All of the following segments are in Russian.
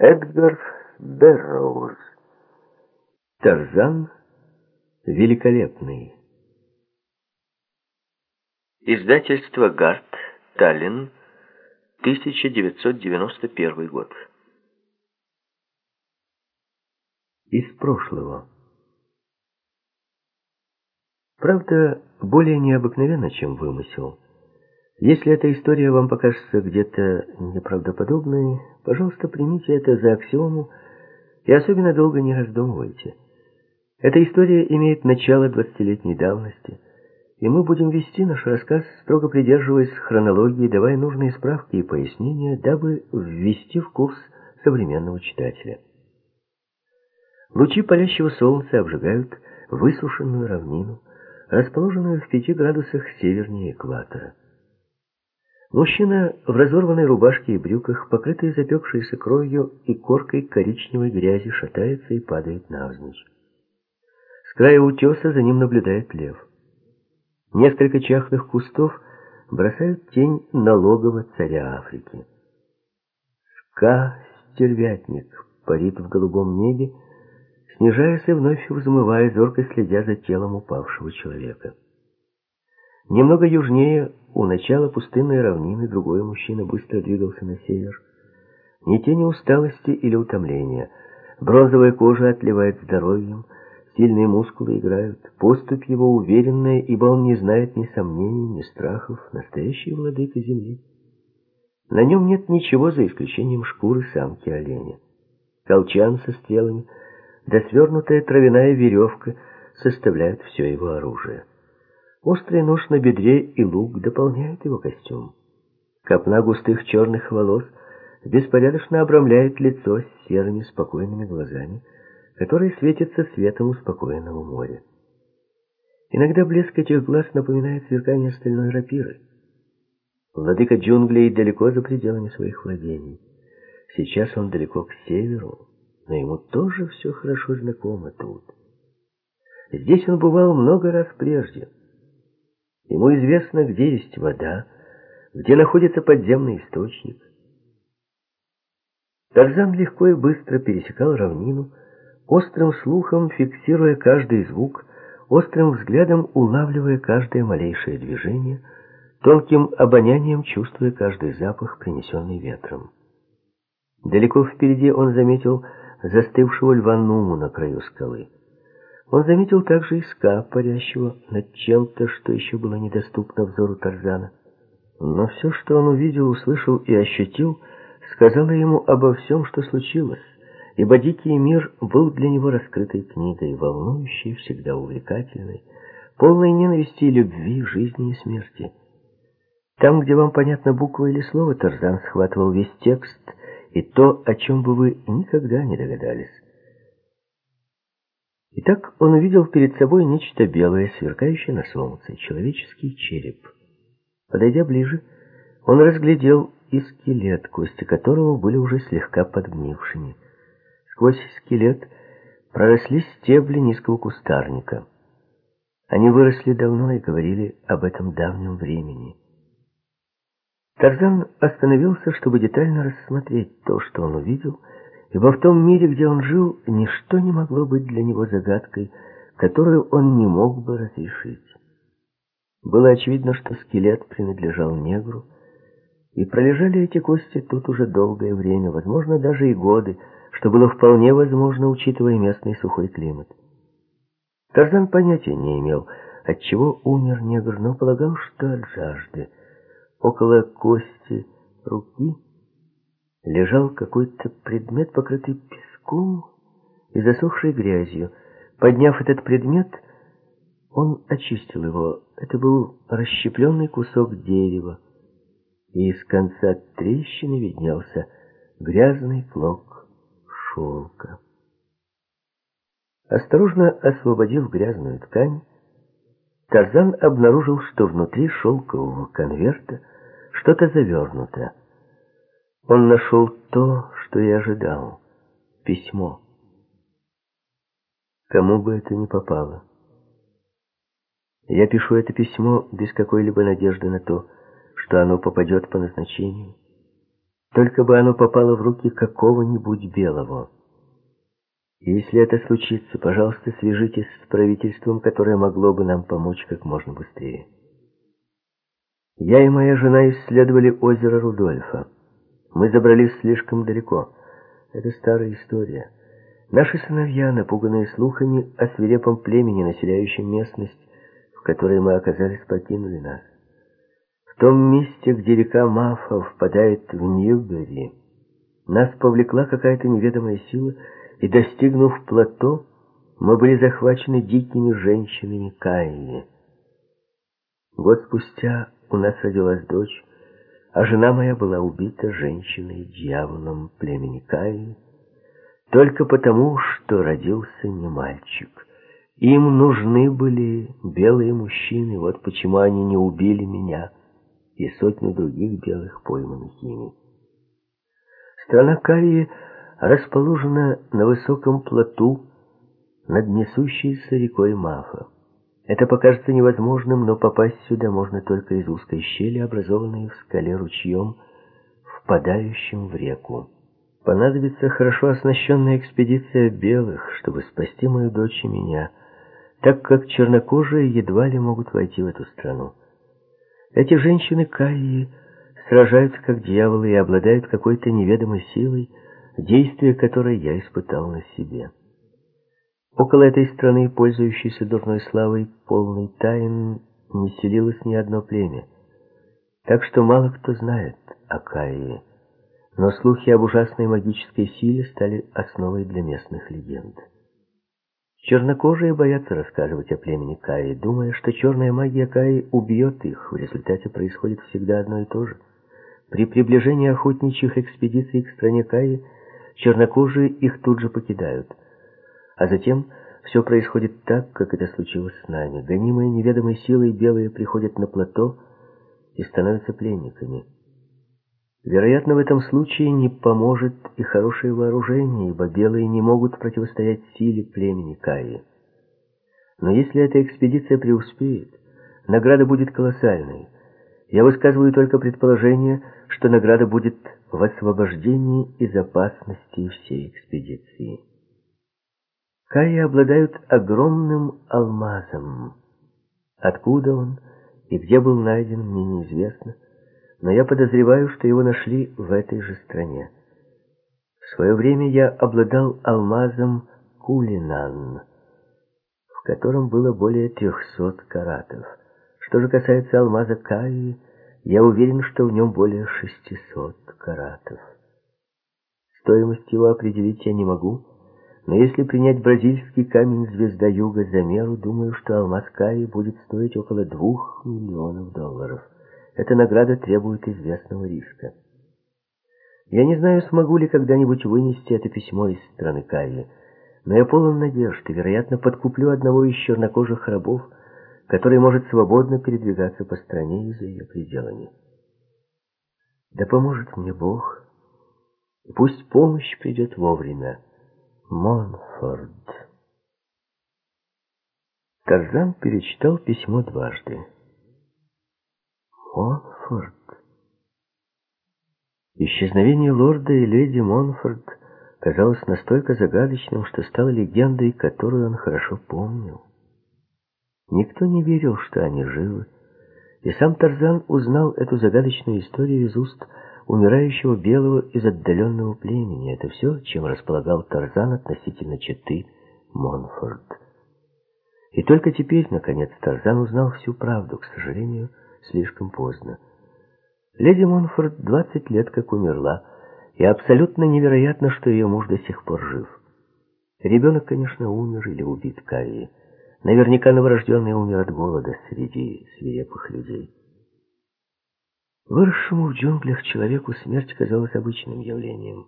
Эдгар Берроуз. Тарзан великолепный. Издательство «Гарт», Таллин, 1991 год. Из прошлого. Правда, более необыкновенно, чем вымысел. Если эта история вам покажется где-то неправдоподобной, пожалуйста, примите это за аксиому и особенно долго не раздумывайте. Эта история имеет начало двадцатилетней давности, и мы будем вести наш рассказ, строго придерживаясь хронологии, давая нужные справки и пояснения, дабы ввести в курс современного читателя. Лучи палящего солнца обжигают высушенную равнину, расположенную в пяти градусах севернее экватора. Мужчина в разорванной рубашке и брюках, покрытый запекшейся кровью и коркой коричневой грязи, шатается и падает навзничь. С края утеса за ним наблюдает лев. Несколько чахлых кустов бросают тень на логово царя Африки. Ска-стервятник парит в голубом небе, снижаясь и вновь взмывая, зорко следя за телом упавшего человека. Немного южнее, у начала пустынной равнины, другой мужчина быстро двигался на север. Ни тени усталости или утомления. Бронзовая кожа отливает здоровьем, сильные мускулы играют. Поступь его уверенная, ибо он не знает ни сомнений, ни страхов. Настоящий владыка земли. На нем нет ничего, за исключением шкуры самки оленя. Колчан со стрелами, да свернутая травяная веревка составляют все его оружие. Острый нож на бедре и лук дополняют его костюм. Копна густых черных волос беспорядочно обрамляет лицо с серыми спокойными глазами, которые светятся светом успокоенного моря. Иногда блеск этих глаз напоминает сверкание стальной рапиры. Владыка джунглей далеко за пределами своих владений. Сейчас он далеко к северу, но ему тоже все хорошо знакомо тут. Здесь он бывал много раз прежде — Ему известно, где есть вода, где находится подземный источник. Тарзан легко и быстро пересекал равнину, острым слухом фиксируя каждый звук, острым взглядом улавливая каждое малейшее движение, тонким обонянием чувствуя каждый запах, принесенный ветром. Далеко впереди он заметил застывшего льва Нуму на краю скалы. Он заметил также иска, парящего над чем-то, что еще было недоступно взору Тарзана. Но все, что он увидел, услышал и ощутил, сказало ему обо всем, что случилось, ибо дикий мир был для него раскрытой книгой, волнующей, всегда увлекательной, полной ненависти и любви, жизни и смерти. Там, где вам понятна буква или слово, Тарзан схватывал весь текст и то, о чем бы вы никогда не догадались. Итак, он увидел перед собой нечто белое, сверкающее на солнце, человеческий череп. Подойдя ближе, он разглядел и скелет, кости которого были уже слегка подгнившими. Сквозь скелет проросли стебли низкого кустарника. Они выросли давно и говорили об этом давнем времени. Тарзан остановился, чтобы детально рассмотреть то, что он увидел, ибо в том мире, где он жил, ничто не могло быть для него загадкой, которую он не мог бы разрешить. Было очевидно, что скелет принадлежал негру, и пролежали эти кости тут уже долгое время, возможно, даже и годы, что было вполне возможно, учитывая местный сухой климат. Тарзан понятия не имел, от чего умер негр, но полагал, что от жажды. Около кости руки лежал какой-то предмет, покрытый песком и засохшей грязью. Подняв этот предмет, он очистил его. Это был расщепленный кусок дерева, и из конца трещины виднелся грязный клок шелка. Осторожно освободив грязную ткань, Тарзан обнаружил, что внутри шелкового конверта что-то завернуто. Он нашел то, что и ожидал. Письмо. Кому бы это ни попало. Я пишу это письмо без какой-либо надежды на то, что оно попадет по назначению. Только бы оно попало в руки какого-нибудь белого. И если это случится, пожалуйста, свяжитесь с правительством, которое могло бы нам помочь как можно быстрее. Я и моя жена исследовали озеро Рудольфа. Мы забрались слишком далеко. Это старая история. Наши сыновья, напуганные слухами о свирепом племени, населяющем местность, в которой мы оказались, покинули нас. В том месте, где река Мафа впадает в Ньюбери, нас повлекла какая-то неведомая сила, и, достигнув плато, мы были захвачены дикими женщинами Каини. Год спустя у нас родилась дочь, а жена моя была убита женщиной-дьяволом племени Каини, только потому, что родился не мальчик. Им нужны были белые мужчины, вот почему они не убили меня и сотню других белых пойманных ими. Страна Каи расположена на высоком плоту над несущейся рекой Мафа. Это покажется невозможным, но попасть сюда можно только из узкой щели, образованной в скале ручьем, впадающим в реку. Понадобится хорошо оснащенная экспедиция белых, чтобы спасти мою дочь и меня, так как чернокожие едва ли могут войти в эту страну. Эти женщины Каи сражаются как дьяволы и обладают какой-то неведомой силой, действие которой я испытал на себе. Около этой страны, пользующейся дурной славой, полной тайн, не селилось ни одно племя. Так что мало кто знает о Каии. Но слухи об ужасной магической силе стали основой для местных легенд. Чернокожие боятся рассказывать о племени Каи, думая, что черная магия Каи убьет их. В результате происходит всегда одно и то же. При приближении охотничьих экспедиций к стране Каи чернокожие их тут же покидают. А затем все происходит так, как это случилось с нами. Гонимые неведомой силой белые приходят на плато и становятся пленниками. Вероятно, в этом случае не поможет и хорошее вооружение, ибо белые не могут противостоять силе племени Каи. Но если эта экспедиция преуспеет, награда будет колоссальной. Я высказываю только предположение, что награда будет в освобождении из опасности всей экспедиции. Каи обладают огромным алмазом. Откуда он и где был найден, мне неизвестно но я подозреваю, что его нашли в этой же стране. В свое время я обладал алмазом Кулинан, в котором было более трехсот каратов. Что же касается алмаза Каи, я уверен, что в нем более шестисот каратов. Стоимость его определить я не могу, но если принять бразильский камень «Звезда Юга» за меру, думаю, что алмаз Каи будет стоить около двух миллионов долларов. Эта награда требует известного риска. Я не знаю, смогу ли когда-нибудь вынести это письмо из страны Каи, но я полон надежд и, вероятно, подкуплю одного из чернокожих рабов, который может свободно передвигаться по стране и за ее пределами. Да поможет мне Бог, и пусть помощь придет вовремя. Монфорд. Тарзан перечитал письмо дважды. Монфорд. Исчезновение лорда и леди Монфорд казалось настолько загадочным, что стало легендой, которую он хорошо помнил. Никто не верил, что они живы, и сам Тарзан узнал эту загадочную историю из уст умирающего белого из отдаленного племени. Это все, чем располагал Тарзан относительно четы Монфорд. И только теперь, наконец, Тарзан узнал всю правду, к сожалению, слишком поздно. Леди Монфорд 20 лет как умерла, и абсолютно невероятно, что ее муж до сих пор жив. Ребенок, конечно, умер или убит Кайи. Наверняка новорожденный умер от голода среди свирепых людей. Выросшему в джунглях человеку смерть казалась обычным явлением,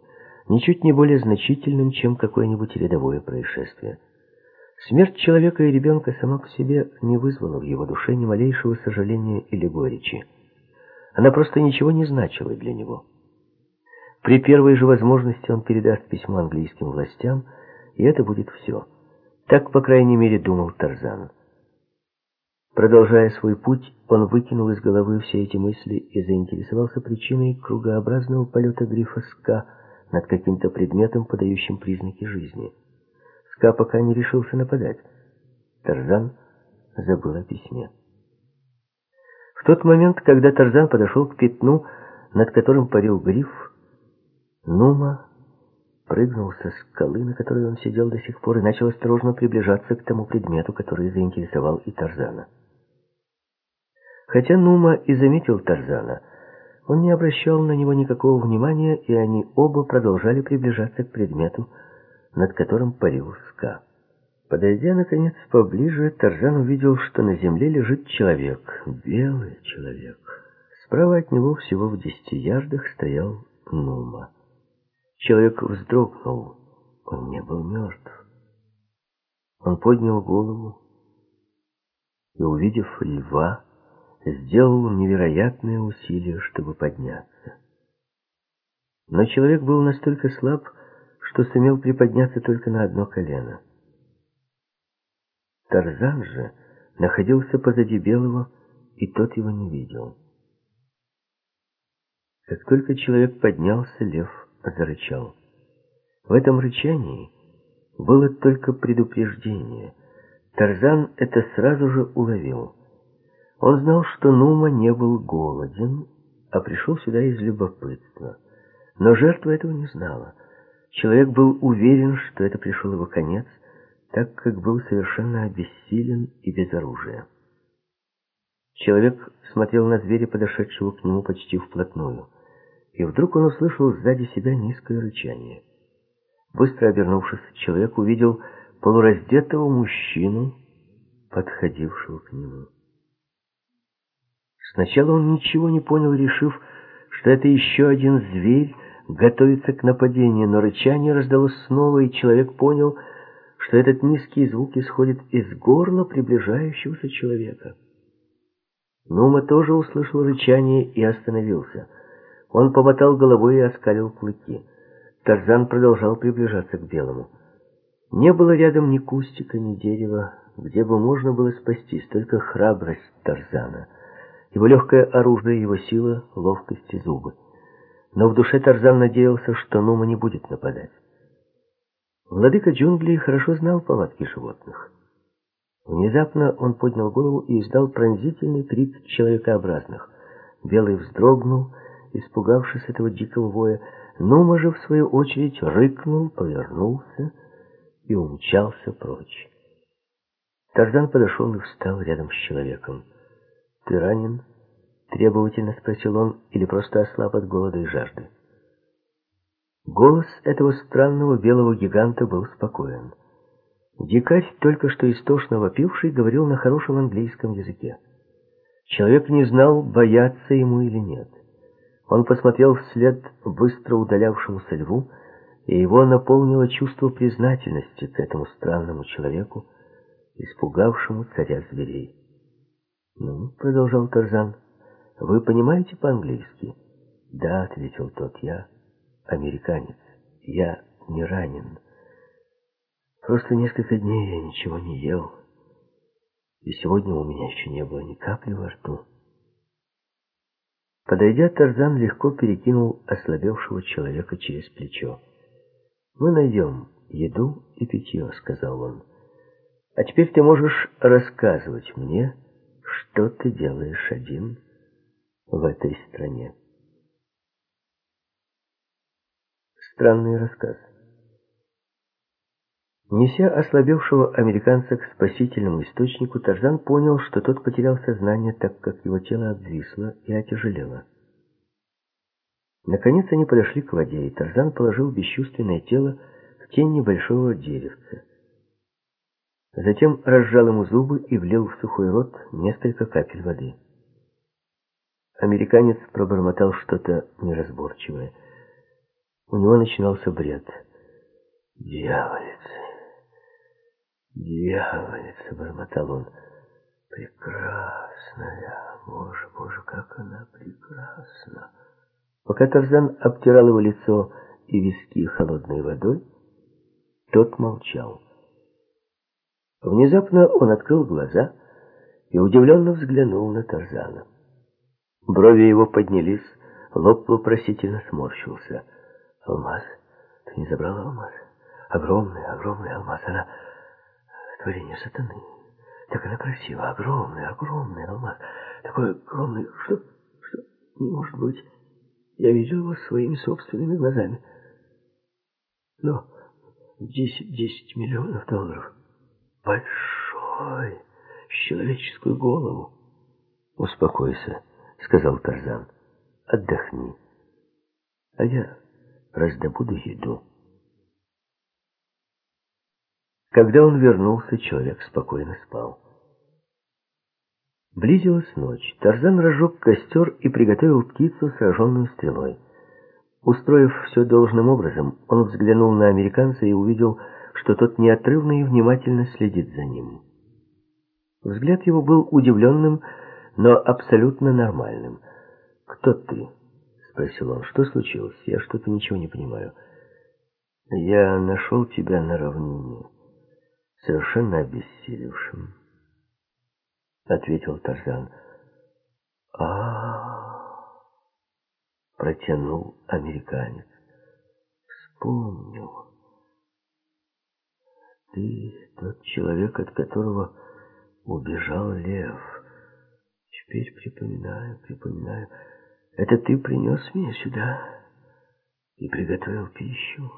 ничуть не более значительным, чем какое-нибудь рядовое происшествие. Смерть человека и ребенка сама по себе не вызвала в его душе ни малейшего сожаления или горечи. Она просто ничего не значила для него. При первой же возможности он передаст письмо английским властям, и это будет все. Так, по крайней мере, думал Тарзан. Продолжая свой путь, он выкинул из головы все эти мысли и заинтересовался причиной кругообразного полета грифа Ска над каким-то предметом, подающим признаки жизни. Ска пока не решился нападать. Тарзан забыл о письме. В тот момент, когда Тарзан подошел к пятну, над которым парил гриф, Нума прыгнул со скалы, на которой он сидел до сих пор, и начал осторожно приближаться к тому предмету, который заинтересовал и Тарзана. Хотя Нума и заметил Тарзана, он не обращал на него никакого внимания, и они оба продолжали приближаться к предмету, над которым парил Ска. Подойдя, наконец, поближе, Тарзан увидел, что на земле лежит человек, белый человек. Справа от него, всего в десяти ярдах, стоял Нума. Человек вздрогнул, он не был мертв. Он поднял голову и, увидев льва, сделал невероятные усилия, чтобы подняться. Но человек был настолько слаб, что сумел приподняться только на одно колено. Тарзан же находился позади Белого, и тот его не видел. Как только человек поднялся, лев зарычал. В этом рычании было только предупреждение. Тарзан это сразу же уловил. Он знал, что Нума не был голоден, а пришел сюда из любопытства. Но жертва этого не знала. Человек был уверен, что это пришел его конец, так как был совершенно обессилен и без оружия. Человек смотрел на зверя, подошедшего к нему почти вплотную, и вдруг он услышал сзади себя низкое рычание. Быстро обернувшись, человек увидел полураздетого мужчину, подходившего к нему. Сначала он ничего не понял, решив, что это еще один зверь готовится к нападению, но рычание раздалось снова, и человек понял, что этот низкий звук исходит из горла приближающегося человека. Нума тоже услышал рычание и остановился. Он помотал головой и оскалил клыки. Тарзан продолжал приближаться к белому. Не было рядом ни кустика, ни дерева, где бы можно было спастись, только храбрость Тарзана — его легкое оружие, его сила, ловкость и зубы. Но в душе Тарзан надеялся, что Нума не будет нападать. Владыка джунглей хорошо знал повадки животных. Внезапно он поднял голову и издал пронзительный крик человекообразных. Белый вздрогнул, испугавшись этого дикого воя. Нума же, в свою очередь, рыкнул, повернулся и умчался прочь. Тарзан подошел и встал рядом с человеком. «Ты ранен?» — требовательно спросил он, или просто ослаб от голода и жажды. Голос этого странного белого гиганта был спокоен. Дикарь, только что истошно вопивший, говорил на хорошем английском языке. Человек не знал, бояться ему или нет. Он посмотрел вслед быстро удалявшемуся льву, и его наполнило чувство признательности к этому странному человеку, испугавшему царя зверей. «Ну, — продолжал Тарзан, — вы понимаете по-английски?» «Да», — ответил тот, — «я американец, я не ранен. Просто несколько дней я ничего не ел, и сегодня у меня еще не было ни капли во рту». Подойдя, Тарзан легко перекинул ослабевшего человека через плечо. «Мы найдем еду и питье», — сказал он. «А теперь ты можешь рассказывать мне...» Что ты делаешь один в этой стране? Странный рассказ. Неся ослабевшего американца к спасительному источнику, Тарзан понял, что тот потерял сознание, так как его тело обвисло и отяжелело. Наконец они подошли к воде, и Тарзан положил бесчувственное тело в тень небольшого деревца. Затем разжал ему зубы и влил в сухой рот несколько капель воды. Американец пробормотал что-то неразборчивое. У него начинался бред. «Дьяволица! Дьяволица!» — бормотал он. «Прекрасная! Боже, боже, как она прекрасна!» Пока Тарзан обтирал его лицо и виски холодной водой, тот молчал. Внезапно он открыл глаза и удивленно взглянул на Тарзана. Брови его поднялись, лоб вопросительно сморщился. «Алмаз? Ты не забрал алмаз? Огромный, огромный алмаз. Она творение сатаны. Так она красива, огромный, огромный алмаз. Такой огромный, что, что не может быть. Я видел его своими собственными глазами. Но десять, десять миллионов долларов. Большой, с человеческую голову. Успокойся, сказал Тарзан. Отдохни. А я раздобуду еду. Когда он вернулся, человек спокойно спал. Близилась ночь. Тарзан разжег костер и приготовил птицу, сраженную стрелой. Устроив все должным образом, он взглянул на американца и увидел, что тот неотрывно и внимательно следит за ним. Взгляд его был удивленным, но абсолютно нормальным. «Кто ты?» — спросил он. «Что случилось? Я что-то ничего не понимаю». «Я нашел тебя на равнине» совершенно обессилевшим, ответил Тарзан. А, -а, протянул американец. Вспомнил. Ты тот человек, от которого убежал лев. Теперь припоминаю, припоминаю. Это ты принес меня сюда и приготовил пищу.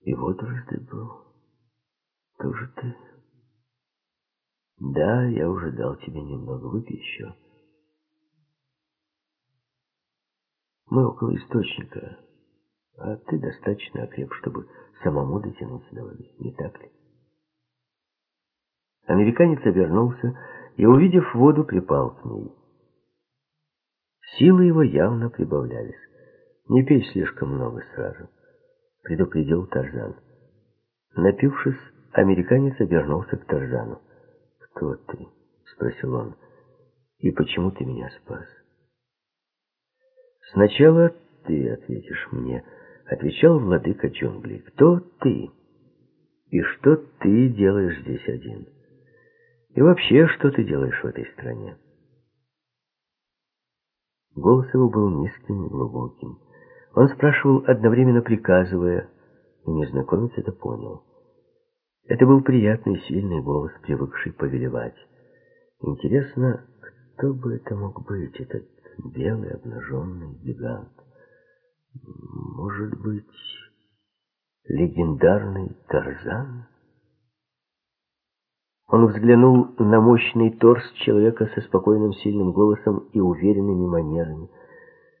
И вот раздобыл. Тоже ты? Да, я уже дал тебе немного. Выпей еще. Мы около источника, а ты достаточно окреп, чтобы самому дотянуться до воды, не так ли? Американец обернулся и, увидев воду, припал к ней. Силы его явно прибавлялись. «Не пей слишком много сразу», — предупредил Тарзан. Напившись, Американец обернулся к Тарзану. «Кто ты?» — спросил он. «И почему ты меня спас?» «Сначала ты ответишь мне», — отвечал владыка джунглей. «Кто ты? И что ты делаешь здесь один? И вообще, что ты делаешь в этой стране?» Голос его был низким и глубоким. Он спрашивал, одновременно приказывая, и незнакомец это понял. Это был приятный, сильный голос, привыкший повелевать. Интересно, кто бы это мог быть, этот белый обнаженный гигант? Может быть, легендарный Тарзан? Он взглянул на мощный торс человека со спокойным сильным голосом и уверенными манерами.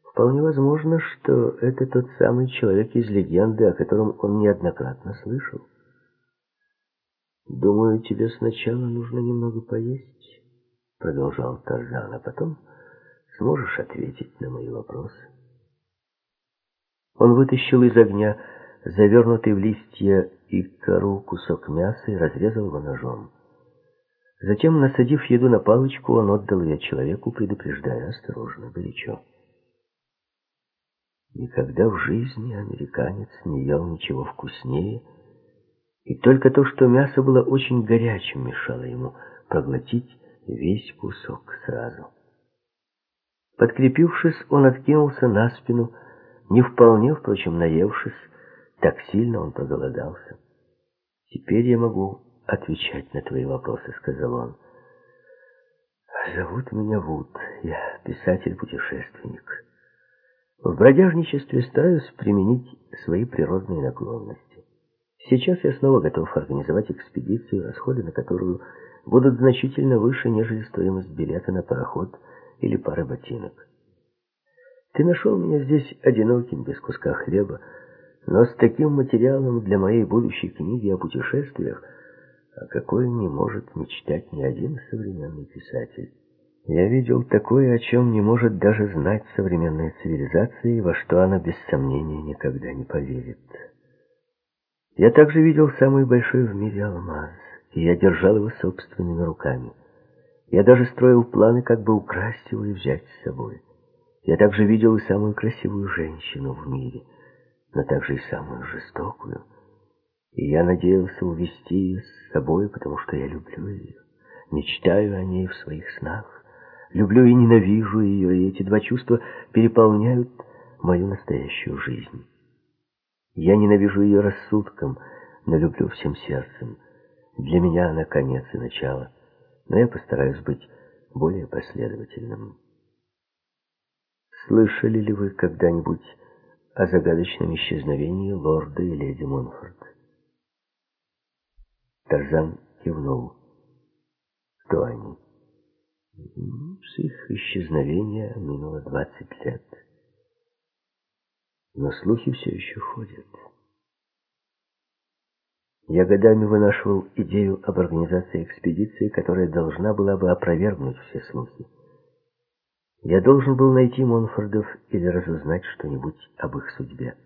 Вполне возможно, что это тот самый человек из легенды, о котором он неоднократно слышал. «Думаю, тебе сначала нужно немного поесть», — продолжал Тарзан, «а потом сможешь ответить на мои вопросы». Он вытащил из огня завернутый в листья и кору кусок мяса и разрезал его ножом. Затем, насадив еду на палочку, он отдал ее человеку, предупреждая осторожно, горячо. Никогда в жизни американец не ел ничего вкуснее, и только то, что мясо было очень горячим, мешало ему проглотить весь кусок сразу. Подкрепившись, он откинулся на спину, не вполне, впрочем, наевшись, так сильно он проголодался. «Теперь я могу отвечать на твои вопросы», — сказал он. «Зовут меня Вуд, я писатель-путешественник. В бродяжничестве стараюсь применить свои природные наклонности. Сейчас я снова готов организовать экспедицию, расходы на которую будут значительно выше, нежели стоимость билета на пароход или пары ботинок. Ты нашел меня здесь одиноким, без куска хлеба, но с таким материалом для моей будущей книги о путешествиях, о какой не может мечтать ни один современный писатель. Я видел такое, о чем не может даже знать современная цивилизация, и во что она без сомнения никогда не поверит. Я также видел самый большой в мире алмаз, и я держал его собственными руками. Я даже строил планы, как бы украсть его и взять с собой. Я также видел и самую красивую женщину в мире, но также и самую жестокую. И я надеялся увести ее с собой, потому что я люблю ее. Мечтаю о ней в своих снах. Люблю и ненавижу ее, и эти два чувства переполняют мою настоящую жизнь. Я ненавижу ее рассудком, но люблю всем сердцем. Для меня она конец и начало, но я постараюсь быть более последовательным. Слышали ли вы когда-нибудь о загадочном исчезновении лорда и леди Монфорд? Тарзан кивнул. Кто они? С их исчезновения минуло двадцать лет. Но слухи все еще ходят. Я годами вынашивал идею об организации экспедиции, которая должна была бы опровергнуть все слухи. Я должен был найти Монфордов или разузнать что-нибудь об их судьбе.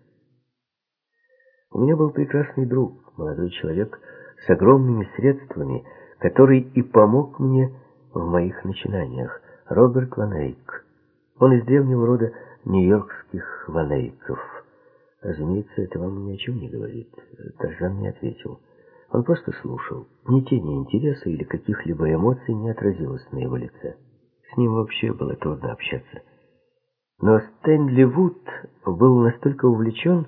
У меня был прекрасный друг, молодой человек с огромными средствами, который и помог мне в моих начинаниях, Роберт Ванейк. Он из древнего рода нью-йоркских Ванейков. Разумеется, это вам ни о чем не говорит. Тарзан не ответил. Он просто слушал. Ни тени интереса или каких-либо эмоций не отразилось на его лице. С ним вообще было трудно общаться. Но Стэнли Вуд был настолько увлечен,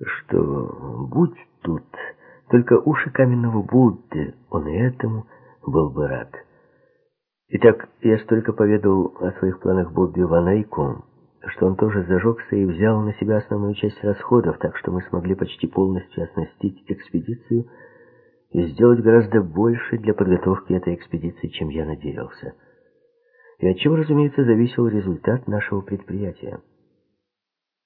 что, будь тут только уши каменного Будды, он и этому был бы рад. Итак, я столько поведал о своих планах Бобби Ванайку, что он тоже зажегся и взял на себя основную часть расходов, так что мы смогли почти полностью оснастить экспедицию и сделать гораздо больше для подготовки этой экспедиции, чем я надеялся и от чего, разумеется, зависел результат нашего предприятия.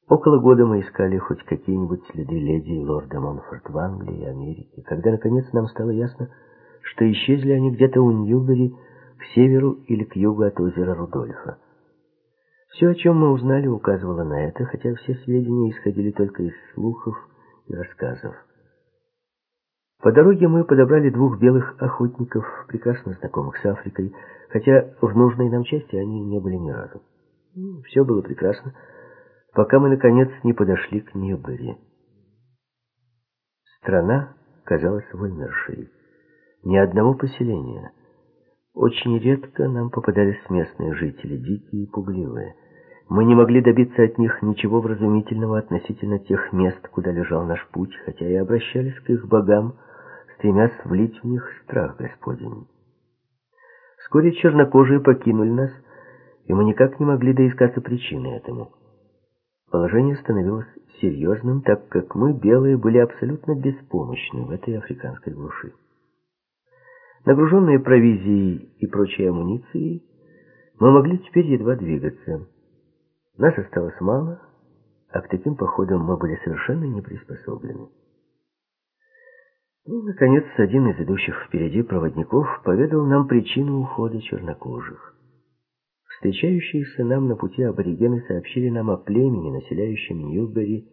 Около года мы искали хоть какие-нибудь следы леди и лорда Монфорд в Англии и Америке, когда, наконец, нам стало ясно, что исчезли они где-то у Ньюбери, к северу или к югу от озера Рудольфа. Все, о чем мы узнали, указывало на это, хотя все сведения исходили только из слухов и рассказов. По дороге мы подобрали двух белых охотников, прекрасно знакомых с Африкой, хотя в нужной нам части они не были ни разу. Все было прекрасно, пока мы, наконец, не подошли к Ньюбери. Страна казалась вымершей. Ни одного поселения. Очень редко нам попадались местные жители, дикие и пугливые. Мы не могли добиться от них ничего вразумительного относительно тех мест, куда лежал наш путь, хотя и обращались к их богам, стремясь влить в них страх Господень. Вскоре чернокожие покинули нас, и мы никак не могли доискаться причины этому. Положение становилось серьезным, так как мы, белые, были абсолютно беспомощны в этой африканской глуши. Нагруженные провизией и прочей амуницией, мы могли теперь едва двигаться. Нас осталось мало, а к таким походам мы были совершенно не приспособлены. Ну, наконец, один из идущих впереди проводников поведал нам причину ухода чернокожих. Встречающиеся нам на пути аборигены сообщили нам о племени, населяющем Ньюбери,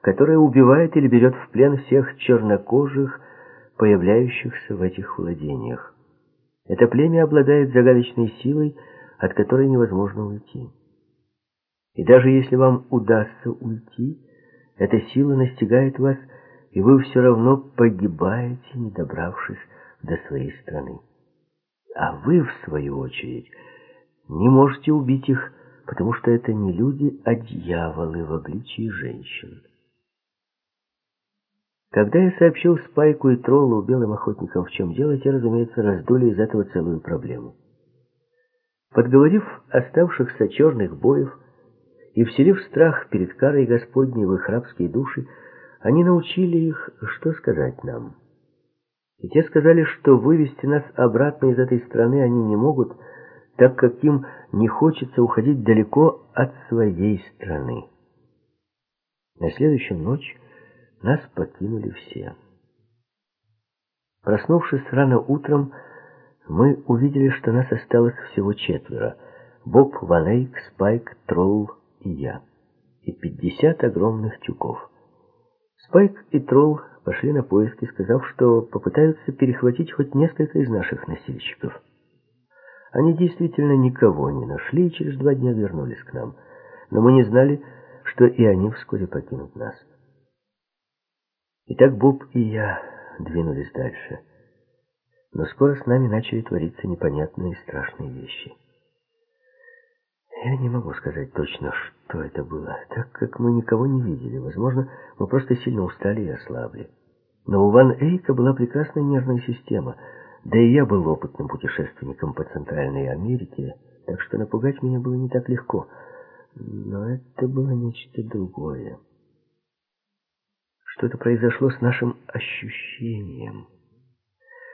которое убивает или берет в плен всех чернокожих, появляющихся в этих владениях. Это племя обладает загадочной силой, от которой невозможно уйти. И даже если вам удастся уйти, эта сила настигает вас и вы все равно погибаете, не добравшись до своей страны. А вы, в свою очередь, не можете убить их, потому что это не люди, а дьяволы в обличии женщин. Когда я сообщил Спайку и Троллу, белым охотникам, в чем дело, те, разумеется, раздули из этого целую проблему. Подговорив оставшихся черных боев и вселив страх перед карой Господней в их рабские души, они научили их, что сказать нам. И те сказали, что вывести нас обратно из этой страны они не могут, так как им не хочется уходить далеко от своей страны. На следующую ночь нас покинули все. Проснувшись рано утром, мы увидели, что нас осталось всего четверо. Боб, Ванейк, Спайк, Тролл и я. И пятьдесят огромных тюков. Спайк и Тролл пошли на поиски, сказав, что попытаются перехватить хоть несколько из наших носильщиков. Они действительно никого не нашли и через два дня вернулись к нам. Но мы не знали, что и они вскоре покинут нас. Итак, Боб и я двинулись дальше. Но скоро с нами начали твориться непонятные и страшные вещи. Я не могу сказать точно, что это было, так как мы никого не видели. Возможно, мы просто сильно устали и ослабли. Но у Ван Эйка была прекрасная нервная система, да и я был опытным путешественником по Центральной Америке, так что напугать меня было не так легко. Но это было нечто другое. Что-то произошло с нашим ощущением.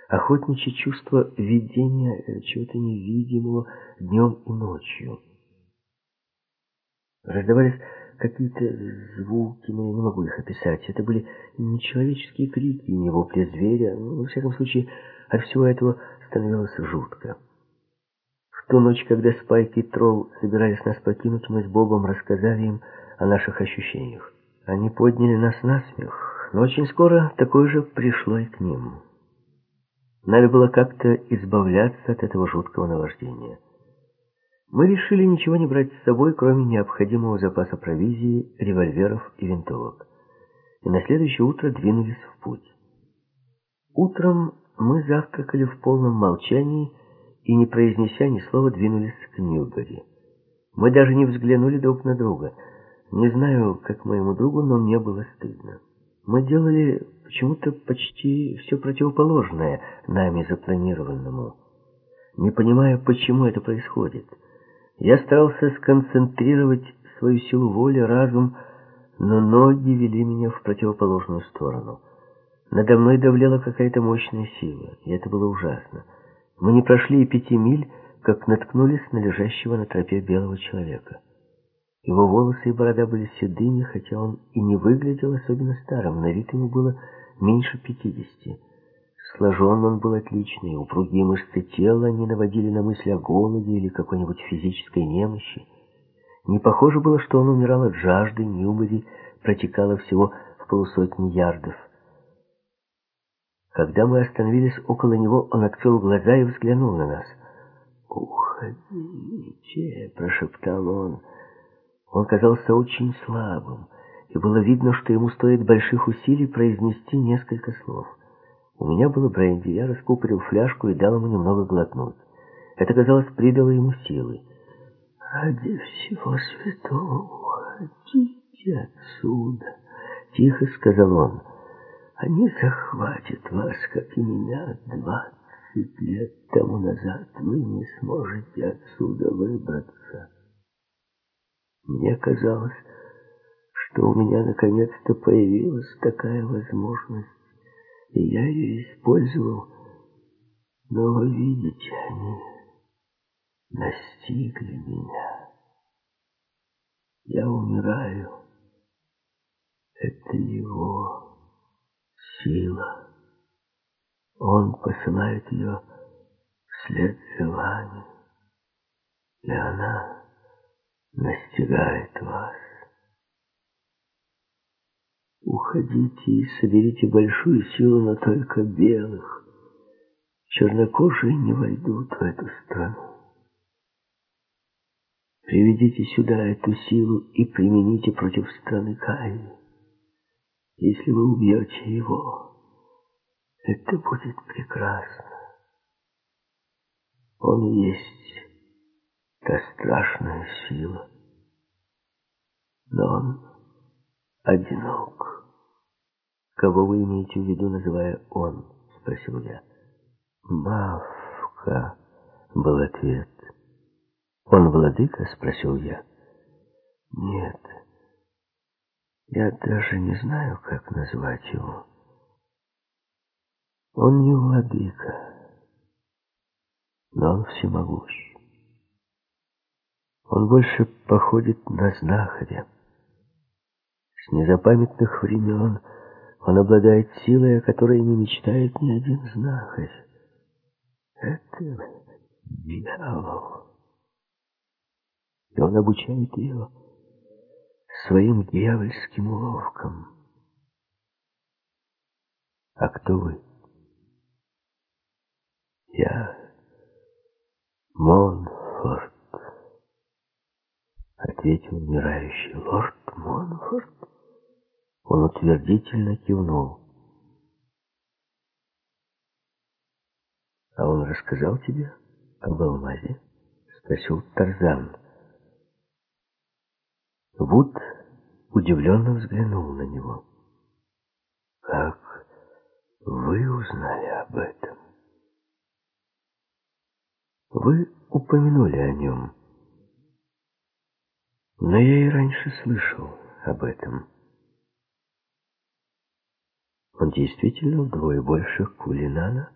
Охотничье чувство видения чего-то невидимого днем и ночью. Раздавались какие-то звуки, но я не могу их описать. Это были нечеловеческие крики, не вопли зверя. Ну, во всяком случае, от всего этого становилось жутко. В ту ночь, когда Спайк и Тролл собирались нас покинуть, мы с Бобом рассказали им о наших ощущениях. Они подняли нас на смех, но очень скоро такое же пришло и к ним. Надо было как-то избавляться от этого жуткого наваждения. Мы решили ничего не брать с собой, кроме необходимого запаса провизии, револьверов и винтовок. И на следующее утро двинулись в путь. Утром мы завтракали в полном молчании и, не произнеся ни слова, двинулись к Ньюбери. Мы даже не взглянули друг на друга. Не знаю, как моему другу, но мне было стыдно. Мы делали почему-то почти все противоположное нами запланированному, не понимая, почему это происходит. Я старался сконцентрировать свою силу воли, разум, но ноги вели меня в противоположную сторону. Надо мной давлела какая-то мощная сила, и это было ужасно. Мы не прошли и пяти миль, как наткнулись на лежащего на тропе белого человека. Его волосы и борода были седыми, хотя он и не выглядел особенно старым, на вид ему было меньше пятидесяти. Сложен он был отличный, упругие мышцы тела не наводили на мысли о голоде или какой-нибудь физической немощи. Не похоже было, что он умирал от жажды, Ньюбери протекало всего в полусотни ярдов. Когда мы остановились около него, он открыл глаза и взглянул на нас. «Уходите!» — прошептал он. Он казался очень слабым, и было видно, что ему стоит больших усилий произнести несколько слов. У меня было бренди, я раскупорил фляжку и дал ему немного глотнуть. Это, казалось, придало ему силы. «Ради всего святого уходите отсюда!» — тихо сказал он. «Они захватят вас, как и меня, двадцать лет тому назад. Вы не сможете отсюда выбраться». Мне казалось, что у меня наконец-то появилась такая возможность я ее использовал. Но вы видите, они настигли меня. Я умираю. Это его сила. Он посылает ее вслед за вами, и она настигает вас. Уходите и соберите большую силу, но только белых. Чернокожие не войдут в эту страну. Приведите сюда эту силу и примените против страны Каи. Если вы убьете его, это будет прекрасно. Он есть та страшная сила, но он одинок. «Кого вы имеете в виду, называя «он»?» — спросил я. «Мавка», — был ответ. «Он владыка?» — спросил я. «Нет, я даже не знаю, как назвать его. Он не владыка, но он всемогущ. Он больше походит на знахаря. С незапамятных времен он обладает силой, о которой не мечтает ни один знахарь. Это дьявол. И он обучает ее своим дьявольским уловкам. А кто вы? Я Монфорд, ответил умирающий лорд Монфорд. Он утвердительно кивнул. «А он рассказал тебе об алмазе?» — спросил Тарзан. Вуд удивленно взглянул на него. «Как вы узнали об этом?» «Вы упомянули о нем, но я и раньше слышал об этом». Он действительно вдвое больше Кулинана?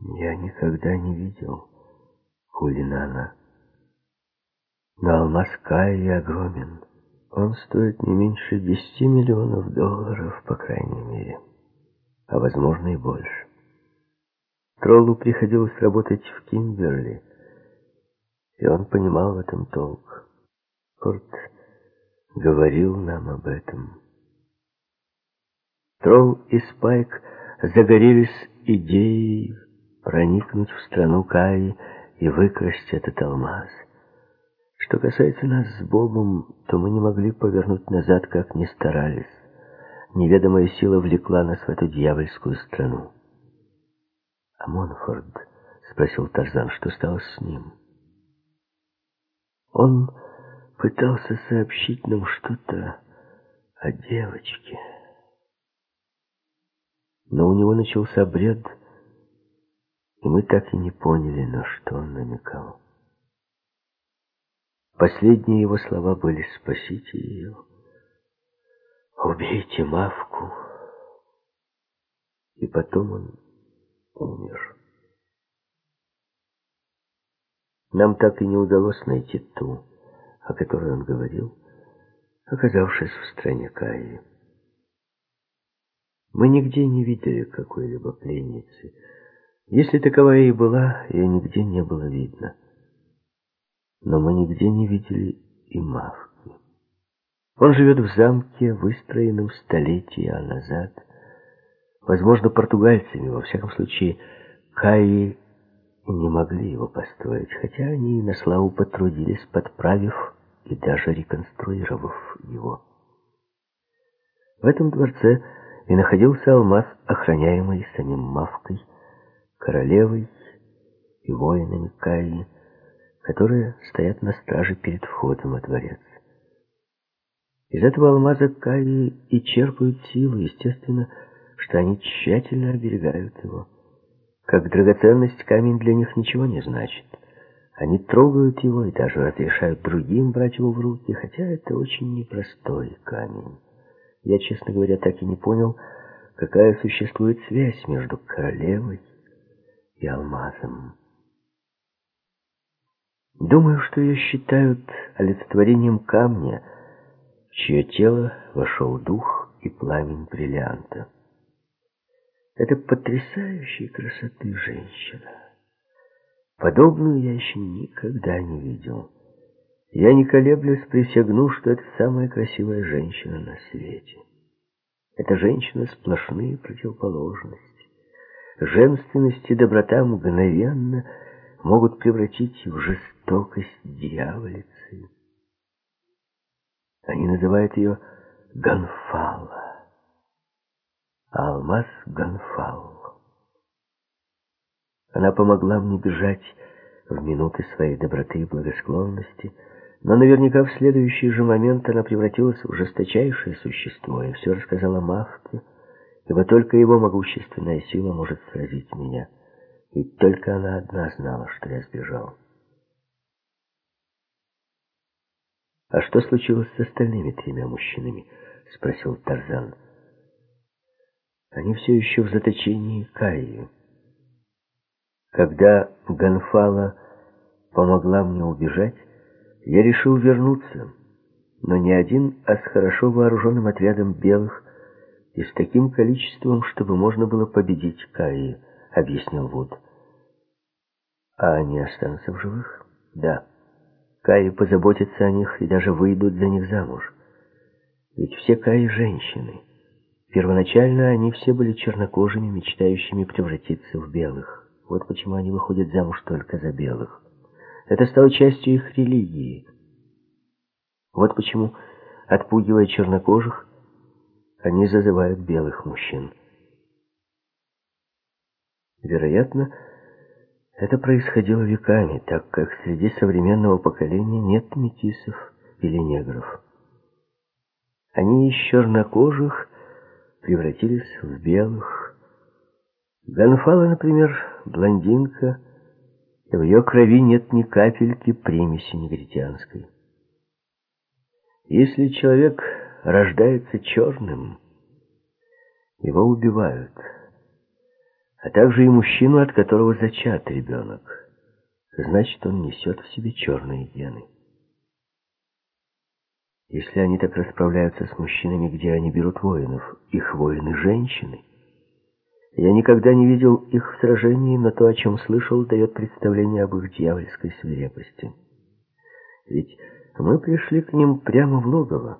Я никогда не видел Кулинана. Но алмаз Кайи огромен. Он стоит не меньше 10 миллионов долларов, по крайней мере. А возможно и больше. Троллу приходилось работать в Кимберли, и он понимал в этом толк. Корт говорил нам об этом. Тролл и Спайк загорелись идеей проникнуть в страну Каи и выкрасть этот алмаз. Что касается нас с Бобом, то мы не могли повернуть назад, как ни старались. Неведомая сила влекла нас в эту дьявольскую страну. «А Монфорд?» — спросил Тарзан, что стало с ним. Он пытался сообщить нам что-то о девочке. Но у него начался бред, и мы так и не поняли, на что он намекал. Последние его слова были «спасите ее», «убейте Мавку», и потом он умер. Нам так и не удалось найти ту, о которой он говорил, оказавшись в стране Каи. Мы нигде не видели какой-либо пленницы. Если таковая и была, ее нигде не было видно. Но мы нигде не видели и Мавки. Он живет в замке, выстроенном столетия назад. Возможно, португальцами, во всяком случае, Каи не могли его построить, хотя они на славу потрудились, подправив и даже реконструировав его. В этом дворце и находился алмаз, охраняемый самим Мавкой, королевой и воинами Каи, которые стоят на страже перед входом во дворец. Из этого алмаза Каи и черпают силу, естественно, что они тщательно оберегают его. Как драгоценность камень для них ничего не значит. Они трогают его и даже разрешают другим брать его в руки, хотя это очень непростой камень. Я, честно говоря, так и не понял, какая существует связь между королевой и алмазом. Думаю, что ее считают олицетворением камня, в чье тело вошел дух и пламень бриллианта. Это потрясающей красоты женщина. Подобную я еще никогда не видел. Я не колеблясь присягну, что это самая красивая женщина на свете. Эта женщина сплошные противоположности. Женственность и доброта мгновенно могут превратить в жестокость дьяволицы. Они называют ее Ганфала, алмаз Ганфал. Она помогла мне бежать в минуты своей доброты и благосклонности, но наверняка в следующий же момент она превратилась в жесточайшее существо и все рассказала Мавке, ибо только его могущественная сила может сразить меня. Ведь только она одна знала, что я сбежал. «А что случилось с остальными тремя мужчинами?» — спросил Тарзан. «Они все еще в заточении Каи. Когда Ганфала помогла мне убежать, я решил вернуться, но не один, а с хорошо вооруженным отрядом белых и с таким количеством, чтобы можно было победить Каи, объяснил Вуд. А они останутся в живых? Да. Каи позаботятся о них и даже выйдут за них замуж. Ведь все Каи женщины. Первоначально они все были чернокожими, мечтающими превратиться в белых. Вот почему они выходят замуж только за белых. Это стало частью их религии. Вот почему, отпугивая чернокожих, они зазывают белых мужчин. Вероятно, это происходило веками, так как среди современного поколения нет метисов или негров. Они из чернокожих превратились в белых. Ганфала, например, блондинка, в ее крови нет ни капельки примеси негритянской. Если человек рождается черным, его убивают, а также и мужчину, от которого зачат ребенок. Значит, он несет в себе черные гены. Если они так расправляются с мужчинами, где они берут воинов, их воины — женщины. Я никогда не видел их в сражении, но то, о чем слышал, дает представление об их дьявольской свирепости. Ведь мы пришли к ним прямо в логово,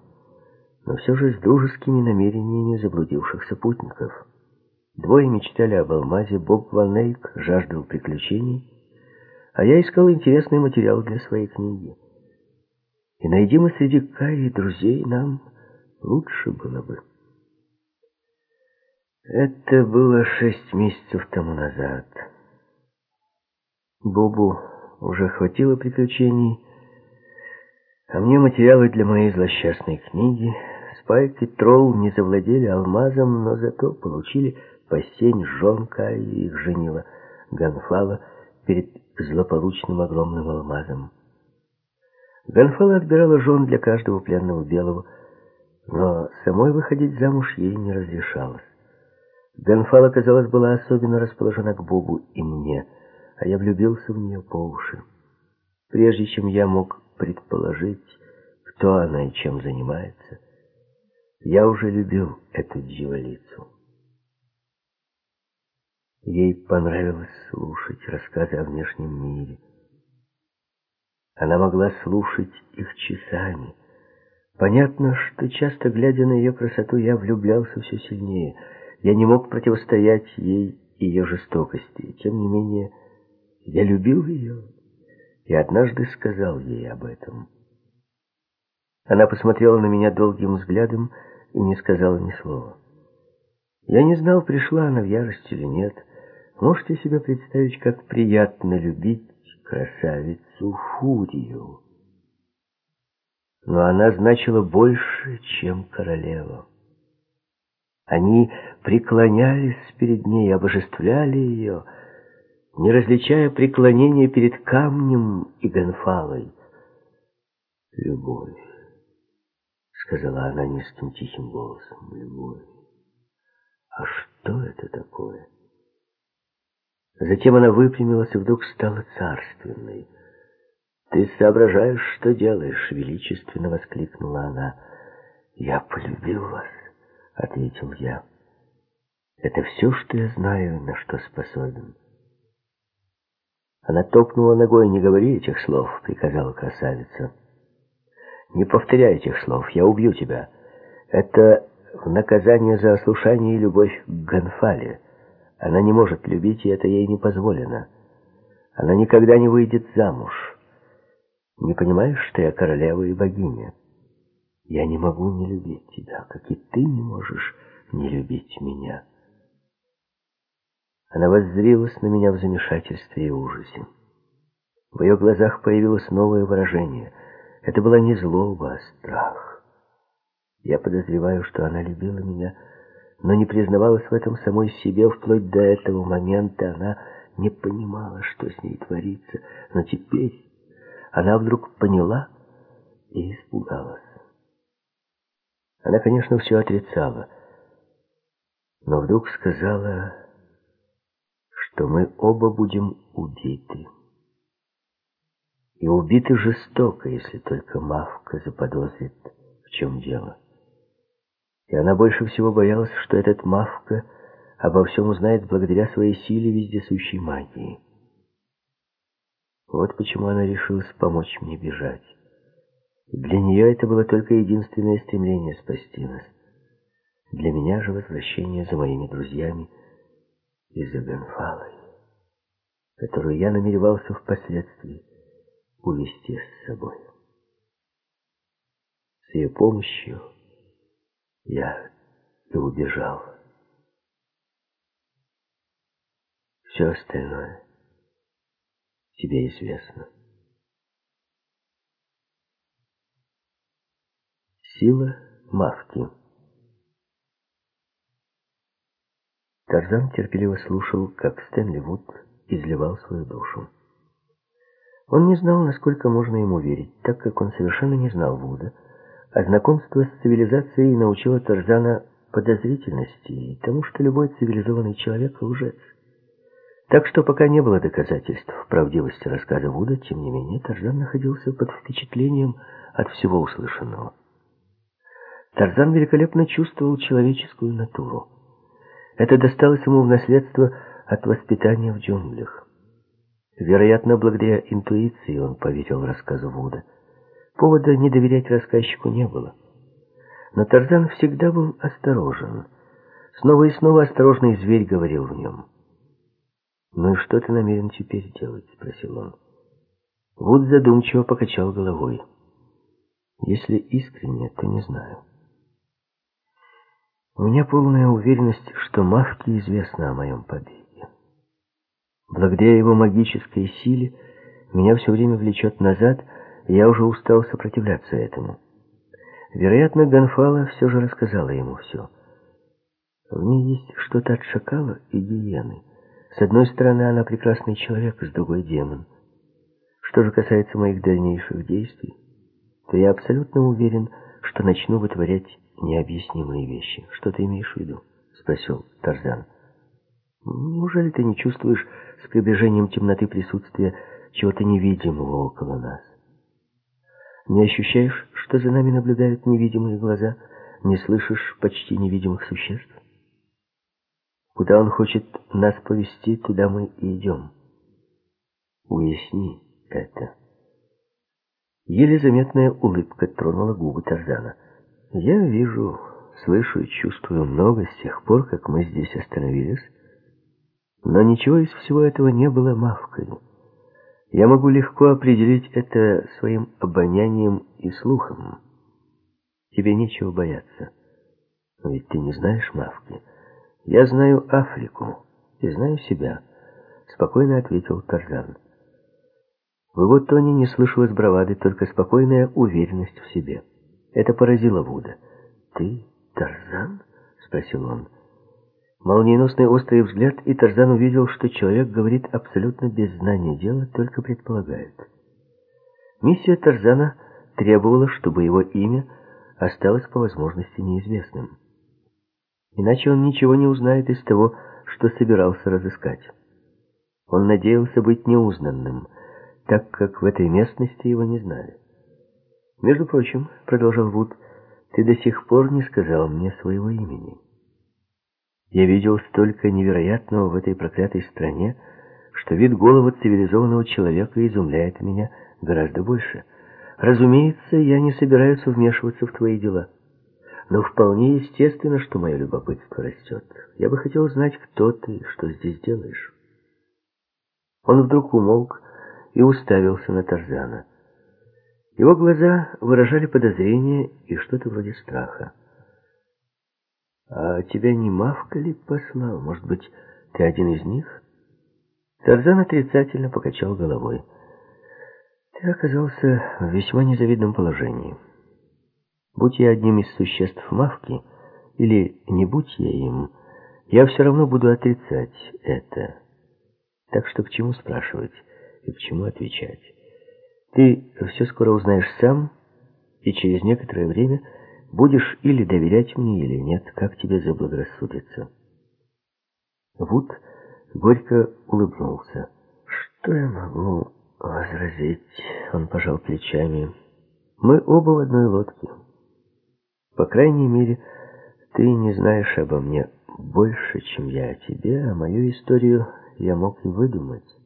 но все же с дружескими намерениями заблудившихся путников. Двое мечтали об алмазе, Боб Ван Эйк жаждал приключений, а я искал интересный материал для своей книги. И найди мы среди Каи друзей, нам лучше было бы. Это было шесть месяцев тому назад. Бобу уже хватило приключений, а мне материалы для моей злосчастной книги. Спайк и Тролл не завладели алмазом, но зато получили постень жонка и их женила Ганфала перед злополучным огромным алмазом. Ганфала отбирала жен для каждого пленного белого, но самой выходить замуж ей не разрешалось. Ганфала, казалось, была особенно расположена к Богу и мне, а я влюбился в нее по уши. Прежде чем я мог предположить, кто она и чем занимается, я уже любил эту дьяволицу. Ей понравилось слушать рассказы о внешнем мире. Она могла слушать их часами. Понятно, что часто, глядя на ее красоту, я влюблялся все сильнее. Я не мог противостоять ей и ее жестокости. Тем не менее, я любил ее и однажды сказал ей об этом. Она посмотрела на меня долгим взглядом и не сказала ни слова. Я не знал, пришла она в ярость или нет. Можете себе представить, как приятно любить красавицу Фурию. Но она значила больше, чем королева. Они преклонялись перед ней, обожествляли ее, не различая преклонения перед камнем и гонфалой. «Любовь», — сказала она низким тихим голосом, — «любовь. А что это такое?» Затем она выпрямилась и вдруг стала царственной. «Ты соображаешь, что делаешь?» — величественно воскликнула она. «Я полюбил вас», — ответил я. «Это все, что я знаю, на что способен». Она топнула ногой. «Не говори этих слов», — приказала красавица. «Не повторяй этих слов, я убью тебя. Это в наказание за ослушание и любовь к Гонфале». Она не может любить, и это ей не позволено. Она никогда не выйдет замуж. Не понимаешь, что я королева и богиня? Я не могу не любить тебя, как и ты не можешь не любить меня. Она воззрилась на меня в замешательстве и ужасе. В ее глазах появилось новое выражение. Это была не злоба, а страх. Я подозреваю, что она любила меня, но не признавалась в этом самой себе вплоть до этого момента. Она не понимала, что с ней творится, но теперь она вдруг поняла и испугалась. Она, конечно, все отрицала, но вдруг сказала, что мы оба будем убиты. И убиты жестоко, если только Мавка заподозрит, в чем дело. И она больше всего боялась, что этот Мавка обо всем узнает благодаря своей силе вездесущей магии. Вот почему она решилась помочь мне бежать. Для нее это было только единственное стремление спасти нас. Для меня же возвращение за моими друзьями и за Гонфалой, которую я намеревался впоследствии увести с собой. С ее помощью я и убежал. Все остальное тебе известно. Сила Мавки Тарзан терпеливо слушал, как Стэнли Вуд изливал свою душу. Он не знал, насколько можно ему верить, так как он совершенно не знал Вуда, а знакомство с цивилизацией научило Тарзана подозрительности и тому, что любой цивилизованный человек — лжец. Так что пока не было доказательств правдивости рассказа Вуда, тем не менее Тарзан находился под впечатлением от всего услышанного. Тарзан великолепно чувствовал человеческую натуру. Это досталось ему в наследство от воспитания в джунглях. Вероятно, благодаря интуиции он поверил рассказу Вуда. Повода не доверять рассказчику не было. Но Тарзан всегда был осторожен. Снова и снова осторожный зверь говорил в нем. «Ну и что ты намерен теперь делать?» — спросил он. Вуд задумчиво покачал головой. «Если искренне, то не знаю». У меня полная уверенность, что Мавке известно о моем побеге. Благодаря его магической силе меня все время влечет назад, и я уже устал сопротивляться этому. Вероятно, Гонфала все же рассказала ему все. В ней есть что-то от шакала и гиены. С одной стороны, она прекрасный человек, с другой — демон. Что же касается моих дальнейших действий, то я абсолютно уверен, что начну вытворять необъяснимые вещи. Что ты имеешь в виду? Спросил Тарзан. Неужели ты не чувствуешь с приближением темноты присутствия чего-то невидимого около нас? Не ощущаешь, что за нами наблюдают невидимые глаза? Не слышишь почти невидимых существ? Куда он хочет нас повести, туда мы и идем. Уясни это. Еле заметная улыбка тронула губы Тарзана. Я вижу, слышу и чувствую много с тех пор, как мы здесь остановились. Но ничего из всего этого не было мавкой. Я могу легко определить это своим обонянием и слухом. Тебе нечего бояться. Ведь ты не знаешь мавки. Я знаю Африку и знаю себя, спокойно ответил Тарзан. В его тоне не слышалось бравады, только спокойная уверенность в себе. Это поразило Вуда. «Ты Тарзан?» — спросил он. Молниеносный острый взгляд, и Тарзан увидел, что человек говорит абсолютно без знания дела, только предполагает. Миссия Тарзана требовала, чтобы его имя осталось по возможности неизвестным. Иначе он ничего не узнает из того, что собирался разыскать. Он надеялся быть неузнанным, так как в этой местности его не знали. «Между прочим», — продолжал Вуд, — «ты до сих пор не сказал мне своего имени. Я видел столько невероятного в этой проклятой стране, что вид голого цивилизованного человека изумляет меня гораздо больше. Разумеется, я не собираюсь вмешиваться в твои дела. Но вполне естественно, что мое любопытство растет. Я бы хотел знать, кто ты что здесь делаешь». Он вдруг умолк и уставился на Тарзана. Его глаза выражали подозрение и что-то вроде страха. «А тебя не Мавка ли послал? Может быть, ты один из них?» Тарзан отрицательно покачал головой. «Ты оказался в весьма незавидном положении. Будь я одним из существ Мавки, или не будь я им, я все равно буду отрицать это. Так что к чему спрашивать и к чему отвечать?» Ты все скоро узнаешь сам, и через некоторое время будешь или доверять мне, или нет, как тебе заблагорассудится. Вуд горько улыбнулся. Что я могу возразить? Он пожал плечами. Мы оба в одной лодке. По крайней мере, ты не знаешь обо мне больше, чем я о тебе, а мою историю я мог и выдумать.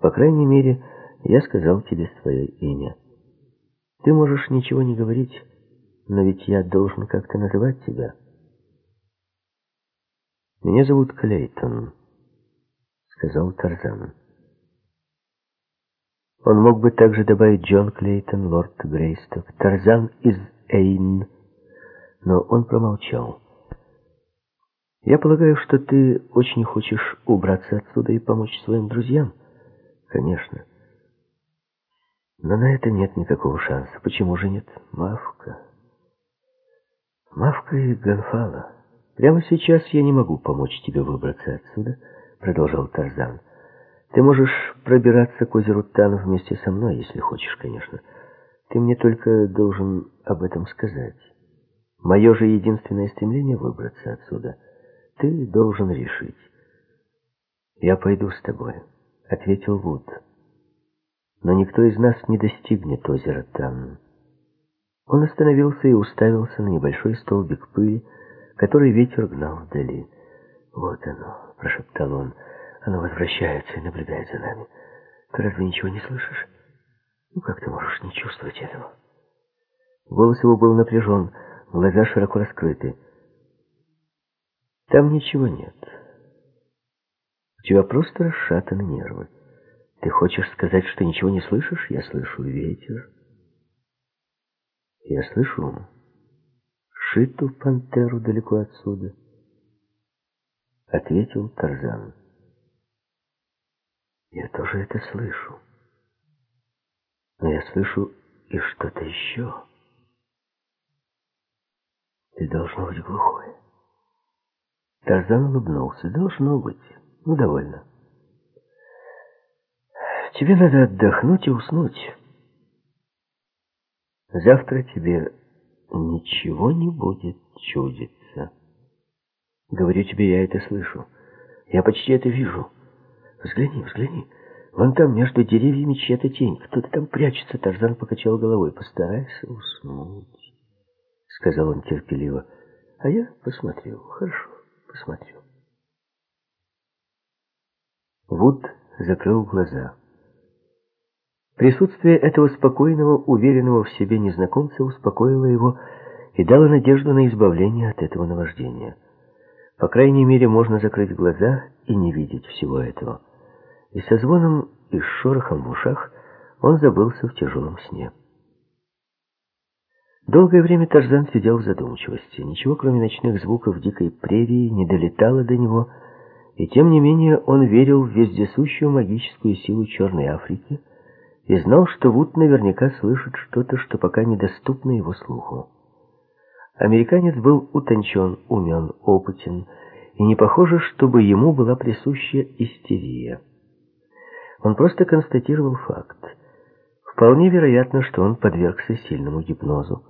По крайней мере, я сказал тебе свое имя. Ты можешь ничего не говорить, но ведь я должен как-то называть тебя. Меня зовут Клейтон, сказал Тарзан. Он мог бы также добавить Джон Клейтон, лорд Грейсток, Тарзан из Эйн, но он промолчал. Я полагаю, что ты очень хочешь убраться отсюда и помочь своим друзьям? Конечно. Но на это нет никакого шанса. Почему же нет? Мавка. Мавка и Гонфала. Прямо сейчас я не могу помочь тебе выбраться отсюда, продолжал Тарзан. Ты можешь пробираться к озеру Тан вместе со мной, если хочешь, конечно. Ты мне только должен об этом сказать. Мое же единственное стремление выбраться отсюда. Ты должен решить. Я пойду с тобой, ответил Вуд. Но никто из нас не достигнет озера Тан. Он остановился и уставился на небольшой столбик пыли, который ветер гнал вдали. «Вот оно», — прошептал он, — «оно возвращается и наблюдает за нами. Ты разве ничего не слышишь? Ну как ты можешь не чувствовать этого?» Голос его был напряжен, глаза широко раскрыты. «Там ничего нет. Тебя просто расшатаны нервы. Ты хочешь сказать, что ничего не слышишь? Я слышу ветер. Я слышу шиту пантеру далеко отсюда. Ответил Тарзан. Я тоже это слышу. Но я слышу и что-то еще. Ты должно быть глухой. Тарзан улыбнулся. Должно быть. Ну, довольно. Тебе надо отдохнуть и уснуть. Завтра тебе ничего не будет чудиться. Говорю тебе, я это слышу. Я почти это вижу. Взгляни, взгляни. Вон там, между деревьями, чья-то тень. Кто-то там прячется. Тарзан покачал головой. Постарайся уснуть, сказал он терпеливо. А я посмотрю. Хорошо, посмотрю. Вуд закрыл глаза. Присутствие этого спокойного, уверенного в себе незнакомца успокоило его и дало надежду на избавление от этого наваждения. По крайней мере, можно закрыть глаза и не видеть всего этого. И со звоном и шорохом в ушах он забылся в тяжелом сне. Долгое время Тарзан сидел в задумчивости. Ничего, кроме ночных звуков дикой прерии, не долетало до него, и тем не менее он верил в вездесущую магическую силу Черной Африки, и знал, что Вуд наверняка слышит что-то, что пока недоступно его слуху. Американец был утончен, умен, опытен, и не похоже, чтобы ему была присуща истерия. Он просто констатировал факт. Вполне вероятно, что он подвергся сильному гипнозу,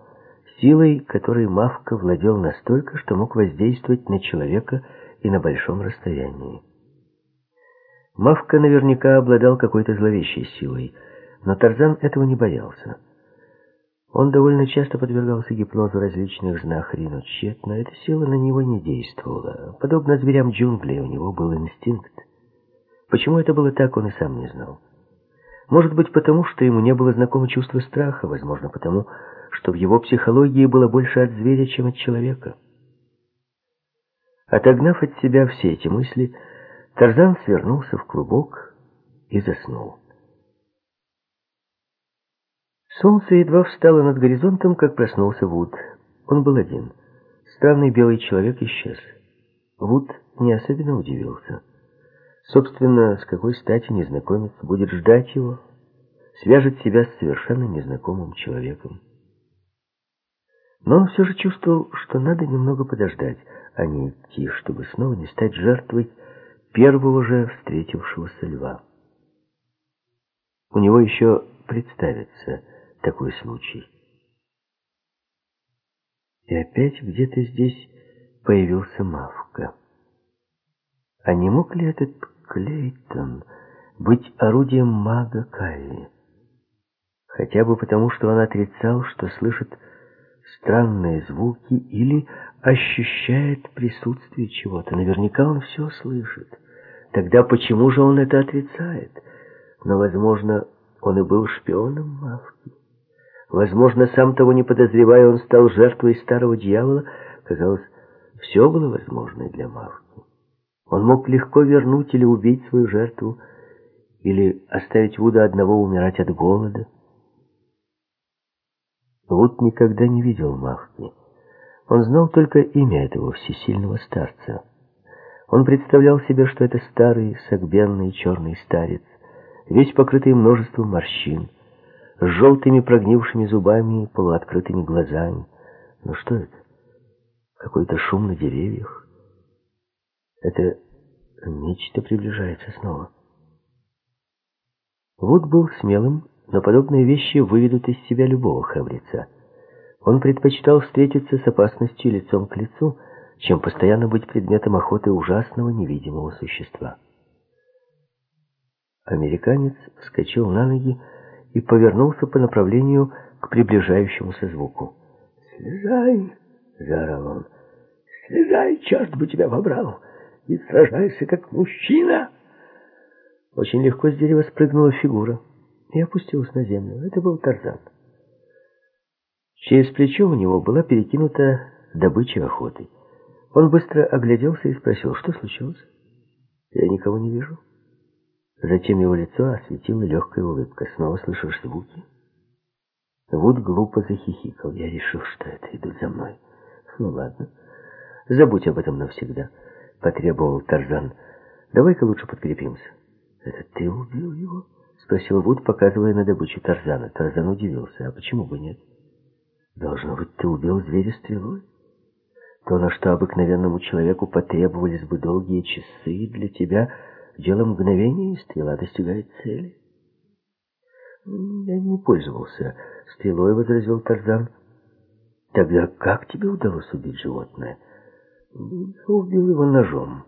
силой, которой Мавка владел настолько, что мог воздействовать на человека и на большом расстоянии. Мавка наверняка обладал какой-то зловещей силой – но Тарзан этого не боялся. Он довольно часто подвергался гипнозу различных знахарей, но эта сила на него не действовала. Подобно зверям джунглей, у него был инстинкт. Почему это было так, он и сам не знал. Может быть, потому что ему не было знакомо чувство страха, возможно, потому что в его психологии было больше от зверя, чем от человека. Отогнав от себя все эти мысли, Тарзан свернулся в клубок и заснул. Солнце едва встало над горизонтом, как проснулся Вуд. Он был один. Странный белый человек исчез. Вуд не особенно удивился. Собственно, с какой стати незнакомец будет ждать его, свяжет себя с совершенно незнакомым человеком. Но он все же чувствовал, что надо немного подождать, а не идти, чтобы снова не стать жертвой первого же встретившегося льва. У него еще представится такой случай. И опять где-то здесь появился Мавка. А не мог ли этот Клейтон быть орудием мага Калли? Хотя бы потому, что он отрицал, что слышит странные звуки или ощущает присутствие чего-то. Наверняка он все слышит. Тогда почему же он это отрицает? Но, возможно, он и был шпионом Мавки. Возможно, сам того не подозревая, он стал жертвой старого дьявола. Казалось, все было возможно для Марки. Он мог легко вернуть или убить свою жертву, или оставить Вуда одного умирать от голода. Вуд никогда не видел Мавки. Он знал только имя этого всесильного старца. Он представлял себе, что это старый, согбенный черный старец, весь покрытый множеством морщин, с желтыми прогнившими зубами и полуоткрытыми глазами. Но что это? Какой-то шум на деревьях. Это нечто приближается снова. Вуд был смелым, но подобные вещи выведут из себя любого храбреца. Он предпочитал встретиться с опасностью лицом к лицу, чем постоянно быть предметом охоты ужасного невидимого существа. Американец вскочил на ноги и повернулся по направлению к приближающемуся звуку. «Слезай!» — заорал он. «Слезай, черт бы тебя побрал! И сражайся, как мужчина!» Очень легко с дерева спрыгнула фигура и опустилась на землю. Это был Тарзан. Через плечо у него была перекинута добыча охоты. Он быстро огляделся и спросил, что случилось? Я никого не вижу. Затем его лицо осветила легкая улыбка. Снова слышишь звуки? Вуд глупо захихикал. Я решил, что это идут за мной. Ну ладно, забудь об этом навсегда, потребовал Тарзан. Давай-ка лучше подкрепимся. Это ты убил его? Спросил Вуд, показывая на добычу Тарзана. Тарзан удивился. А почему бы нет? Должно быть, ты убил зверя стрелой? То, на что обыкновенному человеку потребовались бы долгие часы, для тебя дело мгновения, и стрела достигает цели. Я не пользовался стрелой, возразил Тарзан. Тогда как тебе удалось убить животное? Убил его ножом.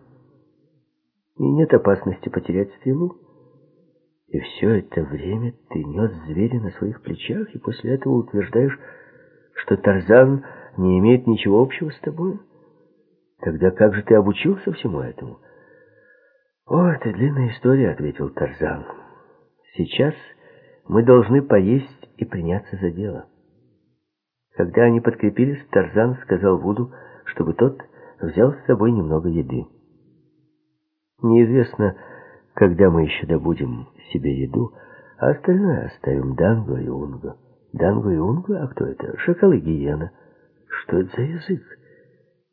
И нет опасности потерять стрелу. И все это время ты нес зверя на своих плечах, и после этого утверждаешь, что Тарзан не имеет ничего общего с тобой? Тогда как же ты обучился всему этому? О, это длинная история, ответил Тарзан. Сейчас мы должны поесть и приняться за дело. Когда они подкрепились, Тарзан сказал Вуду, чтобы тот взял с собой немного еды. Неизвестно, когда мы еще добудем себе еду, а остальное оставим Данго и Унго. Данго и Унго? А кто это? Шакал и гиена. Что это за язык?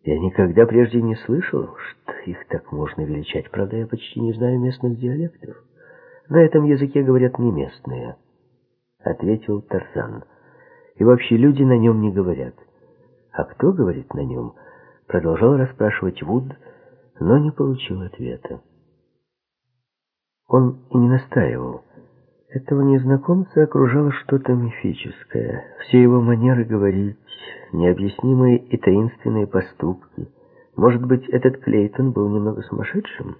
Я никогда прежде не слышал, что их так можно величать. Правда, я почти не знаю местных диалектов. На этом языке говорят не местные, — ответил Тарзан. И вообще люди на нем не говорят. А кто говорит на нем? Продолжал расспрашивать Вуд, но не получил ответа. Он и не настаивал. Этого незнакомца окружало что-то мифическое. Все его манеры говорить, необъяснимые и таинственные поступки. Может быть, этот Клейтон был немного сумасшедшим?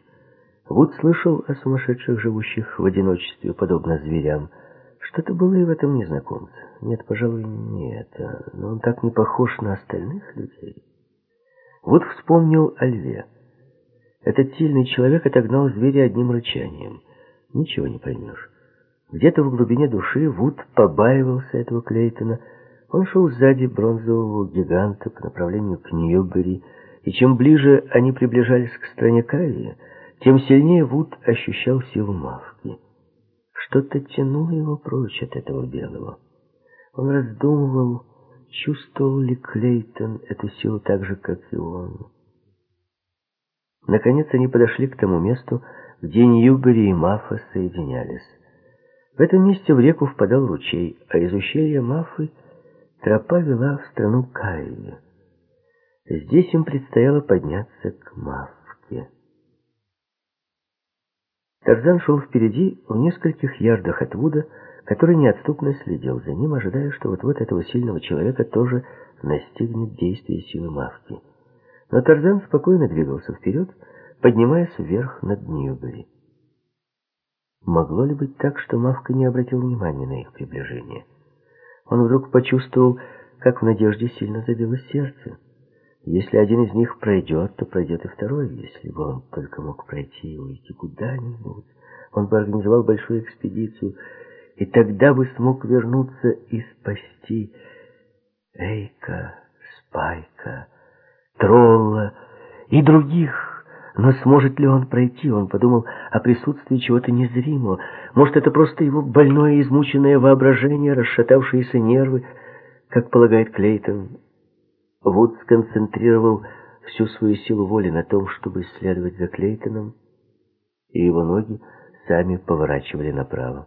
Вуд слышал о сумасшедших, живущих в одиночестве, подобно зверям. Что-то было и в этом незнакомце. Нет, пожалуй, не это. Но он так не похож на остальных людей. Вуд вспомнил о льве. Этот сильный человек отогнал зверя одним рычанием. Ничего не поймешь. Где-то в глубине души Вуд побаивался этого Клейтона. Он шел сзади бронзового гиганта по направлению к Ньюбери, и чем ближе они приближались к стране Кавии, тем сильнее Вуд ощущал силу Мавки. Что-то тянуло его прочь от этого белого. Он раздумывал, чувствовал ли Клейтон эту силу так же, как и он. Наконец они подошли к тому месту, где Ньюбери и Мафа соединялись. В этом месте в реку впадал ручей, а из ущелья Мафы тропа вела в страну Кайи. Здесь им предстояло подняться к Мафке. Тарзан шел впереди в нескольких ярдах от Вуда, который неотступно следил за ним, ожидая, что вот-вот этого сильного человека тоже настигнет действие силы Мавки. Но Тарзан спокойно двигался вперед, поднимаясь вверх над Ньюбери. Могло ли быть так, что Мавка не обратил внимания на их приближение? Он вдруг почувствовал, как в надежде сильно забилось сердце. Если один из них пройдет, то пройдет и второй. Если бы он только мог пройти и уйти куда-нибудь, он бы организовал большую экспедицию, и тогда бы смог вернуться и спасти Эйка, Спайка, Тролла и других но сможет ли он пройти? Он подумал о присутствии чего-то незримого. Может, это просто его больное, измученное воображение, расшатавшиеся нервы, как полагает Клейтон. Вуд сконцентрировал всю свою силу воли на том, чтобы следовать за Клейтоном, и его ноги сами поворачивали направо.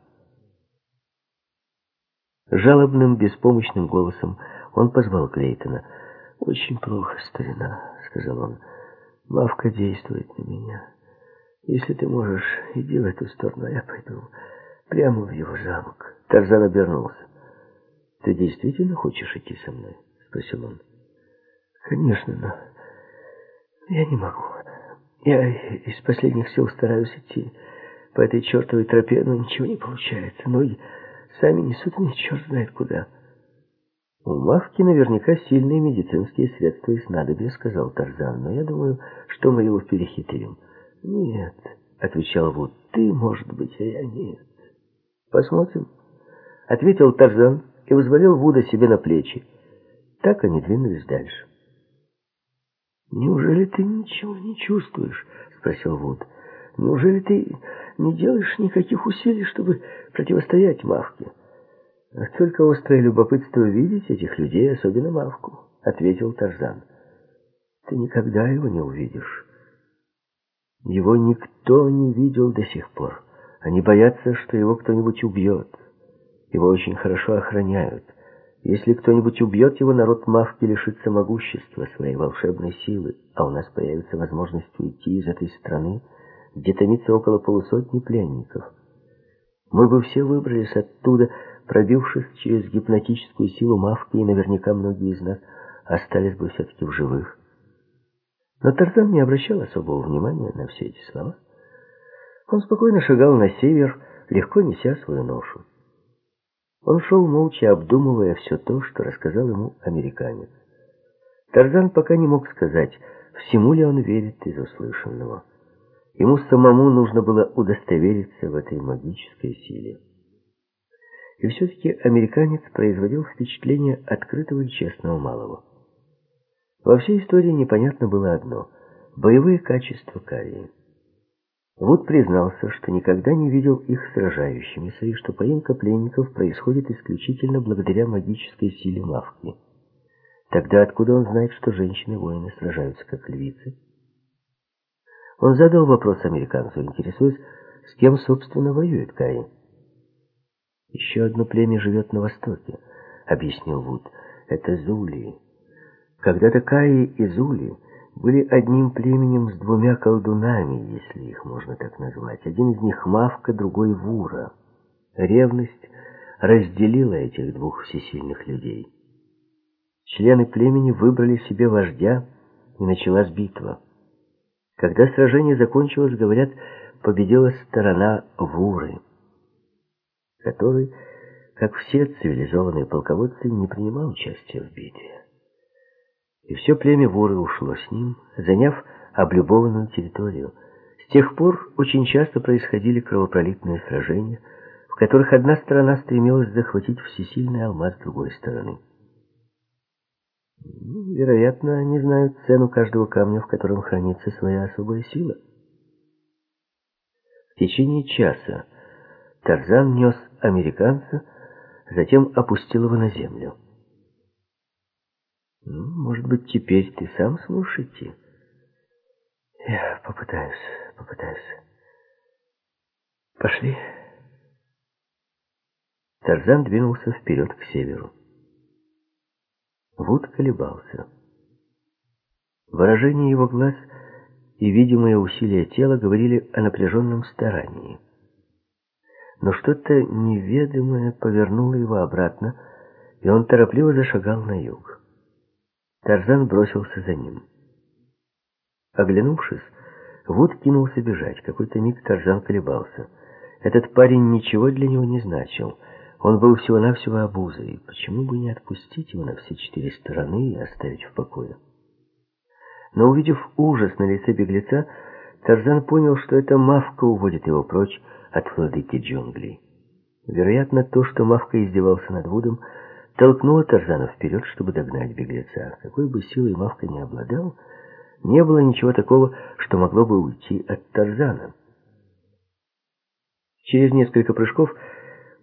Жалобным, беспомощным голосом он позвал Клейтона. «Очень плохо, старина», — сказал он. «Мавка действует на меня. Если ты можешь, иди в эту сторону, а я пойду прямо в его замок». Тарзан обернулся. «Ты действительно хочешь идти со мной?» — спросил он. «Конечно, но я не могу. Я из последних сил стараюсь идти по этой чертовой тропе, но ничего не получается. Ноги сами несут меня черт знает куда». «У Мавки наверняка сильные медицинские средства и снадобья», — сказал Тарзан. «Но я думаю, что мы его перехитрим». «Нет», — отвечал Вуд, — «ты, может быть, а я нет». «Посмотрим», — ответил Тарзан и взвалил Вуда себе на плечи. Так они двинулись дальше. «Неужели ты ничего не чувствуешь?» — спросил Вуд. «Неужели ты не делаешь никаких усилий, чтобы противостоять Мавке?» «А «Только острое любопытство видеть этих людей, особенно Мавку», — ответил Тарзан. «Ты никогда его не увидишь. Его никто не видел до сих пор. Они боятся, что его кто-нибудь убьет. Его очень хорошо охраняют. Если кто-нибудь убьет его, народ Мавки лишится могущества, своей волшебной силы, а у нас появится возможность уйти из этой страны, где томится около полусотни пленников. Мы бы все выбрались оттуда, пробившись через гипнотическую силу Мавки, и наверняка многие из нас остались бы все-таки в живых. Но Тарзан не обращал особого внимания на все эти слова. Он спокойно шагал на север, легко неся свою ношу. Он шел молча, обдумывая все то, что рассказал ему американец. Тарзан пока не мог сказать, всему ли он верит из услышанного. Ему самому нужно было удостовериться в этой магической силе. И все-таки американец производил впечатление открытого и честного малого. Во всей истории непонятно было одно – боевые качества Карии. Вуд признался, что никогда не видел их сражающимися, и что поимка пленников происходит исключительно благодаря магической силе Мавки. Тогда откуда он знает, что женщины-воины сражаются как львицы? Он задал вопрос американцу, интересуясь, с кем, собственно, воюет Каи. «Еще одно племя живет на востоке», — объяснил Вуд. «Это Зули. Когда-то Каи и Зули были одним племенем с двумя колдунами, если их можно так назвать. Один из них Мавка, другой Вура. Ревность разделила этих двух всесильных людей. Члены племени выбрали себе вождя, и началась битва. Когда сражение закончилось, говорят, победила сторона Вуры, который, как все цивилизованные полководцы, не принимал участия в битве и все племя воры ушло с ним, заняв облюбованную территорию. С тех пор очень часто происходили кровопролитные сражения, в которых одна сторона стремилась захватить всесильный алмаз другой стороны. Ну, вероятно, они знают цену каждого камня, в котором хранится своя особая сила. В течение часа Тарзан нес американца, затем опустил его на землю. Ну, может быть, теперь ты сам сможешь идти? Я попытаюсь, попытаюсь. Пошли. Тарзан двинулся вперед к северу. Вуд колебался. Выражение его глаз и видимые усилия тела говорили о напряженном старании. Но что-то неведомое повернуло его обратно, и он торопливо зашагал на юг. Тарзан бросился за ним. Оглянувшись, Вуд кинулся бежать. Какой-то миг Тарзан колебался. Этот парень ничего для него не значил. Он был всего-навсего обузой. Почему бы не отпустить его на все четыре стороны и оставить в покое? Но увидев ужас на лице беглеца, Тарзан понял, что эта Мавка уводит его прочь от владыки джунглей. Вероятно, то, что Мавка издевался над Вудом, толкнула Тарзана вперед, чтобы догнать беглеца. Какой бы силой Мавка не обладал, не было ничего такого, что могло бы уйти от Тарзана. Через несколько прыжков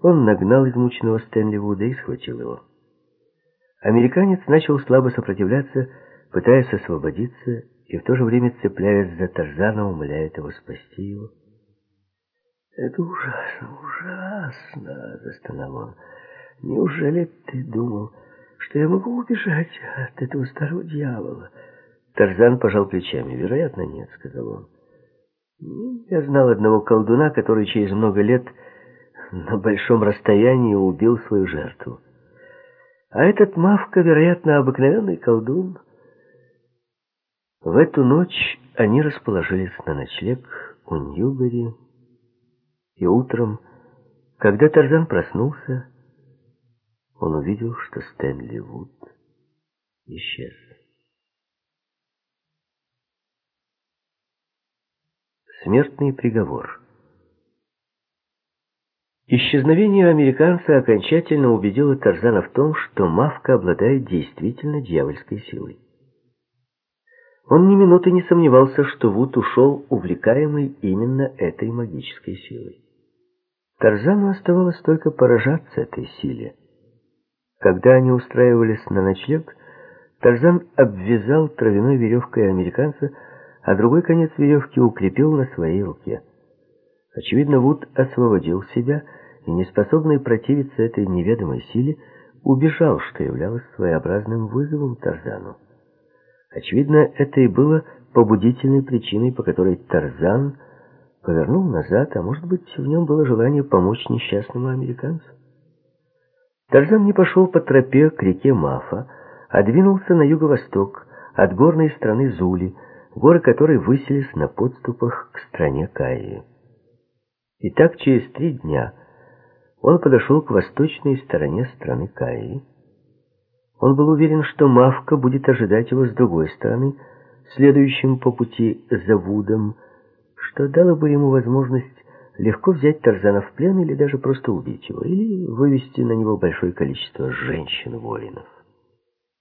он нагнал измученного Стэнли Вуда и схватил его. Американец начал слабо сопротивляться, пытаясь освободиться и в то же время цепляясь за Тарзана, умоляет его спасти его. «Это ужасно, ужасно!» — застонал он. «Неужели ты думал, что я могу убежать от этого старого дьявола?» Тарзан пожал плечами. «Вероятно, нет», — сказал он. «Я знал одного колдуна, который через много лет на большом расстоянии убил свою жертву. А этот Мавка, вероятно, обыкновенный колдун». В эту ночь они расположились на ночлег у Ньюбери, и утром, когда Тарзан проснулся, он увидел, что Стэнли Вуд исчез. Смертный приговор. Исчезновение американца окончательно убедило Тарзана в том, что Мавка обладает действительно дьявольской силой. Он ни минуты не сомневался, что Вуд ушел, увлекаемый именно этой магической силой. Тарзану оставалось только поражаться этой силе. Когда они устраивались на ночлег, Тарзан обвязал травяной веревкой американца, а другой конец веревки укрепил на своей руке. Очевидно, Вуд освободил себя и, неспособный противиться этой неведомой силе, убежал, что являлось своеобразным вызовом Тарзану. Очевидно, это и было побудительной причиной, по которой Тарзан повернул назад, а может быть, в нем было желание помочь несчастному американцу. Тарзан не пошел по тропе к реке Мафа, а двинулся на юго-восток, от горной страны Зули, горы которой высились на подступах к стране Каи. И так через три дня он подошел к восточной стороне страны Каи. Он был уверен, что Мавка будет ожидать его с другой стороны, следующим по пути за Вудом, что дало бы ему возможность легко взять Тарзана в плен или даже просто убить его, или вывести на него большое количество женщин-воинов.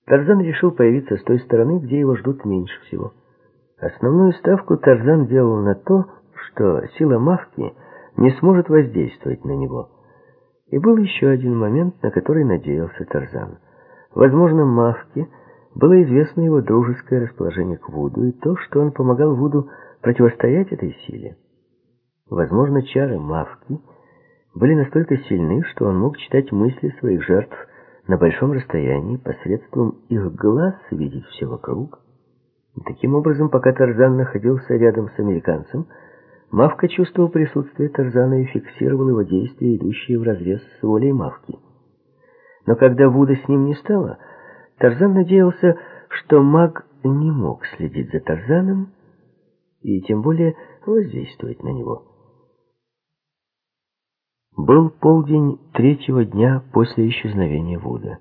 Тарзан решил появиться с той стороны, где его ждут меньше всего. Основную ставку Тарзан делал на то, что сила Мавки не сможет воздействовать на него. И был еще один момент, на который надеялся Тарзан. Возможно, Мавке было известно его дружеское расположение к Вуду и то, что он помогал Вуду противостоять этой силе. Возможно, чары Мавки были настолько сильны, что он мог читать мысли своих жертв на большом расстоянии, посредством их глаз видеть все вокруг. И таким образом, пока Тарзан находился рядом с американцем, Мавка чувствовал присутствие Тарзана и фиксировал его действия, идущие вразрез с волей Мавки. Но когда Вуда с ним не стало, Тарзан надеялся, что маг не мог следить за Тарзаном и тем более воздействовать на него. Был полдень третьего дня после исчезновения Вуда.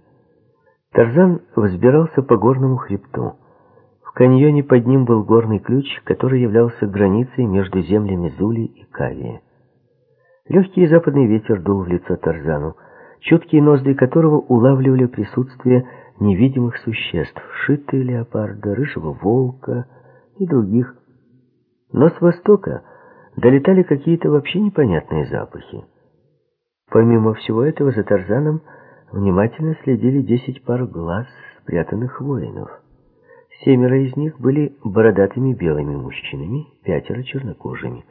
Тарзан взбирался по горному хребту. В каньоне под ним был горный ключ, который являлся границей между землями Зули и Кавии. Легкий западный ветер дул в лицо Тарзану, чуткие ноздри которого улавливали присутствие невидимых существ, шитые леопарда, рыжего волка и других. Но с востока долетали какие-то вообще непонятные запахи. Помимо всего этого, за Тарзаном внимательно следили десять пар глаз спрятанных воинов. Семеро из них были бородатыми белыми мужчинами, пятеро чернокожими.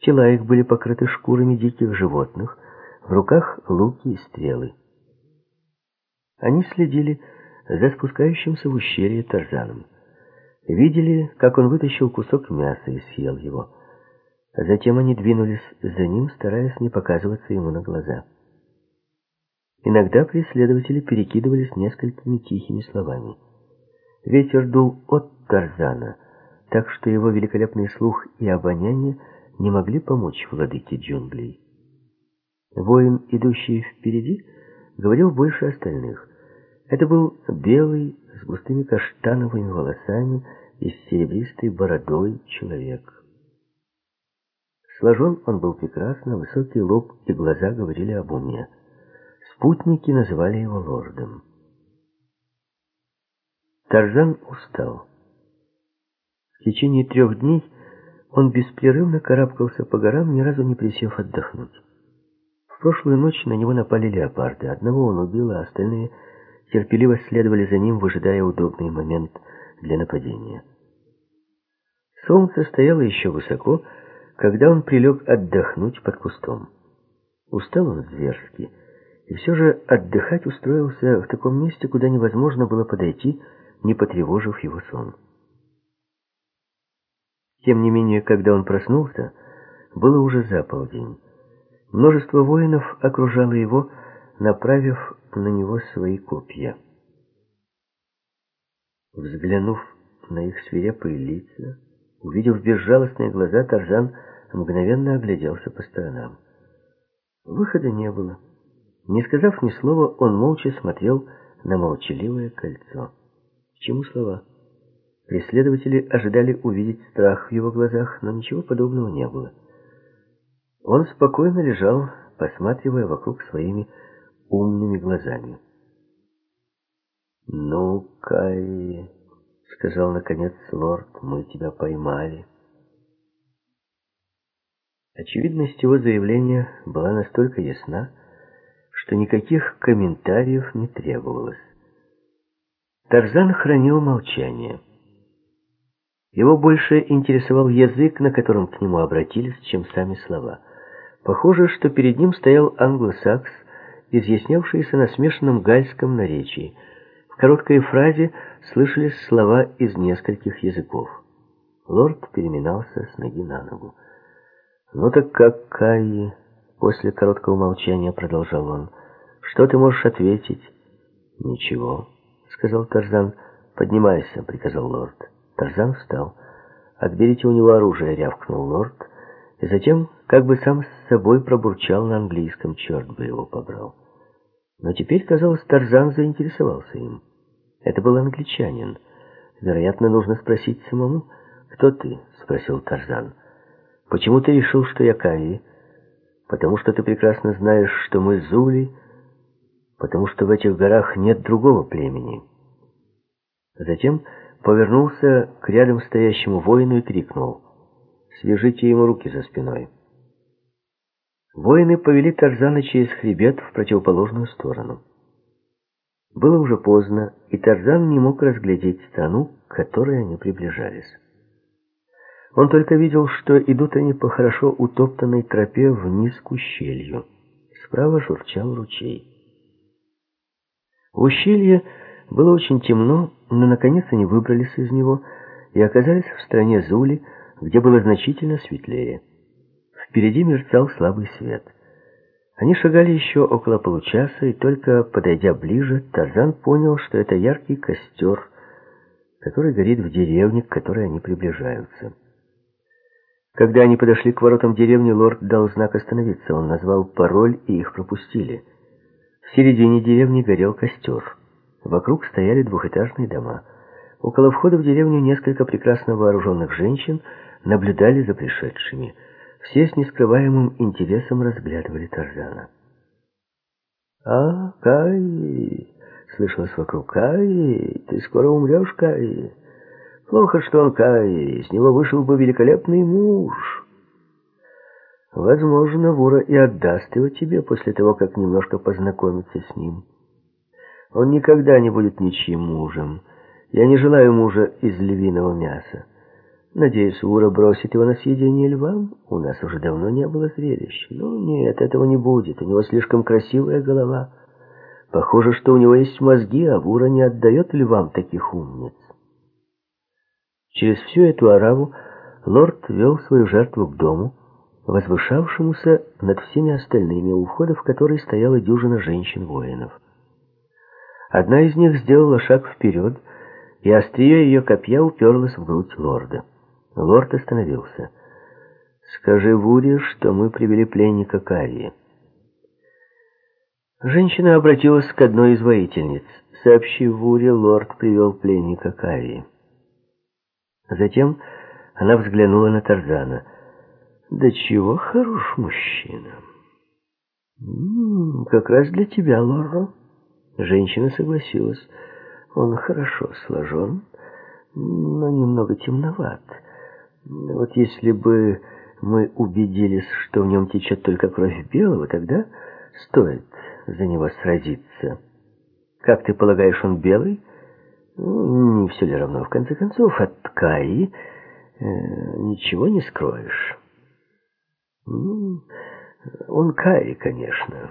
Тела их были покрыты шкурами диких животных, в руках луки и стрелы. Они следили за спускающимся в ущелье Тарзаном. Видели, как он вытащил кусок мяса и съел его. Затем они двинулись за ним, стараясь не показываться ему на глаза. Иногда преследователи перекидывались несколькими тихими словами. Ветер дул от Тарзана, так что его великолепный слух и обоняние не могли помочь владыке джунглей. Воин, идущий впереди, говорил больше остальных. Это был белый, с густыми каштановыми волосами и с серебристой бородой человек. Сложен он был прекрасно, высокий лоб и глаза говорили об уме. Спутники называли его лордом. Тарзан устал. В течение трех дней он беспрерывно карабкался по горам, ни разу не присев отдохнуть. В прошлую ночь на него напали леопарды. Одного он убил, а остальные терпеливо следовали за ним, выжидая удобный момент для нападения. Солнце стояло еще высоко, когда он прилег отдохнуть под кустом. Устал он зверски, и все же отдыхать устроился в таком месте, куда невозможно было подойти, не потревожив его сон. Тем не менее, когда он проснулся, было уже за полдень. Множество воинов окружало его, направив на него свои копья. Взглянув на их свирепые лица, увидев безжалостные глаза, Тарзан мгновенно огляделся по сторонам. Выхода не было. Не сказав ни слова, он молча смотрел на молчаливое кольцо. К чему слова? Преследователи ожидали увидеть страх в его глазах, но ничего подобного не было. Он спокойно лежал, посматривая вокруг своими умными глазами. «Ну, Кай», — сказал наконец лорд, — «мы тебя поймали». Очевидность его заявления была настолько ясна, что никаких комментариев не требовалось. Тарзан хранил молчание. Его больше интересовал язык, на котором к нему обратились, чем сами слова. Похоже, что перед ним стоял англосакс, изъяснявшийся на смешанном гальском наречии. В короткой фразе слышались слова из нескольких языков. Лорд переминался с ноги на ногу. «Ну так как, Кайи?» После короткого молчания продолжал он. «Что ты можешь ответить?» «Ничего», — сказал Тарзан. «Поднимайся», — приказал лорд. Тарзан встал. «Отберите у него оружие», — рявкнул лорд. И затем, как бы сам с собой пробурчал на английском, черт бы его побрал. Но теперь, казалось, Тарзан заинтересовался им. Это был англичанин. Вероятно, нужно спросить самому. «Кто ты?» — спросил Тарзан. «Почему ты решил, что я Каи?» «Потому что ты прекрасно знаешь, что мы Зули, потому что в этих горах нет другого племени». Затем повернулся к рядом стоящему воину и крикнул «Свяжите ему руки за спиной». Воины повели Тарзана через хребет в противоположную сторону. Было уже поздно, и Тарзан не мог разглядеть страну, к которой они приближались. Он только видел, что идут они по хорошо утоптанной тропе вниз к ущелью. Справа журчал ручей. В ущелье было очень темно, но наконец они выбрались из него и оказались в стране Зули, где было значительно светлее. Впереди мерцал слабый свет. Они шагали еще около получаса, и только подойдя ближе, Тарзан понял, что это яркий костер, который горит в деревне, к которой они приближаются. Когда они подошли к воротам деревни, лорд дал знак остановиться. Он назвал пароль, и их пропустили. В середине деревни горел костер. Вокруг стояли двухэтажные дома. Около входа в деревню несколько прекрасно вооруженных женщин наблюдали за пришедшими – все с нескрываемым интересом разглядывали Тарзана. «А, Кай!» — слышалось вокруг. «Кай, ты скоро умрешь, Кай!» «Плохо, что он Кай, из него вышел бы великолепный муж!» «Возможно, Вура и отдаст его тебе после того, как немножко познакомиться с ним. Он никогда не будет ничьим мужем. Я не желаю мужа из львиного мяса». Надеюсь, Ура бросит его на съедение львам? У нас уже давно не было зрелищ. Ну, нет, этого не будет. У него слишком красивая голова. Похоже, что у него есть мозги, а Ура не отдает львам таких умниц. Через всю эту ораву лорд вел свою жертву к дому, возвышавшемуся над всеми остальными, у входа в который стояла дюжина женщин-воинов. Одна из них сделала шаг вперед, и острие ее копья уперлось в грудь лорда. Лорд остановился. «Скажи Вуре, что мы привели пленника Карии». Женщина обратилась к одной из воительниц. «Сообщи Вуре, лорд привел пленника Карии». Затем она взглянула на Тарзана. «Да чего хорош мужчина!» «М -м, «Как раз для тебя, Лоро». Женщина согласилась. «Он хорошо сложен, но немного темноват». Вот если бы мы убедились, что в нем течет только кровь белого, тогда стоит за него сразиться. Как ты полагаешь, он белый? Ну, не все ли равно, в конце концов, от Каи э, ничего не скроешь. Ну, он Каи, конечно.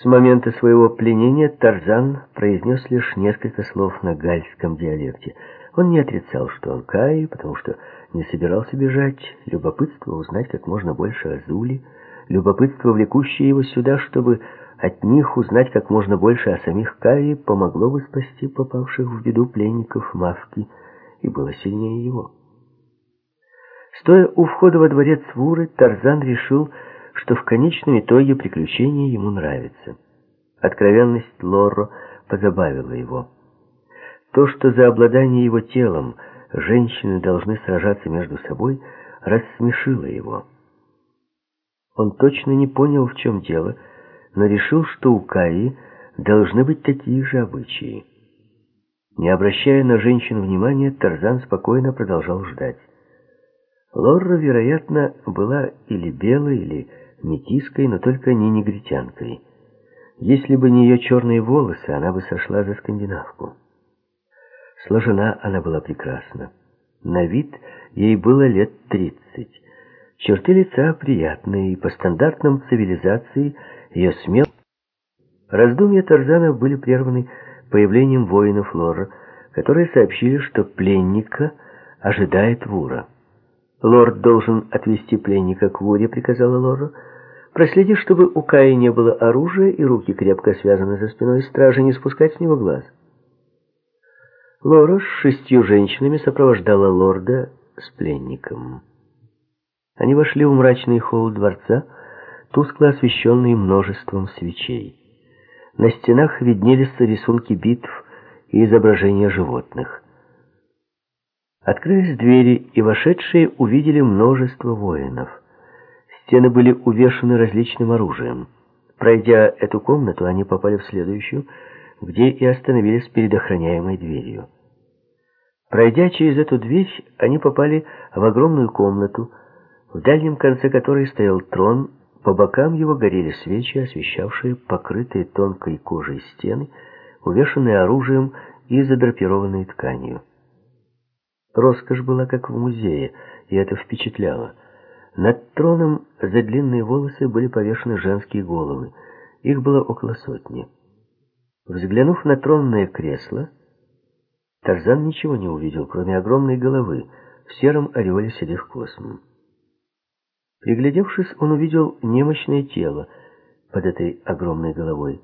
С момента своего пленения Тарзан произнес лишь несколько слов на гальском диалекте. Он не отрицал, что он Каи, потому что не собирался бежать. Любопытство узнать как можно больше о Зуле, любопытство, влекущее его сюда, чтобы от них узнать как можно больше о самих Каи помогло бы спасти попавших в беду пленников Мавки и было сильнее его. Стоя у входа во дворец Вуры, Тарзан решил, что в конечном итоге приключение ему нравится. Откровенность Лорро позабавила его. То, что за обладание его телом женщины должны сражаться между собой, рассмешило его. Он точно не понял, в чем дело, но решил, что у Каи должны быть такие же обычаи. Не обращая на женщин внимания, Тарзан спокойно продолжал ждать. Лорра, вероятно, была или белой, или метиской, но только не негритянкой. Если бы не ее черные волосы, она бы сошла за скандинавку. Сложена она была прекрасно. На вид ей было лет тридцать. Черты лица приятные, и по стандартам цивилизации ее смел. Раздумья Тарзана были прерваны появлением воинов Лора, которые сообщили, что пленника ожидает Вура. «Лорд должен отвести пленника к Вуре», — приказала Лора. «Проследи, чтобы у Каи не было оружия и руки крепко связаны за спиной стражи, не спускать с него глаз». Лора с шестью женщинами сопровождала лорда с пленником. Они вошли в мрачный холл дворца, тускло освещенный множеством свечей. На стенах виднелись рисунки битв и изображения животных. Открылись двери, и вошедшие увидели множество воинов. Стены были увешаны различным оружием. Пройдя эту комнату, они попали в следующую, где и остановились перед охраняемой дверью. Пройдя через эту дверь, они попали в огромную комнату, в дальнем конце которой стоял трон, по бокам его горели свечи, освещавшие покрытые тонкой кожей стены, увешанные оружием и задрапированные тканью. Роскошь была как в музее, и это впечатляло. Над троном за длинные волосы были повешены женские головы. Их было около сотни. Взглянув на тронное кресло, Тарзан ничего не увидел, кроме огромной головы в сером ореоле седых косм. Приглядевшись, он увидел немощное тело под этой огромной головой.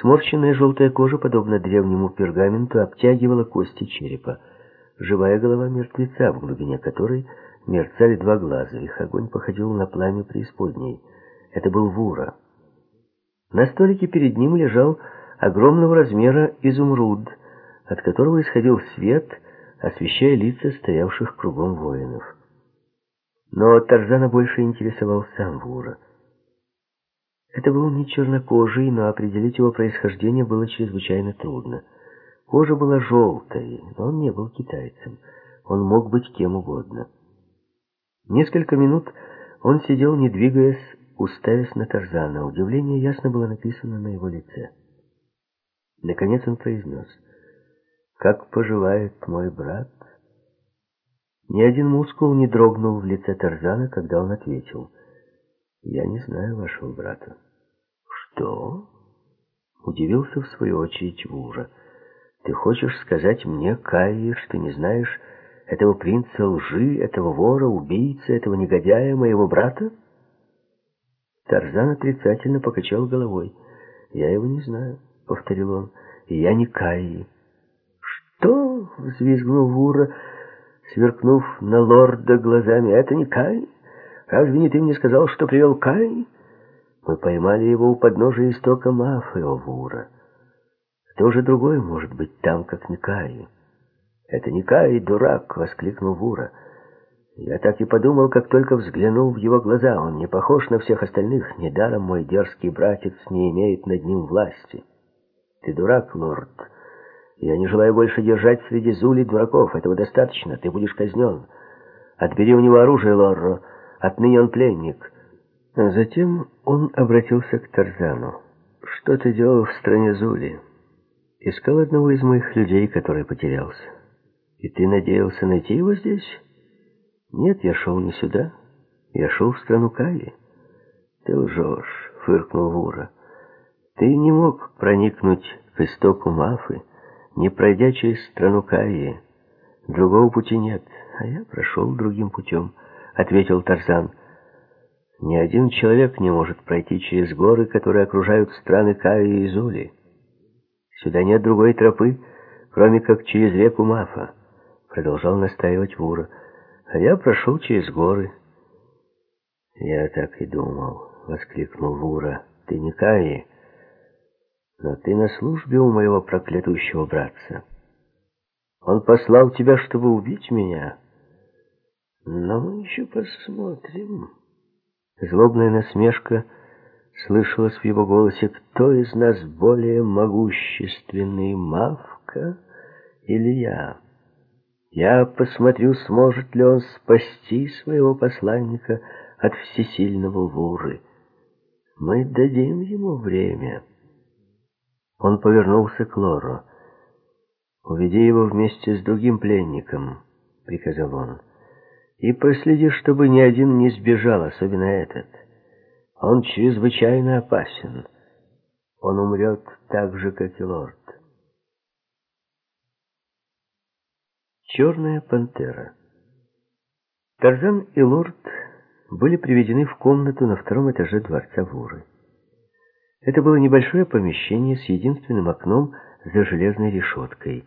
Сморщенная желтая кожа, подобно древнему пергаменту, обтягивала кости черепа. Живая голова мертвеца, в глубине которой мерцали два глаза. Их огонь походил на пламя преисподней. Это был Вура. На столике перед ним лежал огромного размера изумруд, от которого исходил свет, освещая лица стоявших кругом воинов. Но Тарзана больше интересовал сам Вура. Это был не чернокожий, но определить его происхождение было чрезвычайно трудно. Кожа была желтой, но он не был китайцем. Он мог быть кем угодно. Несколько минут он сидел, не двигаясь, уставясь на Тарзана. Удивление ясно было написано на его лице. Наконец он произнес, «Как поживает мой брат?» Ни один мускул не дрогнул в лице Тарзана, когда он ответил. «Я не знаю вашего брата». «Что?» Удивился в свою очередь Вура. «Ты хочешь сказать мне, Кайи, что не знаешь этого принца лжи, этого вора, убийцы, этого негодяя, моего брата?» Тарзан отрицательно покачал головой. «Я его не знаю», — повторил он, — «и я не Кайи». «Что?» — взвизгнул Вура, — сверкнув на лорда глазами. «Это не Кай? Разве не ты мне сказал, что привел Кай?» Мы поймали его у подножия истока Мафы, Овура. Кто же другой может быть там, как не Кай? «Это не Кай, дурак!» — воскликнул Вура. Я так и подумал, как только взглянул в его глаза. Он не похож на всех остальных. Недаром мой дерзкий братец не имеет над ним власти. Ты дурак, лорд. Я не желаю больше держать среди зули дураков. Этого достаточно. Ты будешь казнен. Отбери у него оружие, Лорро. Отныне он пленник. Затем он обратился к Тарзану. Что ты делал в стране Зули? Искал одного из моих людей, который потерялся. И ты надеялся найти его здесь? Нет, я шел не сюда. Я шел в страну Кали. Ты лжешь, фыркнул Вура. Ты не мог проникнуть к истоку Мафы, не пройдя через страну Каи. Другого пути нет, а я прошел другим путем, ответил Тарзан. Ни один человек не может пройти через горы, которые окружают страны Каи и Зули. Сюда нет другой тропы, кроме как через реку Мафа, продолжал настаивать Вура. А я прошел через горы. Я так и думал, воскликнул Вура. Ты не Каи, но ты на службе у моего проклятущего братца. Он послал тебя, чтобы убить меня. Но мы еще посмотрим. Злобная насмешка слышалась в его голосе. Кто из нас более могущественный, Мавка или я? Я посмотрю, сможет ли он спасти своего посланника от всесильного Вуры. Мы дадим ему время. Он повернулся к Лору. «Уведи его вместе с другим пленником», — приказал он. «И проследи, чтобы ни один не сбежал, особенно этот. Он чрезвычайно опасен. Он умрет так же, как и лорд». Черная пантера. Тарзан и лорд были приведены в комнату на втором этаже дворца Вуры. Это было небольшое помещение с единственным окном за железной решеткой.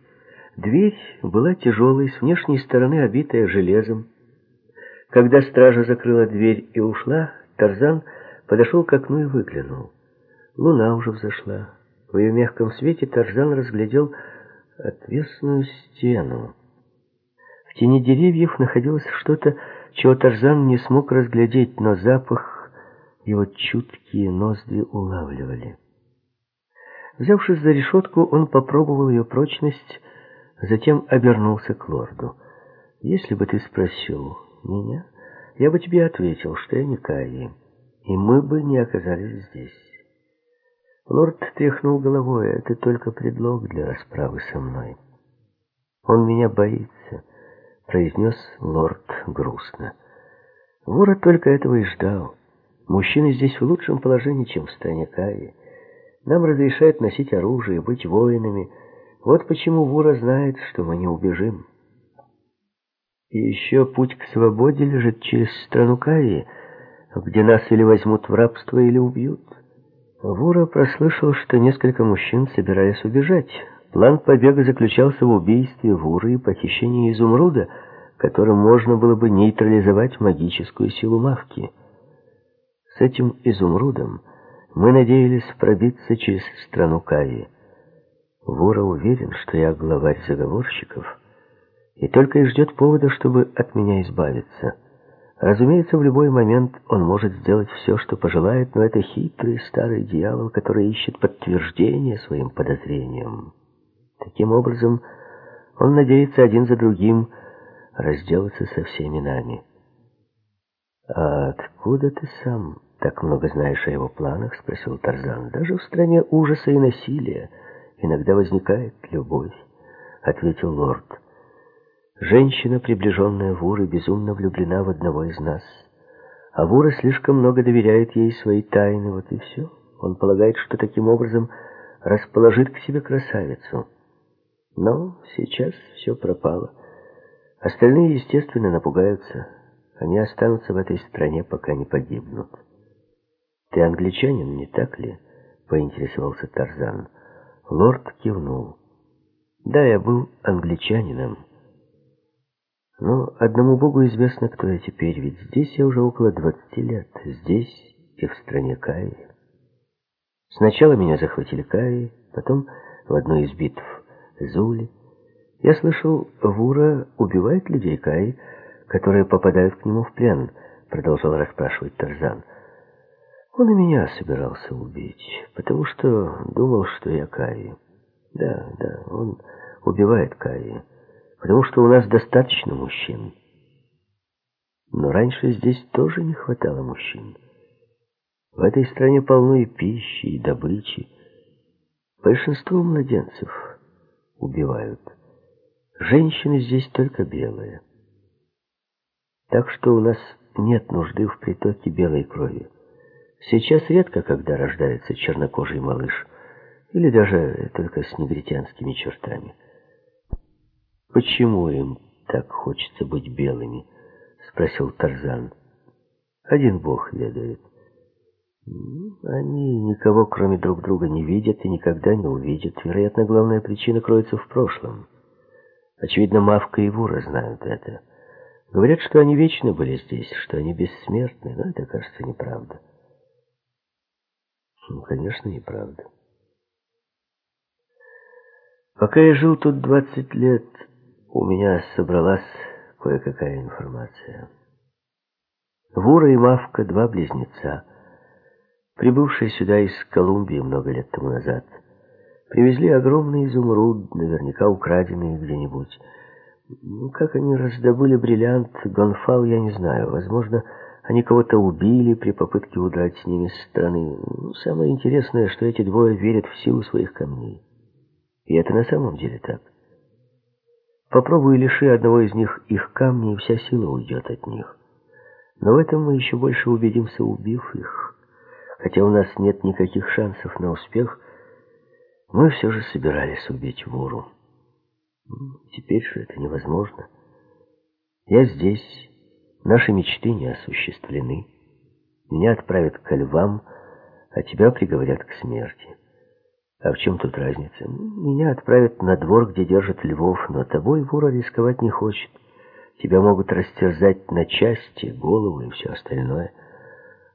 Дверь была тяжелой, с внешней стороны обитая железом. Когда стража закрыла дверь и ушла, Тарзан подошел к окну и выглянул. Луна уже взошла. В ее мягком свете Тарзан разглядел отвесную стену. В тени деревьев находилось что-то, чего Тарзан не смог разглядеть, но запах его чуткие ноздри улавливали. Взявшись за решетку, он попробовал ее прочность, затем обернулся к лорду. «Если бы ты спросил меня, я бы тебе ответил, что я не Каи, и мы бы не оказались здесь». Лорд тряхнул головой, это только предлог для расправы со мной. «Он меня боится», — произнес лорд грустно. Вора только этого и ждал. Мужчины здесь в лучшем положении, чем в стране Каи. Нам разрешают носить оружие, быть воинами. Вот почему Вура знает, что мы не убежим. И еще путь к свободе лежит через страну Каи, где нас или возьмут в рабство, или убьют. Вура прослышал, что несколько мужчин собирались убежать. План побега заключался в убийстве Вуры и похищении изумруда, которым можно было бы нейтрализовать магическую силу Мавки. С этим изумрудом мы надеялись пробиться через страну Каи. Вора уверен, что я главарь заговорщиков, и только и ждет повода, чтобы от меня избавиться. Разумеется, в любой момент он может сделать все, что пожелает, но это хитрый старый дьявол, который ищет подтверждение своим подозрениям. Таким образом, он надеется один за другим разделаться со всеми нами. «А откуда ты сам так много знаешь о его планах?» — спросил Тарзан. «Даже в стране ужаса и насилия иногда возникает любовь», — ответил лорд. «Женщина, приближенная Вуры, безумно влюблена в одного из нас. А Вура слишком много доверяет ей свои тайны, вот и все. Он полагает, что таким образом расположит к себе красавицу. Но сейчас все пропало. Остальные, естественно, напугаются». Они останутся в этой стране, пока не погибнут. «Ты англичанин, не так ли?» — поинтересовался Тарзан. Лорд кивнул. «Да, я был англичанином. Но одному богу известно, кто я теперь, ведь здесь я уже около двадцати лет, здесь и в стране Каи. Сначала меня захватили Каи, потом в одной из битв Зули. Я слышал, Вура убивает людей Каи, которые попадают к нему в плен, продолжал расспрашивать Тарзан. Он и меня собирался убить, потому что думал, что я Каи. Да, да, он убивает Каи, потому что у нас достаточно мужчин. Но раньше здесь тоже не хватало мужчин. В этой стране полно и пищи, и добычи. Большинство младенцев убивают. Женщины здесь только белые. Так что у нас нет нужды в притоке белой крови. Сейчас редко, когда рождается чернокожий малыш, или даже только с негритянскими чертами. «Почему им так хочется быть белыми?» — спросил Тарзан. «Один бог ведает. Они никого, кроме друг друга, не видят и никогда не увидят. Вероятно, главная причина кроется в прошлом. Очевидно, Мавка и Вура знают это. Говорят, что они вечно были здесь, что они бессмертны, но это, кажется, неправда. Ну, конечно, неправда. Пока я жил тут 20 лет, у меня собралась кое-какая информация. Вура и Мавка — два близнеца, прибывшие сюда из Колумбии много лет тому назад. Привезли огромный изумруд, наверняка украденный где-нибудь. Ну, как они раздобыли бриллиант Гонфал, я не знаю. Возможно, они кого-то убили при попытке удрать с ними с страны. Ну, самое интересное, что эти двое верят в силу своих камней. И это на самом деле так. Попробуй лиши одного из них их камней, и вся сила уйдет от них. Но в этом мы еще больше убедимся, убив их. Хотя у нас нет никаких шансов на успех, мы все же собирались убить Вуру. Теперь же это невозможно. Я здесь, наши мечты не осуществлены. Меня отправят к львам, а тебя приговорят к смерти. А в чем тут разница? Меня отправят на двор, где держат львов, но тобой вора рисковать не хочет. Тебя могут растерзать на части, голову и все остальное.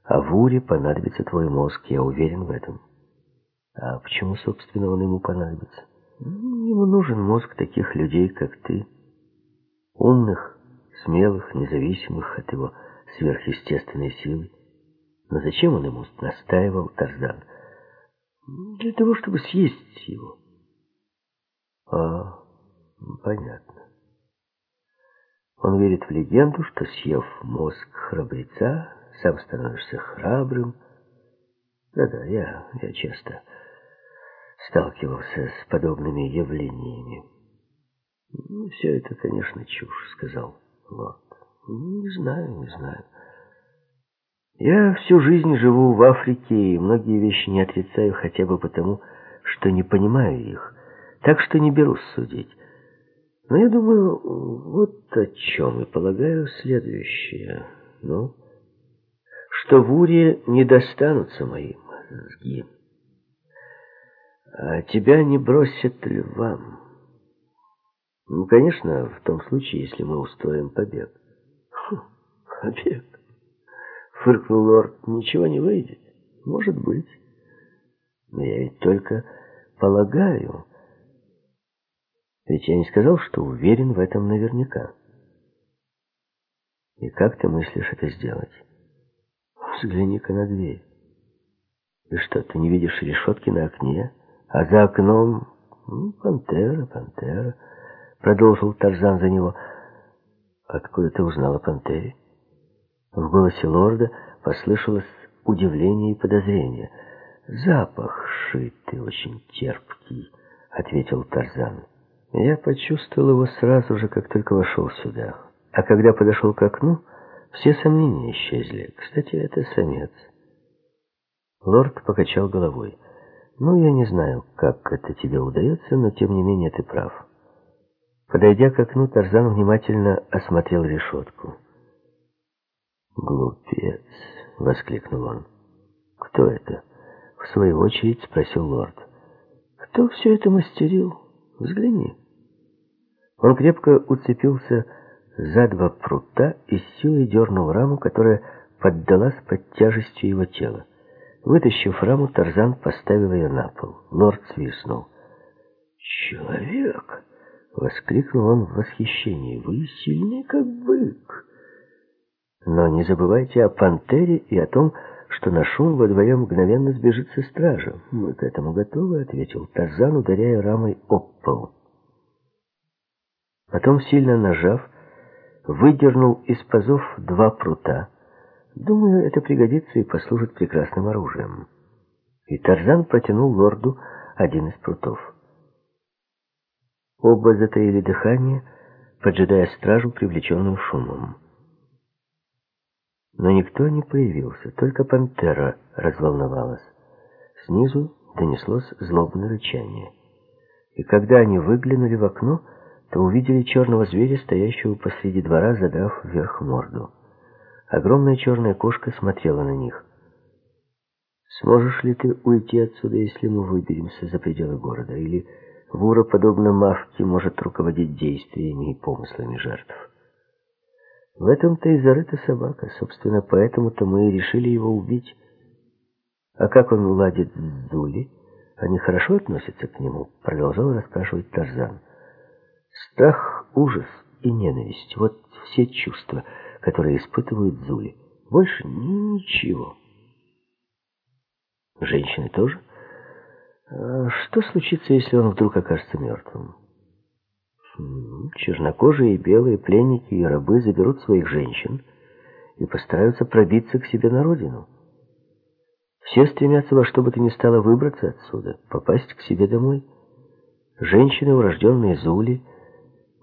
А Вуре понадобится твой мозг, я уверен в этом. А почему, собственно, он ему понадобится? Ему нужен мозг таких людей, как ты. Умных, смелых, независимых от его сверхъестественной силы. Но зачем он ему настаивал, Тарзан? Для того, чтобы съесть его. А, понятно. Он верит в легенду, что, съев мозг храбреца, сам становишься храбрым. Да-да, я, я часто сталкивался с подобными явлениями. Ну, «Все это, конечно, чушь», — сказал лорд. «Не знаю, не знаю. Я всю жизнь живу в Африке, и многие вещи не отрицаю хотя бы потому, что не понимаю их, так что не берусь судить. Но я думаю, вот о чем и полагаю следующее. Ну, что в Уре не достанутся мои мозги а тебя не бросят львам. Ну, конечно, в том случае, если мы устроим побег. Фу, побег? Фыркнул лорд. Ничего не выйдет. Может быть. Но я ведь только полагаю. Ведь я не сказал, что уверен в этом наверняка. И как ты мыслишь это сделать? Взгляни-ка на дверь. И что, ты не видишь решетки на окне? А за окном... Ну, пантера, пантера, продолжил Тарзан за него. Откуда ты узнала о пантере? В голосе лорда послышалось удивление и подозрение. «Запах шитый, очень терпкий», — ответил Тарзан. Я почувствовал его сразу же, как только вошел сюда. А когда подошел к окну, все сомнения исчезли. Кстати, это самец. Лорд покачал головой. Ну, я не знаю, как это тебе удается, но тем не менее ты прав. Подойдя к окну, Тарзан внимательно осмотрел решетку. «Глупец!» — воскликнул он. «Кто это?» — в свою очередь спросил лорд. «Кто все это мастерил? Взгляни». Он крепко уцепился за два прута и с силой дернул раму, которая поддалась под тяжестью его тела. Вытащив раму, Тарзан поставил ее на пол. Лорд свистнул. «Человек!» — воскликнул он в восхищении. «Вы сильный, как бык!» «Но не забывайте о пантере и о том, что на шум во дворе мгновенно сбежится стража. Мы к этому готовы», — ответил Тарзан, ударяя рамой об пол. Потом, сильно нажав, выдернул из пазов два прута, Думаю, это пригодится и послужит прекрасным оружием. И Тарзан протянул лорду один из прутов. Оба затаили дыхание, поджидая стражу, привлеченную шумом. Но никто не появился, только пантера разволновалась. Снизу донеслось злобное рычание. И когда они выглянули в окно, то увидели черного зверя, стоящего посреди двора, задрав вверх морду. Огромная черная кошка смотрела на них. «Сможешь ли ты уйти отсюда, если мы выберемся за пределы города? Или Вура, подобно Мавке, может руководить действиями и помыслами жертв?» В этом-то и зарыта собака. Собственно, поэтому-то мы и решили его убить. А как он ладит с Зули? Они хорошо относятся к нему? Продолжал расспрашивать Тарзан. Страх, ужас и ненависть. Вот все чувства, которые испытывают Зули. Больше ничего. Женщины тоже? А что случится, если он вдруг окажется мертвым? Чернокожие и белые пленники и рабы заберут своих женщин и постараются пробиться к себе на родину. Все стремятся во что бы то ни стало выбраться отсюда, попасть к себе домой. Женщины, урожденные Зули,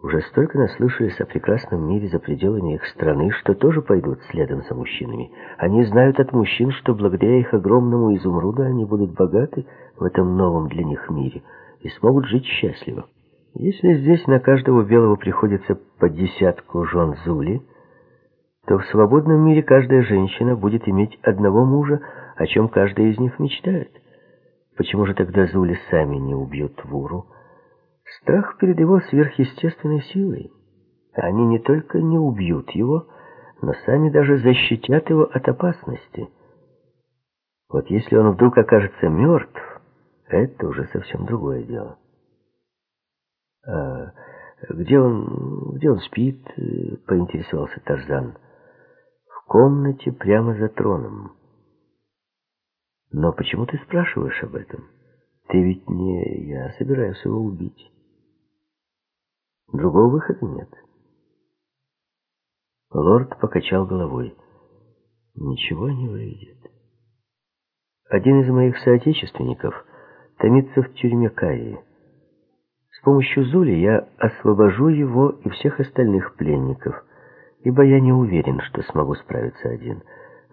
уже столько наслышались о прекрасном мире за пределами их страны, что тоже пойдут следом за мужчинами. Они знают от мужчин, что благодаря их огромному изумруду они будут богаты в этом новом для них мире и смогут жить счастливо. Если здесь на каждого белого приходится по десятку жен Зули, то в свободном мире каждая женщина будет иметь одного мужа, о чем каждая из них мечтает. Почему же тогда Зули сами не убьют Вуру? Страх перед его сверхъестественной силой. Они не только не убьют его, но сами даже защитят его от опасности. Вот если он вдруг окажется мертв, это уже совсем другое дело. «А где он, где он спит?» — поинтересовался Тарзан. «В комнате прямо за троном». «Но почему ты спрашиваешь об этом? Ты ведь не... Я собираюсь его убить. Другого выхода нет». Лорд покачал головой. «Ничего не выйдет. Один из моих соотечественников томится в тюрьме Каи». С помощью Зули я освобожу его и всех остальных пленников, ибо я не уверен, что смогу справиться один.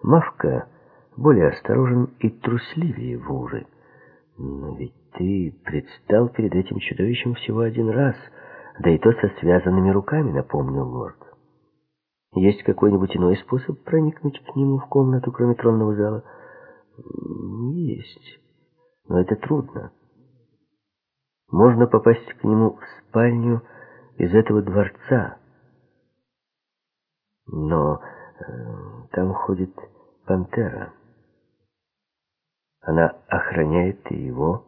Мавка более осторожен и трусливее Вуры. Но ведь ты предстал перед этим чудовищем всего один раз, да и то со связанными руками, напомнил лорд. Есть какой-нибудь иной способ проникнуть к нему в комнату, кроме тронного зала? Есть, но это трудно. Можно попасть к нему в спальню из этого дворца. Но э, там ходит пантера. Она охраняет и его,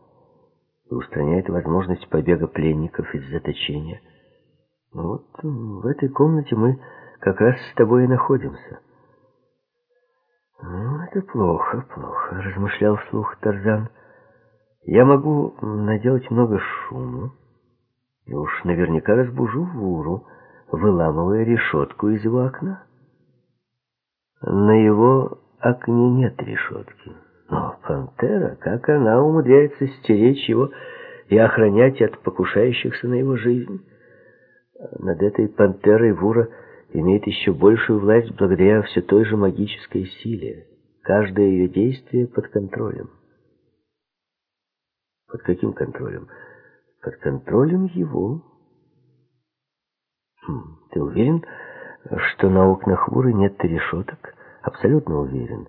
и устраняет возможность побега пленников из заточения. Вот в этой комнате мы как раз с тобой и находимся. «Ну, это плохо, плохо», — размышлял вслух Тарзан. Я могу наделать много шума, и уж наверняка разбужу Вуру, выламывая решетку из его окна. На его окне нет решетки. Но пантера, как она умудряется стеречь его и охранять от покушающихся на его жизнь? Над этой пантерой Вура имеет еще большую власть благодаря все той же магической силе. Каждое ее действие под контролем. Под каким контролем? Под контролем его. Хм, ты уверен, что на окнах Вуры нет решеток? Абсолютно уверен.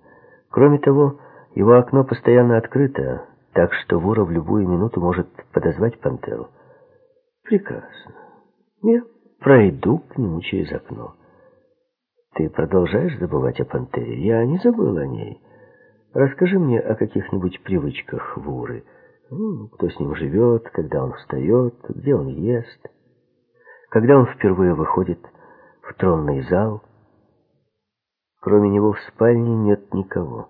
Кроме того, его окно постоянно открыто, так что Вура в любую минуту может подозвать пантеру. Прекрасно. Я пройду к нему через окно. Ты продолжаешь забывать о пантере? Я не забыл о ней. Расскажи мне о каких-нибудь привычках Вуры. Ну, кто с ним живет, когда он встает, где он ест, когда он впервые выходит в тронный зал. Кроме него в спальне нет никого.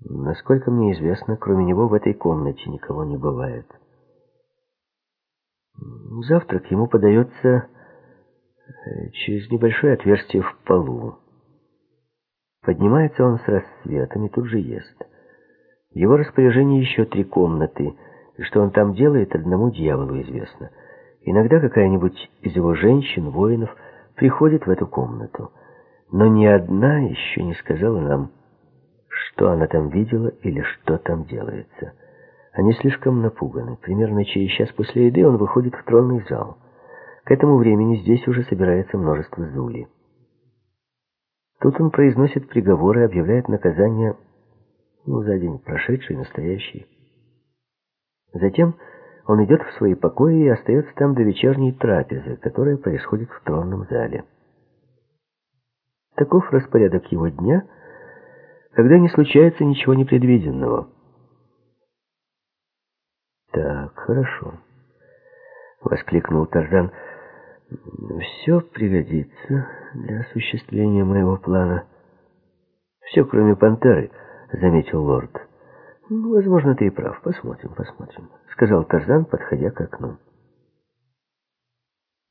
Насколько мне известно, кроме него в этой комнате никого не бывает. Завтрак ему подается э, через небольшое отверстие в полу. Поднимается он с рассветом и тут же ест. В его распоряжении еще три комнаты, И что он там делает, одному дьяволу известно. Иногда какая-нибудь из его женщин, воинов, приходит в эту комнату. Но ни одна еще не сказала нам, что она там видела или что там делается. Они слишком напуганы. Примерно через час после еды он выходит в тронный зал. К этому времени здесь уже собирается множество зули. Тут он произносит приговоры и объявляет наказание ну, за день прошедший, настоящий. Затем он идет в свои покои и остается там до вечерней трапезы, которая происходит в тронном зале. Таков распорядок его дня, когда не случается ничего непредвиденного. «Так, хорошо», — воскликнул Тарзан. «Все пригодится для осуществления моего плана. Все, кроме пантеры», — заметил лорд. «Ну, возможно, ты и прав. Посмотрим, посмотрим», — сказал Тарзан, подходя к окну.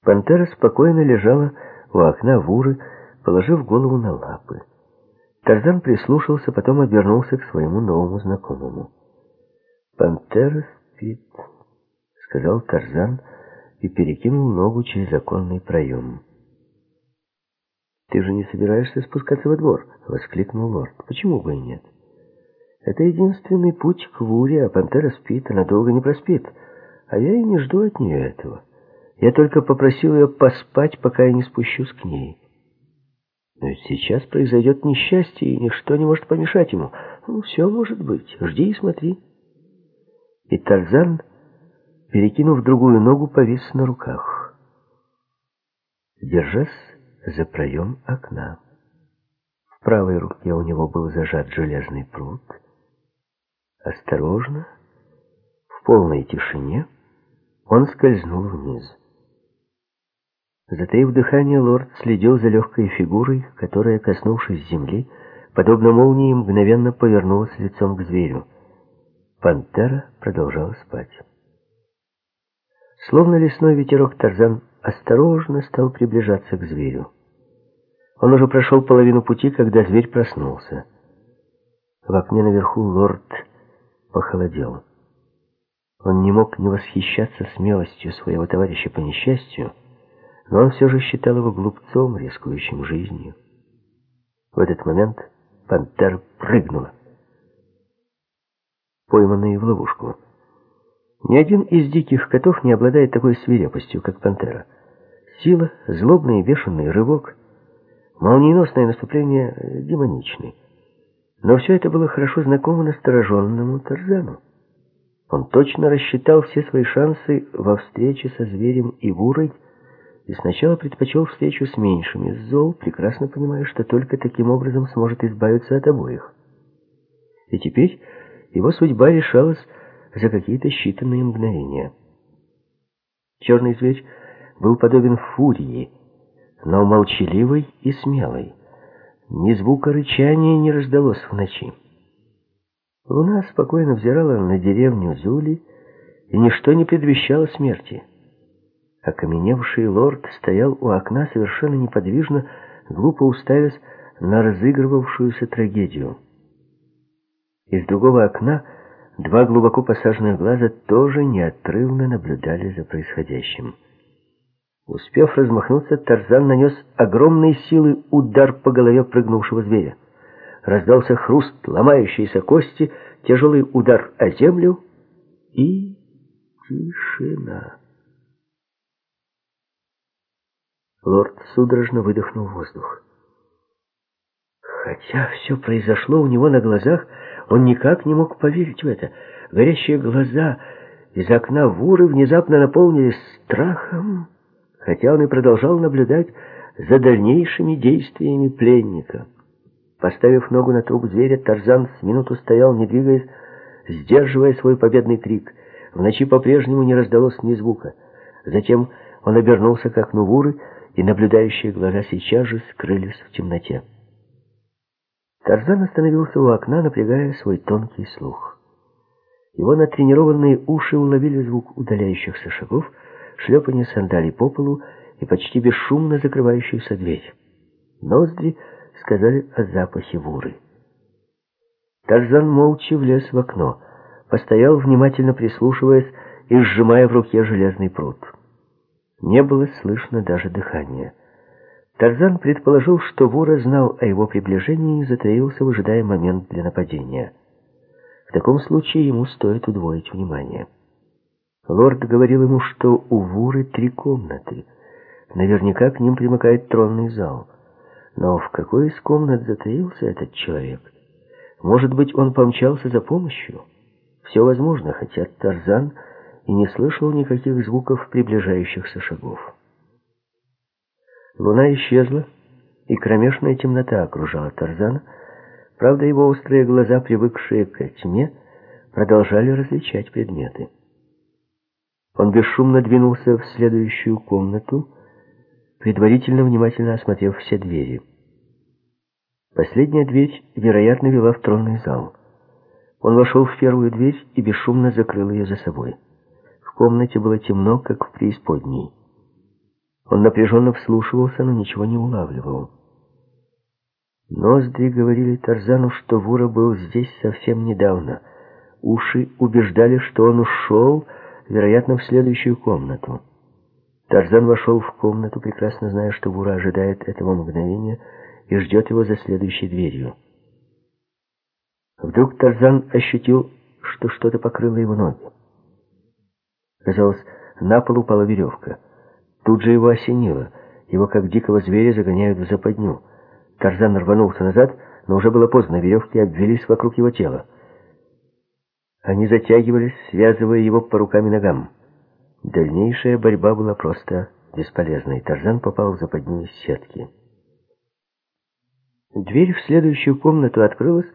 Пантера спокойно лежала у окна Вуры, положив голову на лапы. Тарзан прислушался, потом обернулся к своему новому знакомому. «Пантера спит», — сказал Тарзан и перекинул ногу через оконный проем. «Ты же не собираешься спускаться во двор?» — воскликнул лорд. «Почему бы и нет?» Это единственный путь к Вуре, а пантера спит, она долго не проспит. А я и не жду от нее этого. Я только попросил ее поспать, пока я не спущусь к ней. Но сейчас произойдет несчастье, и ничто не может помешать ему. Ну, все может быть. Жди и смотри. И Тарзан, перекинув другую ногу, повис на руках, держась за проем окна. В правой руке у него был зажат железный пруд — Осторожно, в полной тишине, он скользнул вниз. Затаив дыхание, лорд следил за легкой фигурой, которая, коснувшись земли, подобно молнии, мгновенно повернулась лицом к зверю. Пантера продолжала спать. Словно лесной ветерок Тарзан осторожно стал приближаться к зверю. Он уже прошел половину пути, когда зверь проснулся. В окне наверху лорд похолодел. Он не мог не восхищаться смелостью своего товарища по несчастью, но он все же считал его глупцом, рискующим жизнью. В этот момент пантера прыгнула, пойманная в ловушку. Ни один из диких котов не обладает такой свирепостью, как пантера. Сила, злобный и бешеный рывок, молниеносное наступление демоничный. Но все это было хорошо знакомо настороженному Тарзану. Он точно рассчитал все свои шансы во встрече со зверем и бурой, и сначала предпочел встречу с меньшими зол, прекрасно понимая, что только таким образом сможет избавиться от обоих. И теперь его судьба решалась за какие-то считанные мгновения. Черный зверь был подобен фурии, но молчаливой и смелой. Ни звука рычания не раздалось в ночи. Луна спокойно взирала на деревню Зули, и ничто не предвещало смерти. Окаменевший лорд стоял у окна совершенно неподвижно, глупо уставясь на разыгрывавшуюся трагедию. Из другого окна два глубоко посаженных глаза тоже неотрывно наблюдали за происходящим. Успев размахнуться, Тарзан нанес огромной силы удар по голове прыгнувшего зверя. Раздался хруст ломающейся кости, тяжелый удар о землю и тишина. Лорд судорожно выдохнул воздух. Хотя все произошло у него на глазах, он никак не мог поверить в это. Горящие глаза из окна Вуры внезапно наполнились страхом хотя он и продолжал наблюдать за дальнейшими действиями пленника. Поставив ногу на труп зверя, Тарзан с минуту стоял, не двигаясь, сдерживая свой победный крик. В ночи по-прежнему не раздалось ни звука. Затем он обернулся к окну Вуры, и наблюдающие глаза сейчас же скрылись в темноте. Тарзан остановился у окна, напрягая свой тонкий слух. Его натренированные уши уловили звук удаляющихся шагов, шлепание сандалий по полу и почти бесшумно закрывающуюся дверь. Ноздри сказали о запахе вуры. Тарзан молча влез в окно. постоял, внимательно прислушиваясь и сжимая в руке железный пруд. Не было слышно даже дыхания. Тарзан предположил, что Вура знал о его приближении и затаился, выжидая момент для нападения. В таком случае ему стоит удвоить внимание. Лорд говорил ему, что у Вуры три комнаты. Наверняка к ним примыкает тронный зал. Но в какой из комнат затаился этот человек? Может быть, он помчался за помощью? Все возможно, хотя Тарзан и не слышал никаких звуков приближающихся шагов. Луна исчезла, и кромешная темнота окружала Тарзана. Правда, его острые глаза, привыкшие к тьме, продолжали различать предметы. Он бесшумно двинулся в следующую комнату, предварительно внимательно осмотрев все двери. Последняя дверь, вероятно, вела в тронный зал. Он вошел в первую дверь и бесшумно закрыл ее за собой. Комнате было темно, как в преисподней. Он напряженно вслушивался, но ничего не улавливал. Ноздри говорили Тарзану, что Вура был здесь совсем недавно. Уши убеждали, что он ушел, вероятно, в следующую комнату. Тарзан вошел в комнату, прекрасно зная, что Вура ожидает этого мгновения и ждет его за следующей дверью. Вдруг Тарзан ощутил, что что-то покрыло его ноги. Казалось, на пол упала веревка. Тут же его осенило. Его, как дикого зверя, загоняют в западню. Тарзан рванулся назад, но уже было поздно. Веревки обвелись вокруг его тела. Они затягивались, связывая его по рукам и ногам. Дальнейшая борьба была просто бесполезной. Тарзан попал в западню из сетки. Дверь в следующую комнату открылась,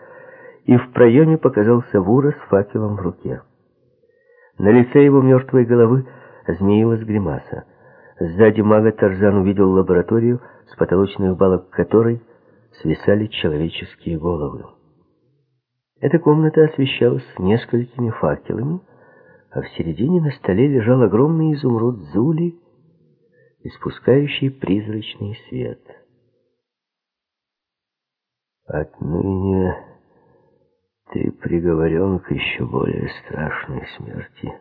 и в проеме показался Вура с факелом в руке. На лице его мертвой головы змеилась гримаса. Сзади мага Тарзан увидел лабораторию, с потолочных балок которой свисали человеческие головы. Эта комната освещалась несколькими факелами, а в середине на столе лежал огромный изумруд Зули, испускающий призрачный свет. «Отныне ты приговорен к еще более страшной смерти,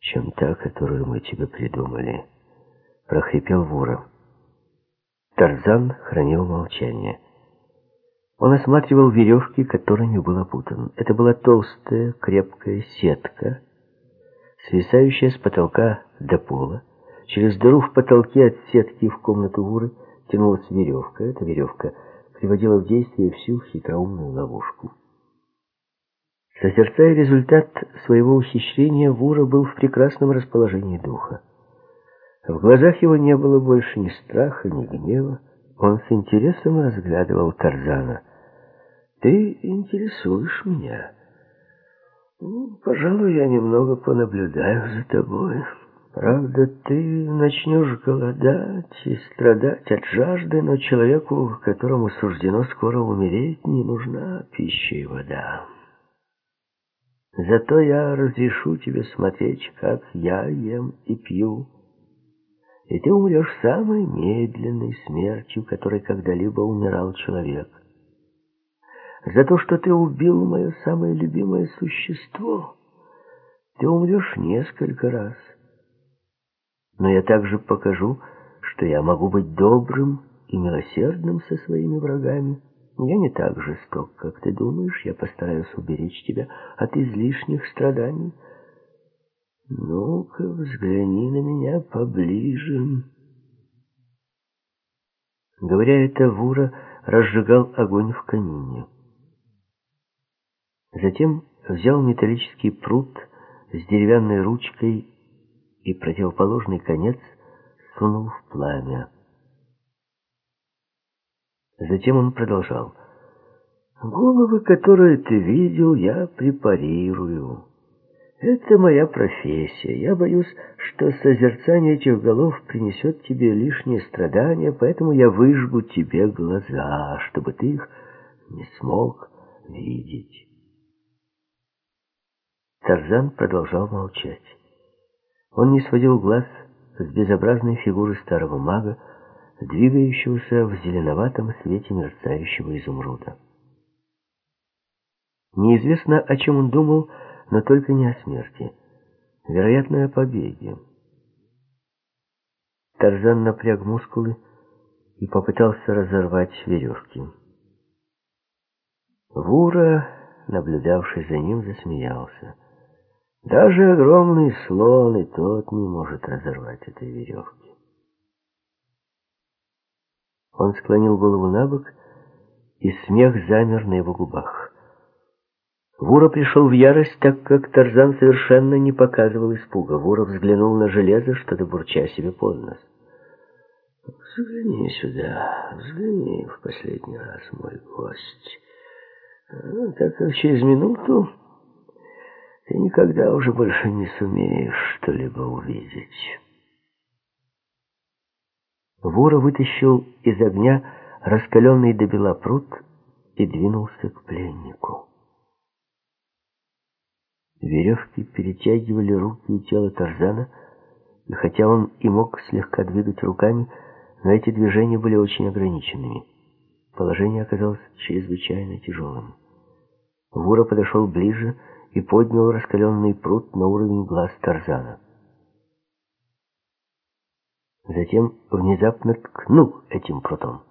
чем та, которую мы тебе придумали» прохрипел Вура. Тарзан хранил молчание. Он осматривал веревки, которыми был опутан. Это была толстая, крепкая сетка, свисающая с потолка до пола. Через дыру в потолке от сетки в комнату Вуры тянулась веревка. Эта веревка приводила в действие всю хитроумную ловушку. Созерцая результат своего ухищрения, Вура был в прекрасном расположении духа. В глазах его не было больше ни страха, ни гнева. Он с интересом разглядывал Тарзана. «Ты интересуешь меня. Ну, пожалуй, я немного понаблюдаю за тобой. Правда, ты начнешь голодать и страдать от жажды, но человеку, которому суждено скоро умереть, не нужна пища и вода. Зато я разрешу тебе смотреть, как я ем и пью» и ты умрешь самой медленной смертью, которой когда-либо умирал человек. За то, что ты убил мое самое любимое существо, ты умрешь несколько раз. Но я также покажу, что я могу быть добрым и милосердным со своими врагами. Я не так жесток, как ты думаешь. Я постараюсь уберечь тебя от излишних страданий, «Ну-ка, взгляни на меня поближе». Говоря это, Вура разжигал огонь в камине. Затем взял металлический пруд с деревянной ручкой и противоположный конец сунул в пламя. Затем он продолжал. «Головы, которые ты видел, я препарирую». Это моя профессия. Я боюсь, что созерцание этих голов принесет тебе лишние страдания, поэтому я выжгу тебе глаза, чтобы ты их не смог видеть. Тарзан продолжал молчать. Он не сводил глаз с безобразной фигуры старого мага, двигающегося в зеленоватом свете мерцающего изумруда. Неизвестно, о чем он думал, но только не о смерти. Вероятно, о побеге. Тарзан напряг мускулы и попытался разорвать веревки. Вура, наблюдавший за ним, засмеялся. Даже огромный слон и тот не может разорвать этой веревки. Он склонил голову на бок, и смех замер на его губах. Вура пришел в ярость, так как Тарзан совершенно не показывал испуга. Вура взглянул на железо, что-то бурча себе под нос. «Взгляни сюда, взгляни в последний раз, мой гость. Ну, так как через минуту ты никогда уже больше не сумеешь что-либо увидеть». Вора вытащил из огня раскаленный до бела пруд и двинулся к пленнику. Веревки перетягивали руки и тело Тарзана, и хотя он и мог слегка двигать руками, но эти движения были очень ограниченными. Положение оказалось чрезвычайно тяжелым. Вура подошел ближе и поднял раскаленный пруд на уровень глаз Тарзана. Затем внезапно ткнул этим прутом.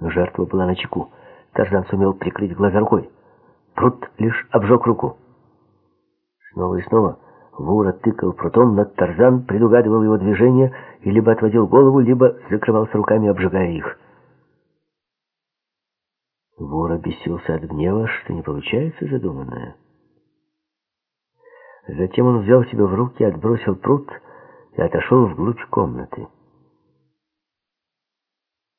Но жертва была на чеку. Тарзан сумел прикрыть глаза рукой. Прут лишь обжег руку. Снова и снова Вура тыкал прутом, но Тарзан предугадывал его движение и либо отводил голову, либо закрывался руками, обжигая их. Вура бесился от гнева, что не получается задуманное. Затем он взял себя в руки, отбросил пруд и отошел вглубь комнаты.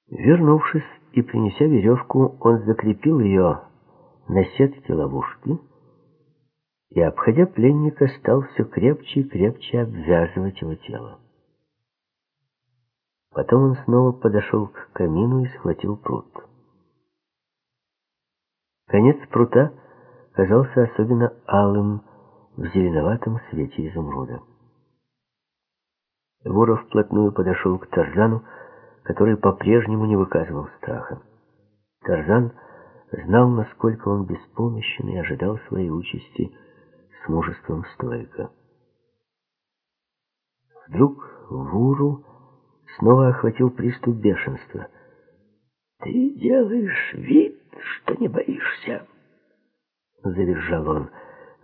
Вернувшись и принеся веревку, он закрепил ее на сетке ловушки и, обходя пленника, стал все крепче и крепче обвязывать его тело. Потом он снова подошел к камину и схватил пруд. Конец прута казался особенно алым в зеленоватом свете изумруда. Воров вплотную подошел к Тарзану, который по-прежнему не выказывал страха. Тарзан знал, насколько он беспомощен и ожидал своей участи с мужеством стойка. Вдруг Вуру снова охватил приступ бешенства. «Ты делаешь вид, что не боишься!» — завизжал он.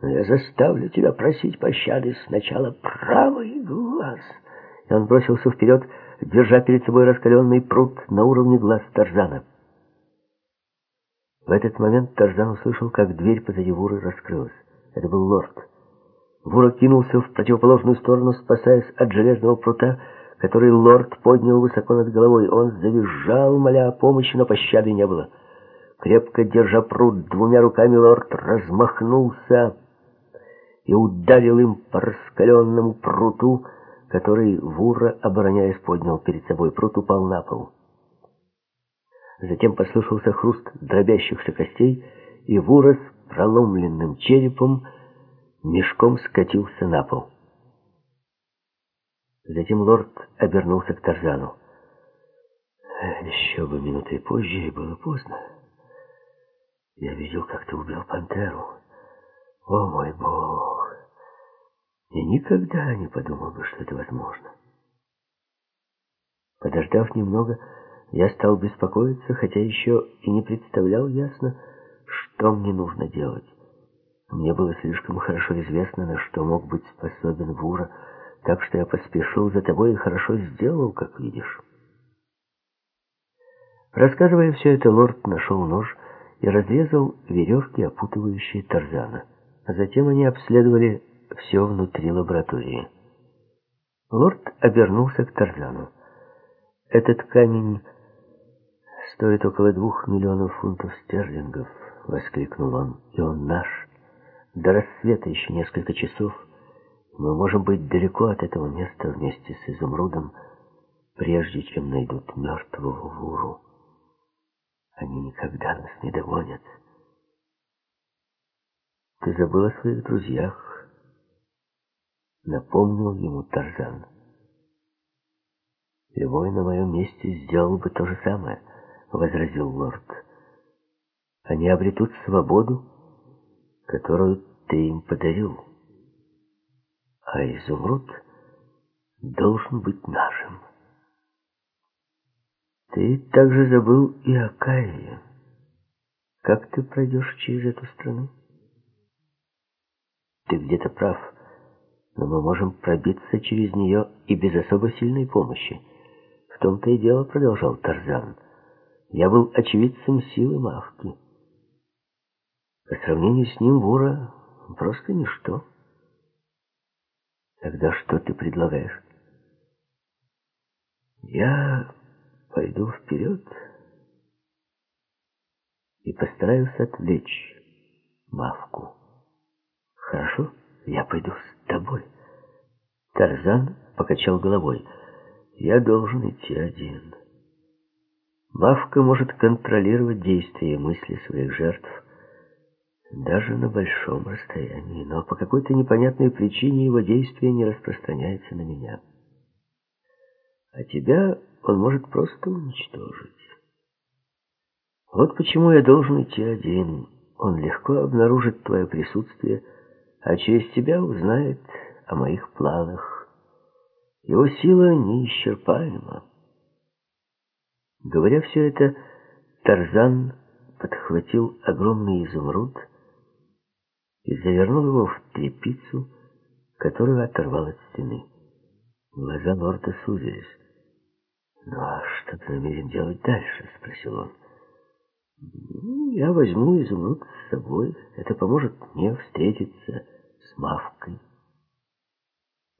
«Но я заставлю тебя просить пощады сначала правый глаз!» И он бросился вперед, держа перед собой раскаленный пруд на уровне глаз Тарзана. В этот момент Тарзан услышал, как дверь позади Вуры раскрылась. Это был лорд. Вура кинулся в противоположную сторону, спасаясь от железного прута, который лорд поднял высоко над головой. Он завизжал, моля о помощи, но пощады не было. Крепко держа пруд двумя руками, лорд размахнулся и ударил им по раскаленному пруту, который Вура, обороняясь, поднял перед собой. Прут упал на пол. Затем послышался хруст дробящихся костей, и Вура с проломленным черепом мешком скатился на пол. Затем лорд обернулся к Тарзану. «Еще бы минутой позже, и было поздно. Я видел, как ты убил пантеру. О, мой бог!» Я никогда не подумал бы, что это возможно. Подождав немного, я стал беспокоиться, хотя еще и не представлял ясно, что мне нужно делать. Мне было слишком хорошо известно, на что мог быть способен Вура, так что я поспешил за тобой и хорошо сделал, как видишь. Рассказывая все это, лорд нашел нож и разрезал веревки, опутывающие Тарзана. А затем они обследовали все внутри лаборатории. Лорд обернулся к Тарзану. «Этот камень стоит около двух миллионов фунтов стерлингов», — воскликнул он, — «и он наш. До рассвета еще несколько часов. Мы можем быть далеко от этого места вместе с изумрудом, прежде чем найдут мертвого Вуру. Они никогда нас не догонят». «Ты забыл о своих друзьях», напомнил ему Тарзан. «Любой на моем месте сделал бы то же самое», — возразил лорд. «Они обретут свободу, которую ты им подарил». а изумруд должен быть нашим. Ты также забыл и о Каире. Как ты пройдешь через эту страну? Ты где-то прав, но мы можем пробиться через нее и без особо сильной помощи. В том-то и дело, продолжал Тарзан. Я был очевидцем силы Мавки. По сравнению с ним вора просто ничто. Тогда что ты предлагаешь? Я пойду вперед и постараюсь отвлечь Мавку. Хорошо, я пойду с тобой. Тарзан покачал головой. Я должен идти один. Мавка может контролировать действия и мысли своих жертв даже на большом расстоянии, но по какой-то непонятной причине его действие не распространяется на меня. А тебя он может просто уничтожить. Вот почему я должен идти один. Он легко обнаружит твое присутствие, а через тебя узнает о моих планах. Его сила неисчерпаема. Говоря все это, Тарзан подхватил огромный изумруд и завернул его в тряпицу, которую оторвал от стены. Глаза лорда сузились. «Ну а что ты намерен делать дальше?» — спросил он. «Ну, «Я возьму изумруд с собой. Это поможет мне встретиться с Мавкой».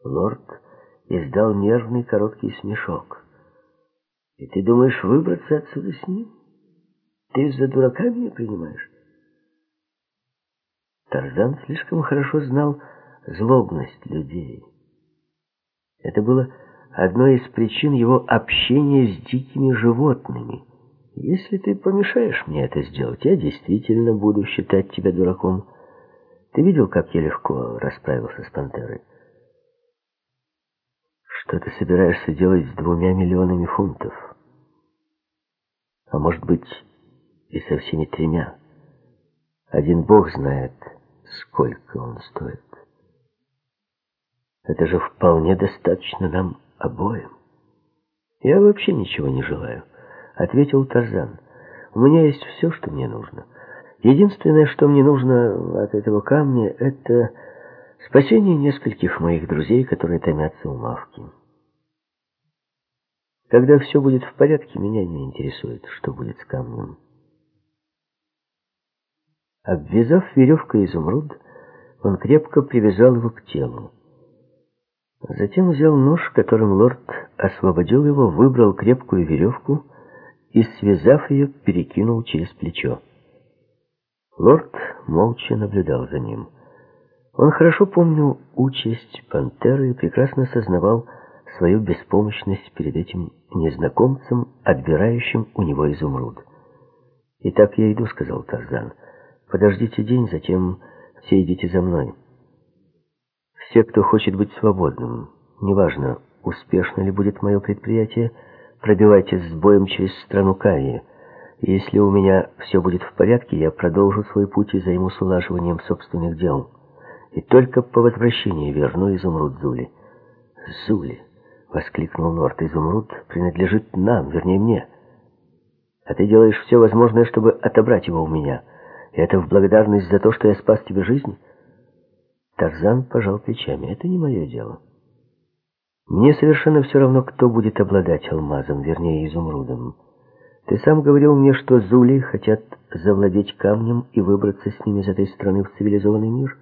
Лорд издал нервный короткий смешок. «И ты думаешь выбраться отсюда с ним? Ты за дурака меня принимаешь?» Тарзан слишком хорошо знал злобность людей. Это было одной из причин его общения с дикими животными. Если ты помешаешь мне это сделать, я действительно буду считать тебя дураком. Ты видел, как я легко расправился с пантерой? Что ты собираешься делать с двумя миллионами фунтов? А может быть, и со всеми тремя? Один бог знает, сколько он стоит. Это же вполне достаточно нам обоим. Я вообще ничего не желаю, ответил Тарзан. У меня есть все, что мне нужно. Единственное, что мне нужно от этого камня, это спасение нескольких моих друзей, которые томятся у Мавки. Когда все будет в порядке, меня не интересует, что будет с камнем. Обвязав веревкой изумруд, он крепко привязал его к телу. Затем взял нож, которым лорд освободил его, выбрал крепкую веревку и, связав ее, перекинул через плечо. Лорд молча наблюдал за ним. Он хорошо помнил участь пантеры и прекрасно сознавал свою беспомощность перед этим незнакомцем, отбирающим у него изумруд. «Итак, я иду», — сказал Тарзан. Подождите день, затем все идите за мной. Все, кто хочет быть свободным, неважно, успешно ли будет мое предприятие, пробивайтесь с боем через страну Каи. Если у меня все будет в порядке, я продолжу свой путь и займусь улаживанием собственных дел. И только по возвращении верну изумруд Зули. Зули! — воскликнул Норт. «Изумруд принадлежит нам, вернее мне. А ты делаешь все возможное, чтобы отобрать его у меня». И это в благодарность за то, что я спас тебе жизнь? Тарзан пожал плечами. Это не мое дело. Мне совершенно все равно, кто будет обладать алмазом, вернее, изумрудом. Ты сам говорил мне, что Зули хотят завладеть камнем и выбраться с ними из этой страны в цивилизованный мир.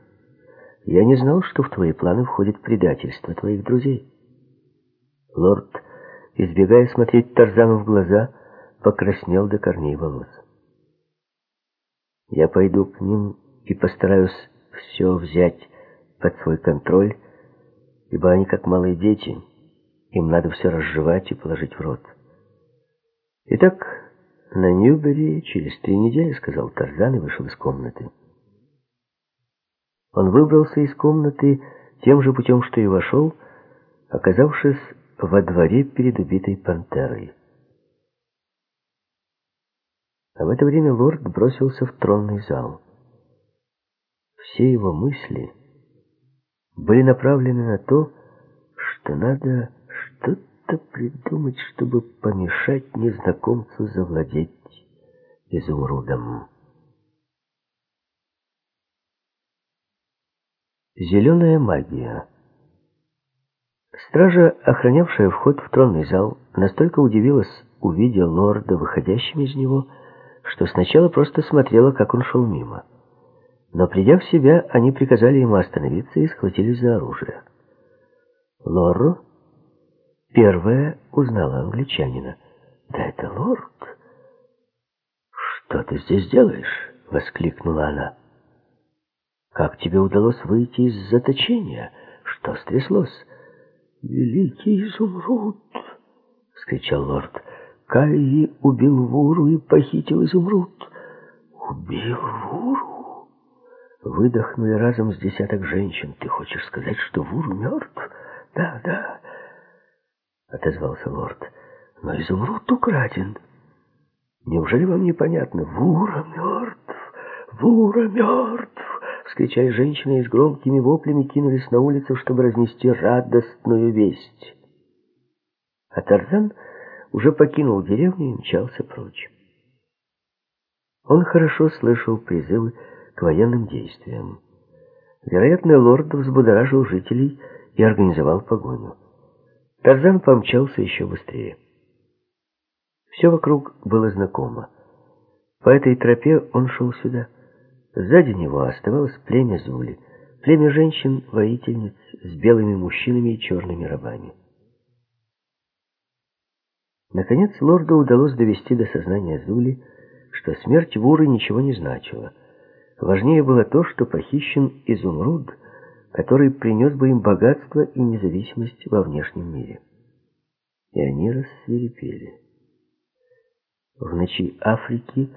Я не знал, что в твои планы входит предательство твоих друзей. Лорд, избегая смотреть Тарзану в глаза, покраснел до корней волос. Я пойду к ним и постараюсь все взять под свой контроль, ибо они как малые дети, им надо все разжевать и положить в рот. Итак, на Ньюбери через три недели, сказал Тарзан и вышел из комнаты. Он выбрался из комнаты тем же путем, что и вошел, оказавшись во дворе перед убитой пантерой. А в это время лорд бросился в тронный зал. Все его мысли были направлены на то, что надо что-то придумать, чтобы помешать незнакомцу завладеть изумрудом. Зеленая магия. Стража, охранявшая вход в тронный зал, настолько удивилась, увидя лорда, выходящим из него, что сначала просто смотрела, как он шел мимо. Но придя в себя, они приказали ему остановиться и схватились за оружие. Лору первая узнала англичанина. «Да это лорд!» «Что ты здесь делаешь?» — воскликнула она. «Как тебе удалось выйти из заточения? Что стряслось?» «Великий изумруд!» — вскричал лорд. «Кайи убил Вуру и похитил изумруд». «Убил Вуру?» Выдохнули разом с десяток женщин. «Ты хочешь сказать, что Вуру мертв?» «Да, да», — отозвался лорд. «Но изумруд украден». «Неужели вам непонятно? Вура мертв! Вура мертв!» Вскричали женщины и с громкими воплями кинулись на улицу, чтобы разнести радостную весть. А Тарзан уже покинул деревню и мчался прочь. Он хорошо слышал призывы к военным действиям. Вероятно, лорд взбудоражил жителей и организовал погоню. Тарзан помчался еще быстрее. Все вокруг было знакомо. По этой тропе он шел сюда. Сзади него оставалось племя Зули, племя женщин-воительниц с белыми мужчинами и черными рабами. Наконец лорду удалось довести до сознания Зули, что смерть Вуры ничего не значила. Важнее было то, что похищен изумруд, который принес бы им богатство и независимость во внешнем мире. И они рассверепели. В ночи Африки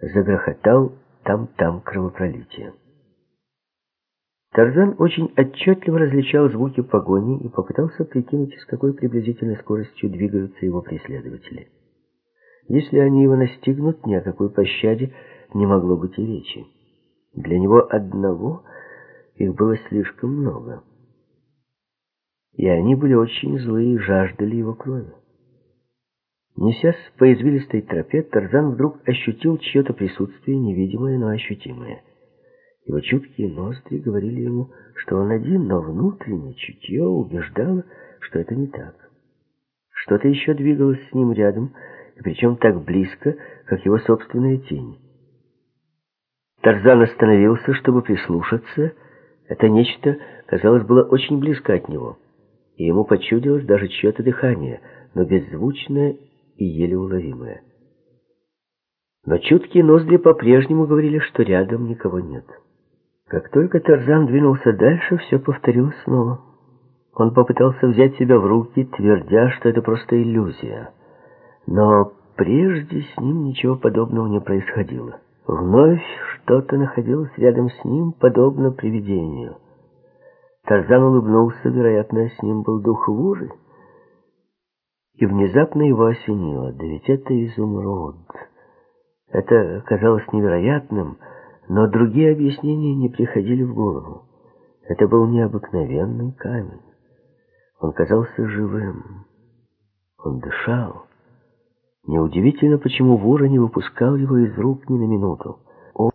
загрохотал там-там кровопролитие. Тарзан очень отчетливо различал звуки погони и попытался прикинуть, с какой приблизительной скоростью двигаются его преследователи. Если они его настигнут, ни о какой пощаде не могло быть и речи. Для него одного их было слишком много. И они были очень злые и жаждали его крови. Несясь по извилистой тропе, Тарзан вдруг ощутил чье-то присутствие, невидимое, но ощутимое. Его чуткие ноздри говорили ему, что он один, но внутреннее чутье убеждало, что это не так. Что-то еще двигалось с ним рядом, и причем так близко, как его собственная тень. Тарзан остановился, чтобы прислушаться. Это нечто, казалось, было очень близко от него, и ему почудилось даже чье-то дыхание, но беззвучное и еле уловимое. Но чуткие ноздри по-прежнему говорили, что рядом никого нет. Как только Тарзан двинулся дальше, все повторилось снова. Он попытался взять себя в руки, твердя, что это просто иллюзия. Но прежде с ним ничего подобного не происходило. Вновь что-то находилось рядом с ним, подобно привидению. Тарзан улыбнулся, вероятно, с ним был дух Лужи и внезапно его осенило. Да ведь это изумруд. Это казалось невероятным, но другие объяснения не приходили в голову. Это был необыкновенный камень. Он казался живым. Он дышал. Неудивительно, почему вора не выпускал его из рук ни на минуту. О,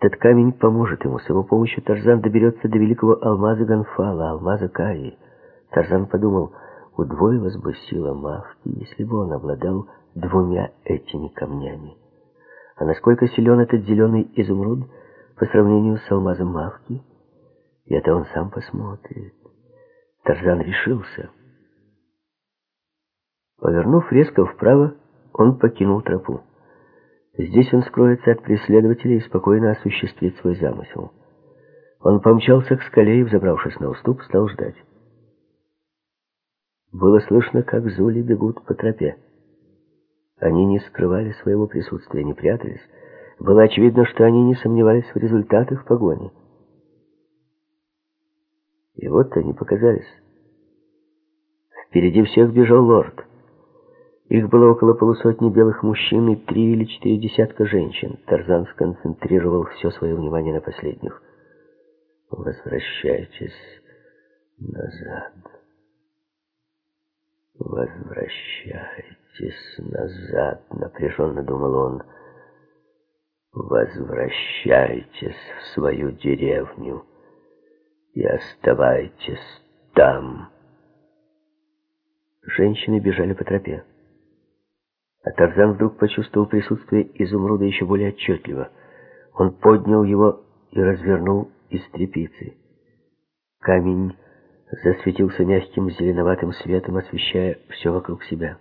этот камень поможет ему. С его помощью Тарзан доберется до великого алмаза Ганфала, алмаза Каи. Тарзан подумал, удвоилась бы сила Мавки, если бы он обладал двумя этими камнями. А насколько силен этот зеленый изумруд по сравнению с алмазом Мавки, и это он сам посмотрит. Тарзан решился. Повернув резко вправо, он покинул тропу. Здесь он скроется от преследователей и спокойно осуществит свой замысел. Он помчался к скале и, взобравшись на уступ, стал ждать. Было слышно, как зули бегут по тропе. Они не скрывали своего присутствия, не прятались. Было очевидно, что они не сомневались в результатах погони. И вот они показались. Впереди всех бежал лорд. Их было около полусотни белых мужчин и три или четыре десятка женщин. Тарзан сконцентрировал все свое внимание на последних. «Возвращайтесь назад. Возвращайтесь назад, напряженно думал он. Возвращайтесь в свою деревню и оставайтесь там. Женщины бежали по тропе. А Тарзан вдруг почувствовал присутствие изумруда еще более отчетливо. Он поднял его и развернул из тряпицы. Камень засветился мягким зеленоватым светом, освещая все вокруг себя.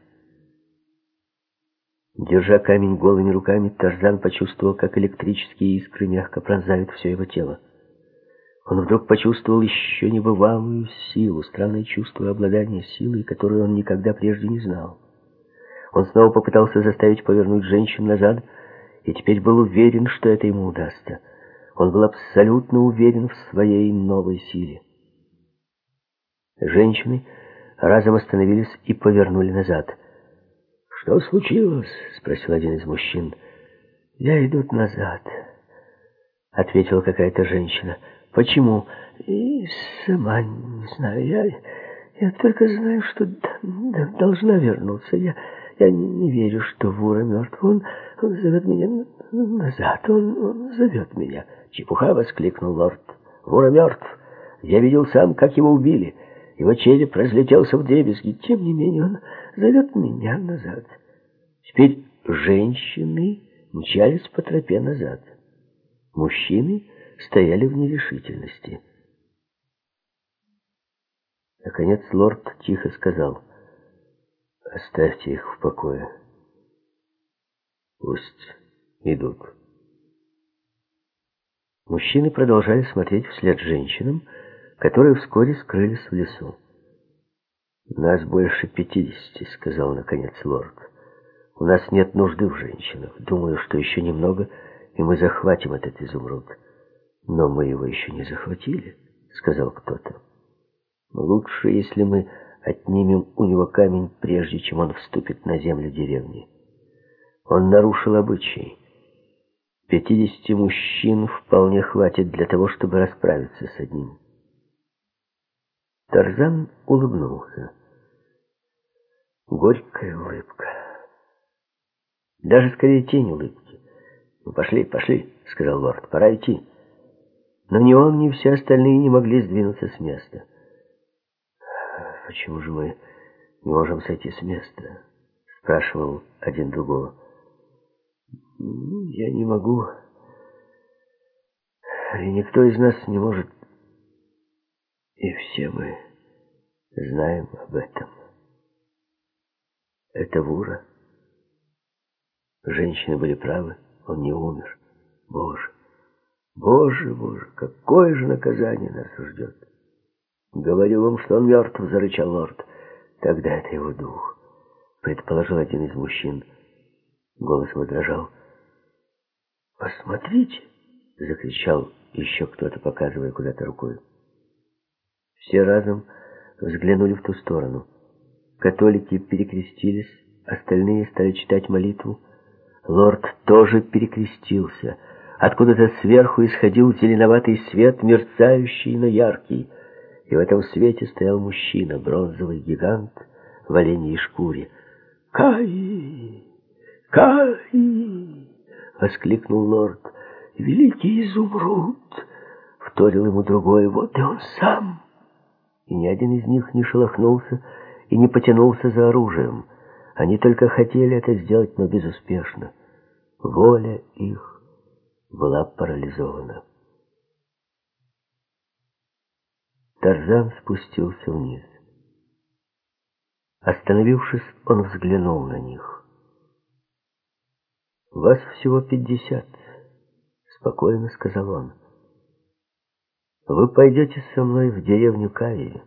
Держа камень голыми руками, Тарзан почувствовал, как электрические искры мягко пронзают все его тело. Он вдруг почувствовал еще небывалую силу, странное чувство обладания силой, которую он никогда прежде не знал. Он снова попытался заставить повернуть женщину назад, и теперь был уверен, что это ему удастся. Он был абсолютно уверен в своей новой силе. Женщины разом остановились и повернули назад. «Что случилось?» — спросил один из мужчин. «Я иду назад», — ответила какая-то женщина. «Почему?» «И сама не знаю. Я, я только знаю, что должна вернуться. Я, я не, верю, что Вура мертв. Он, он зовет меня назад. Он, он зовет меня». «Чепуха!» — воскликнул лорд. «Вура мертв. Я видел сам, как его убили». Его череп разлетелся в дребезги. Тем не менее, он зовет меня назад. Теперь женщины мчались по тропе назад. Мужчины стояли в нерешительности. Наконец лорд тихо сказал, «Оставьте их в покое. Пусть идут». Мужчины продолжали смотреть вслед женщинам, которые вскоре скрылись в лесу. «Нас больше пятидесяти», — сказал наконец лорд. «У нас нет нужды в женщинах. Думаю, что еще немного, и мы захватим этот изумруд». «Но мы его еще не захватили», — сказал кто-то. «Лучше, если мы отнимем у него камень, прежде чем он вступит на землю деревни. Он нарушил обычай. Пятидесяти мужчин вполне хватит для того, чтобы расправиться с одним». Тарзан улыбнулся. Горькая улыбка. Даже скорее тень улыбки. «Ну, пошли, пошли», — сказал лорд, — «пора идти». Но ни он, ни все остальные не могли сдвинуться с места. «Почему же мы не можем сойти с места?» — спрашивал один другого. «Я не могу. И никто из нас не может и все мы знаем об этом. Это Вура. Женщины были правы, он не умер. Боже, Боже, Боже, какое же наказание нас ждет. Говорил вам, что он мертв, зарычал лорд. Тогда это его дух, предположил один из мужчин. Голос его дрожал. «Посмотрите!» — закричал еще кто-то, показывая куда-то рукой. Все разом взглянули в ту сторону. Католики перекрестились, остальные стали читать молитву. Лорд тоже перекрестился. Откуда-то сверху исходил зеленоватый свет, мерцающий, но яркий. И в этом свете стоял мужчина, бронзовый гигант в оленьей шкуре. «Кай! Кай!» — воскликнул лорд. «Великий изумруд!» — вторил ему другой. «Вот и он сам!» и ни один из них не шелохнулся и не потянулся за оружием. Они только хотели это сделать, но безуспешно. Воля их была парализована. Тарзан спустился вниз. Остановившись, он взглянул на них. «Вас всего пятьдесят», — спокойно сказал он. Вы пойдете со мной в деревню Каи.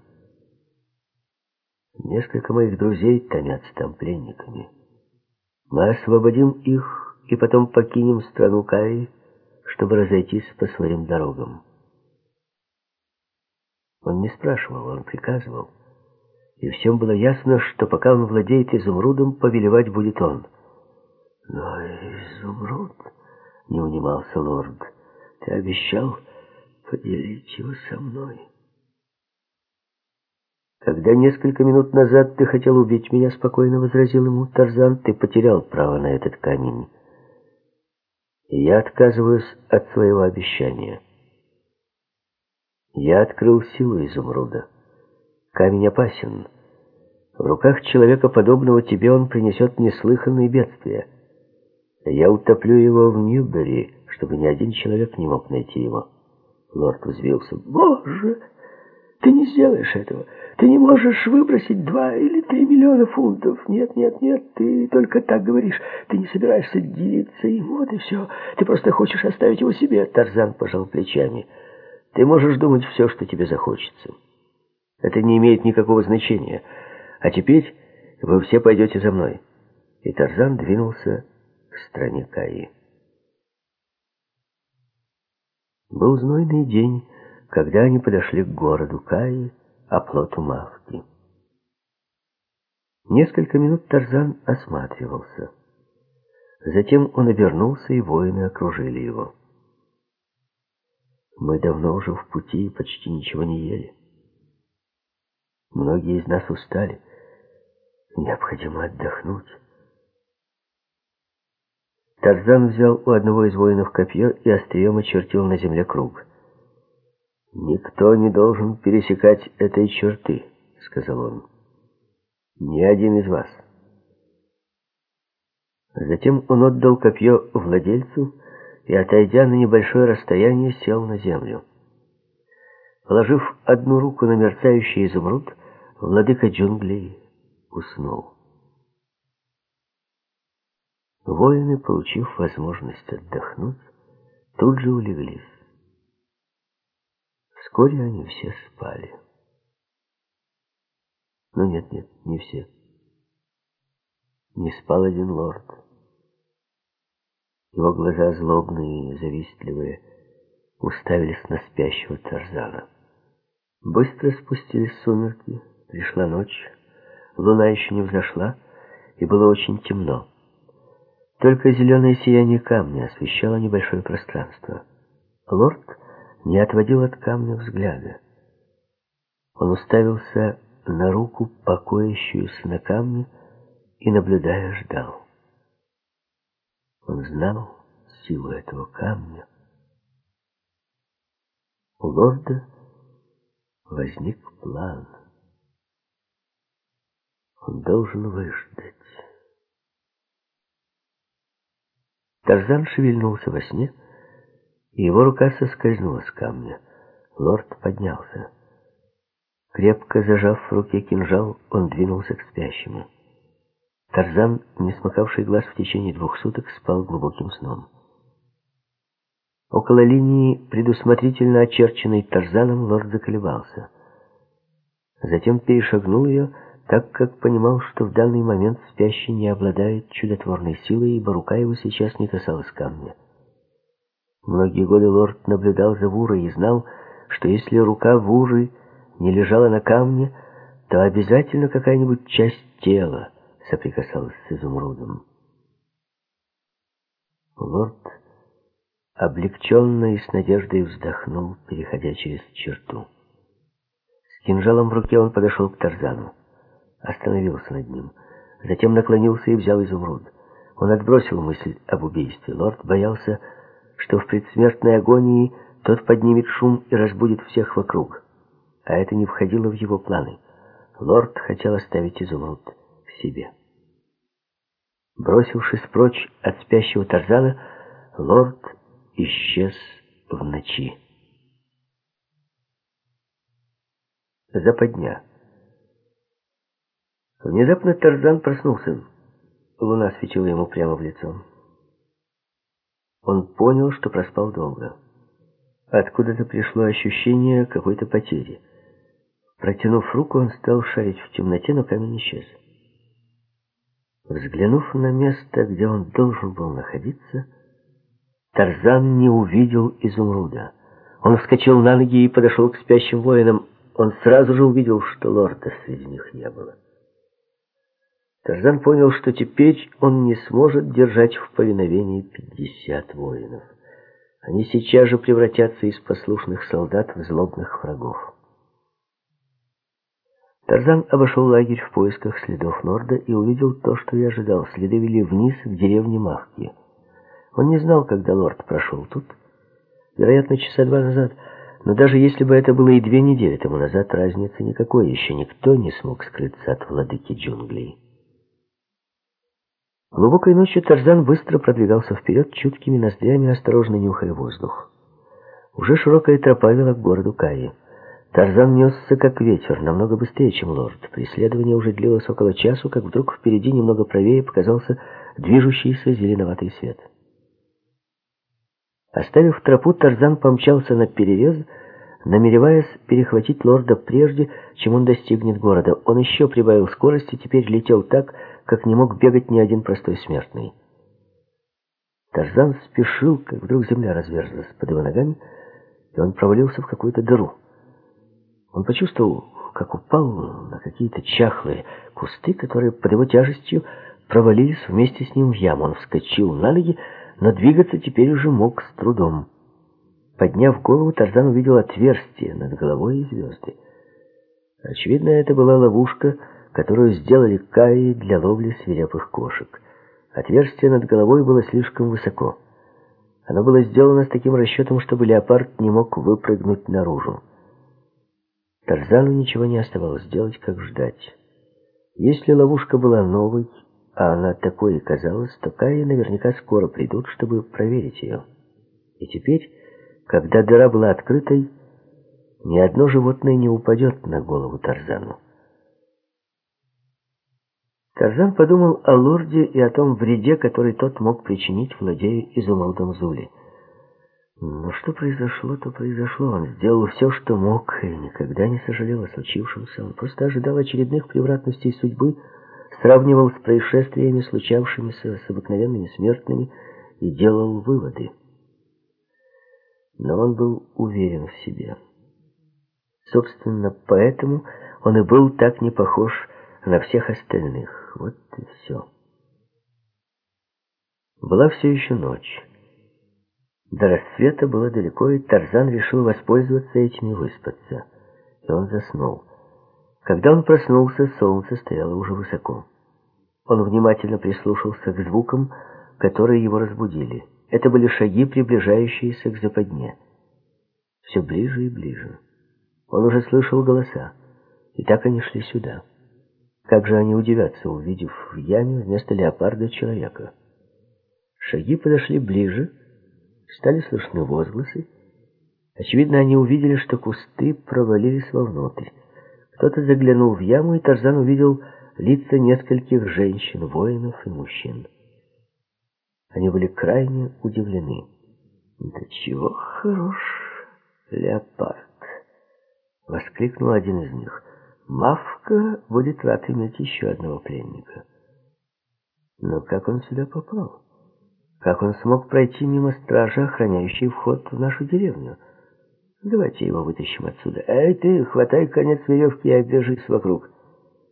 Несколько моих друзей томятся там пленниками. Мы освободим их и потом покинем страну Каи, чтобы разойтись по своим дорогам. Он не спрашивал, он приказывал. И всем было ясно, что пока он владеет изумрудом, повелевать будет он. Но изумруд, не унимался лорд, ты обещал поделить его со мной. Когда несколько минут назад ты хотел убить меня, спокойно возразил ему Тарзан, ты потерял право на этот камень. И я отказываюсь от своего обещания. Я открыл силу изумруда. Камень опасен. В руках человека, подобного тебе, он принесет неслыханные бедствия. Я утоплю его в Ньюбери, чтобы ни один человек не мог найти его. Лорд взвился. «Боже, ты не сделаешь этого. Ты не можешь выбросить два или три миллиона фунтов. Нет, нет, нет, ты только так говоришь. Ты не собираешься делиться им, вот и все. Ты просто хочешь оставить его себе». Тарзан пожал плечами. «Ты можешь думать все, что тебе захочется. Это не имеет никакого значения. А теперь вы все пойдете за мной». И Тарзан двинулся к стране Каи. Был знойный день, когда они подошли к городу Каи, оплоту Мавки. Несколько минут Тарзан осматривался. Затем он обернулся, и воины окружили его. Мы давно уже в пути и почти ничего не ели. Многие из нас устали. Необходимо отдохнуть. Тарзан взял у одного из воинов копье и острием очертил на земле круг. «Никто не должен пересекать этой черты», — сказал он. «Ни один из вас». Затем он отдал копье владельцу и, отойдя на небольшое расстояние, сел на землю. Положив одну руку на мерцающий изумруд, владыка джунглей уснул. Воины, получив возможность отдохнуть, тут же улеглись. Вскоре они все спали. Но нет, нет, не все. Не спал один лорд. Его глаза злобные и завистливые уставились на спящего Тарзана. Быстро спустились сумерки, пришла ночь, луна еще не взошла, и было очень темно. Только зеленое сияние камня освещало небольшое пространство. Лорд не отводил от камня взгляда. Он уставился на руку, покоящуюся на камне, и, наблюдая, ждал. Он знал силу этого камня. У лорда возник план. Он должен выждать. Тарзан шевельнулся во сне, и его рука соскользнула с камня. Лорд поднялся. Крепко зажав в руке кинжал, он двинулся к спящему. Тарзан, не смыкавший глаз в течение двух суток, спал глубоким сном. Около линии, предусмотрительно очерченной Тарзаном, лорд заколебался. Затем перешагнул ее, так как понимал, что в данный момент спящий не обладает чудотворной силой, ибо рука его сейчас не касалась камня. Многие годы лорд наблюдал за Вурой и знал, что если рука Вуры не лежала на камне, то обязательно какая-нибудь часть тела соприкасалась с изумрудом. Лорд облегченно и с надеждой вздохнул, переходя через черту. С кинжалом в руке он подошел к Тарзану остановился над ним. Затем наклонился и взял изумруд. Он отбросил мысль об убийстве. Лорд боялся, что в предсмертной агонии тот поднимет шум и разбудит всех вокруг. А это не входило в его планы. Лорд хотел оставить изумруд себе. Бросившись прочь от спящего Тарзана, лорд исчез в ночи. Западня. Внезапно Тарзан проснулся. Луна светила ему прямо в лицо. Он понял, что проспал долго. Откуда-то пришло ощущение какой-то потери. Протянув руку, он стал шарить в темноте, но камень исчез. Взглянув на место, где он должен был находиться, Тарзан не увидел изумруда. Он вскочил на ноги и подошел к спящим воинам. Он сразу же увидел, что лорда среди них не было. Тарзан понял, что теперь он не сможет держать в повиновении пятьдесят воинов. Они сейчас же превратятся из послушных солдат в злобных врагов. Тарзан обошел лагерь в поисках следов лорда и увидел то, что и ожидал. Следы вели вниз к деревне Махки. Он не знал, когда лорд прошел тут. Вероятно, часа два назад. Но даже если бы это было и две недели тому назад, разницы никакой. Еще никто не смог скрыться от владыки джунглей. Глубокой ночью Тарзан быстро продвигался вперед, чуткими ноздрями осторожно нюхая воздух. Уже широкая тропа вела к городу Каи. Тарзан несся как ветер, намного быстрее, чем лорд. Преследование уже длилось около часу, как вдруг впереди, немного правее, показался движущийся зеленоватый свет. Оставив тропу, Тарзан помчался на перерез, намереваясь перехватить лорда прежде, чем он достигнет города. Он еще прибавил скорости, теперь летел так, как не мог бегать ни один простой смертный. Тарзан спешил, как вдруг земля разверзлась под его ногами, и он провалился в какую-то дыру. Он почувствовал, как упал на какие-то чахлые кусты, которые под его тяжестью провалились вместе с ним в яму. Он вскочил на ноги, но двигаться теперь уже мог с трудом. Подняв голову, Тарзан увидел отверстие над головой и звезды. Очевидно, это была ловушка, которую сделали Каи для ловли свирепых кошек. Отверстие над головой было слишком высоко. Оно было сделано с таким расчетом, чтобы леопард не мог выпрыгнуть наружу. Тарзану ничего не оставалось делать, как ждать. Если ловушка была новой, а она такой и казалась, то Каи наверняка скоро придут, чтобы проверить ее. И теперь, когда дыра была открытой, ни одно животное не упадет на голову Тарзану. Тарзан подумал о лорде и о том вреде, который тот мог причинить, владея изумрудом Зули. Но что произошло, то произошло. Он сделал все, что мог, и никогда не сожалел о случившемся. Он просто ожидал очередных превратностей судьбы, сравнивал с происшествиями, случавшимися с обыкновенными смертными, и делал выводы. Но он был уверен в себе. Собственно, поэтому он и был так не похож на всех остальных. Вот и все. Была все еще ночь. До рассвета было далеко, и Тарзан решил воспользоваться этим и выспаться. И он заснул. Когда он проснулся, солнце стояло уже высоко. Он внимательно прислушался к звукам, которые его разбудили. Это были шаги, приближающиеся к западне. Все ближе и ближе. Он уже слышал голоса, и так они шли сюда. Как же они удивятся, увидев в яме вместо леопарда человека? Шаги подошли ближе, Стали слышны возгласы. Очевидно, они увидели, что кусты провалились вовнутрь. Кто-то заглянул в яму, и Тарзан увидел лица нескольких женщин, воинов и мужчин. Они были крайне удивлены. «Да чего хорош леопард!» — воскликнул один из них. «Мавка будет рад иметь еще одного пленника». Но как он сюда попал? Как он смог пройти мимо стражи, охраняющей вход в нашу деревню? Давайте его вытащим отсюда. Эй, ты, хватай конец веревки и обвяжись вокруг.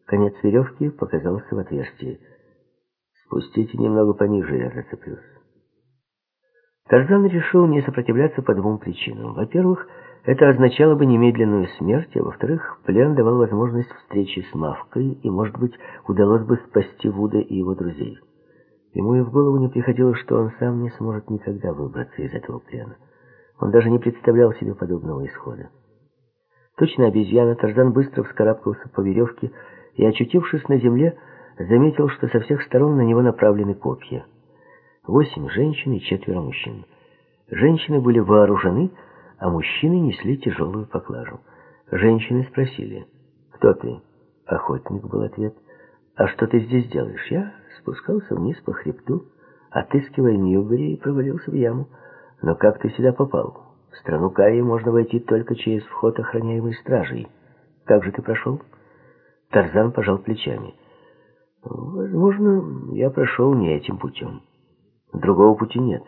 Конец веревки показался в отверстии. Спустите немного пониже, я зацеплюсь. Тарзан решил не сопротивляться по двум причинам. Во-первых, это означало бы немедленную смерть, а во-вторых, плен давал возможность встречи с Мавкой, и, может быть, удалось бы спасти Вуда и его друзей. Ему и в голову не приходило, что он сам не сможет никогда выбраться из этого плена. Он даже не представлял себе подобного исхода. Точно обезьяна, Тарзан быстро вскарабкался по веревке и, очутившись на земле, заметил, что со всех сторон на него направлены копья. Восемь женщин и четверо мужчин. Женщины были вооружены, а мужчины несли тяжелую поклажу. Женщины спросили, «Кто ты?» Охотник был ответ, «А что ты здесь делаешь?» «Я спускался вниз по хребту, отыскивая Ньюбери и провалился в яму. Но как ты сюда попал? В страну Каи можно войти только через вход, охраняемый стражей. Как же ты прошел? Тарзан пожал плечами. Возможно, я прошел не этим путем. Другого пути нет,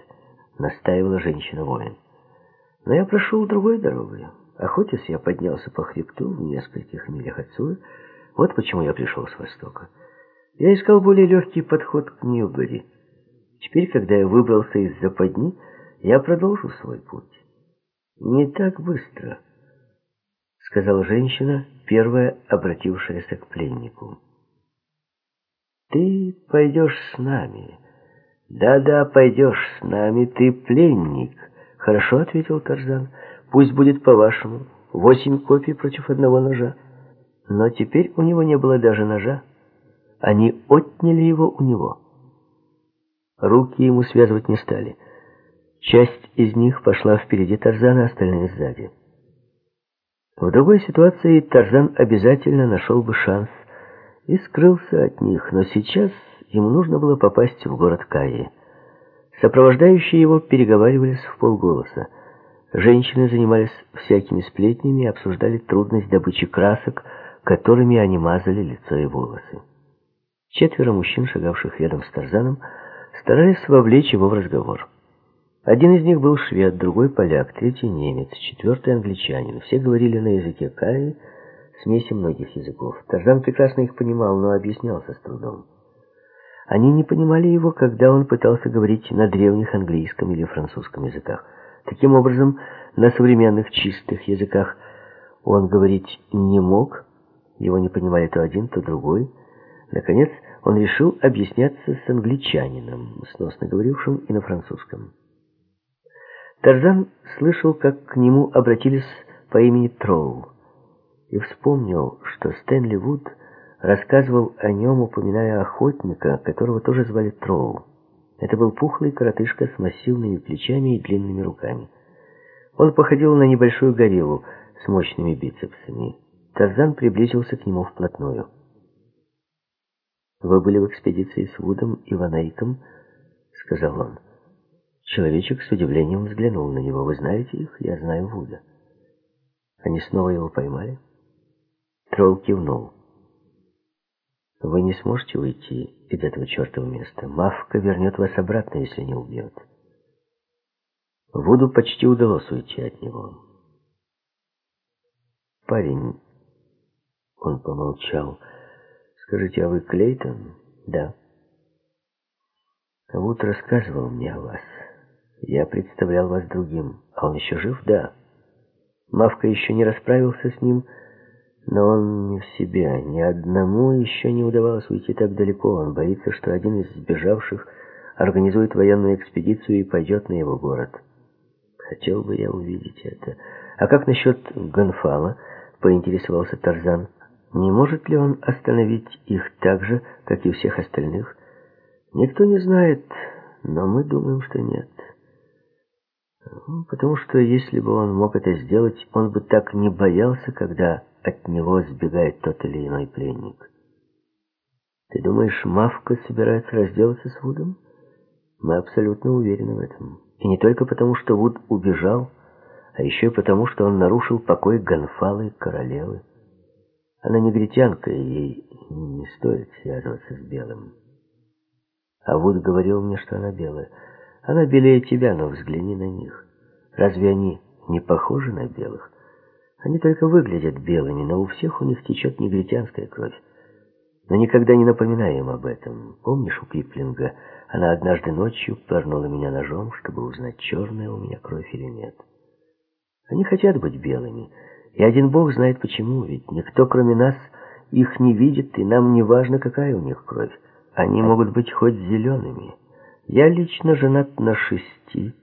настаивала женщина-воин. Но я прошел другой дорогой. Охотясь, я поднялся по хребту в нескольких милях отсюда. Вот почему я пришел с востока. Я искал более легкий подход к Ньюбери. Теперь, когда я выбрался из западни, я продолжу свой путь. Не так быстро. сказала женщина, первая обратившаяся к пленнику. «Ты пойдешь с нами. Да-да, пойдешь с нами, ты пленник». «Хорошо», — ответил Тарзан, — «пусть будет по-вашему. Восемь копий против одного ножа». Но теперь у него не было даже ножа. Они отняли его у него. Руки ему связывать не стали. Часть из них пошла впереди Тарзана, остальные сзади. В другой ситуации Тарзан обязательно нашел бы шанс и скрылся от них, но сейчас ему нужно было попасть в город Каи. Сопровождающие его переговаривались в полголоса. Женщины занимались всякими сплетнями и обсуждали трудность добычи красок, которыми они мазали лицо и волосы. Четверо мужчин, шагавших рядом с Тарзаном, старались вовлечь его в разговор. Один из них был швед, другой поляк, третий немец, четвертый англичанин. Все говорили на языке Каи, смеси многих языков. Тарзан прекрасно их понимал, но объяснялся с трудом. Они не понимали его, когда он пытался говорить на древних английском или французском языках. Таким образом, на современных чистых языках он говорить не мог, его не понимали то один, то другой. Наконец, он решил объясняться с англичанином, сносно говорившим и на французском. Тарзан слышал, как к нему обратились по имени Троу, и вспомнил, что Стэнли Вуд рассказывал о нем, упоминая охотника, которого тоже звали Троу. Это был пухлый коротышка с массивными плечами и длинными руками. Он походил на небольшую гориллу с мощными бицепсами. Тарзан приблизился к нему вплотную. «Вы были в экспедиции с Вудом и Ванейком?» — сказал он. Человечек с удивлением взглянул на него. «Вы знаете их? Я знаю Вуда». «Они снова его поймали?» Тролл кивнул. Вы не сможете уйти из этого чертова места. Мавка вернет вас обратно, если не убьет. Вуду почти удалось уйти от него. Парень, он помолчал. Скажите, а вы Клейтон? Да. Вуд рассказывал мне о вас. Я представлял вас другим. А он еще жив? Да. Мавка еще не расправился с ним, но он не в себе. Ни одному еще не удавалось уйти так далеко. Он боится, что один из сбежавших организует военную экспедицию и пойдет на его город. Хотел бы я увидеть это. А как насчет Гонфала? Поинтересовался Тарзан. Не может ли он остановить их так же, как и всех остальных? Никто не знает, но мы думаем, что нет. Потому что если бы он мог это сделать, он бы так не боялся, когда от него сбегает тот или иной пленник. Ты думаешь, Мавка собирается разделаться с Вудом? Мы абсолютно уверены в этом. И не только потому, что Вуд убежал, а еще и потому, что он нарушил покой Гонфалы королевы. Она негритянка, и ей не стоит связываться с белым. А Вуд говорил мне, что она белая. Она белее тебя, но взгляни на них. Разве они не похожи на белых? Они только выглядят белыми, но у всех у них течет негритянская кровь. Но никогда не напоминай им об этом. Помнишь у Киплинга, она однажды ночью пырнула меня ножом, чтобы узнать, черная у меня кровь или нет. Они хотят быть белыми, и один Бог знает почему, ведь никто, кроме нас, их не видит, и нам не важно, какая у них кровь. Они могут быть хоть зелеными. Я лично женат на шести,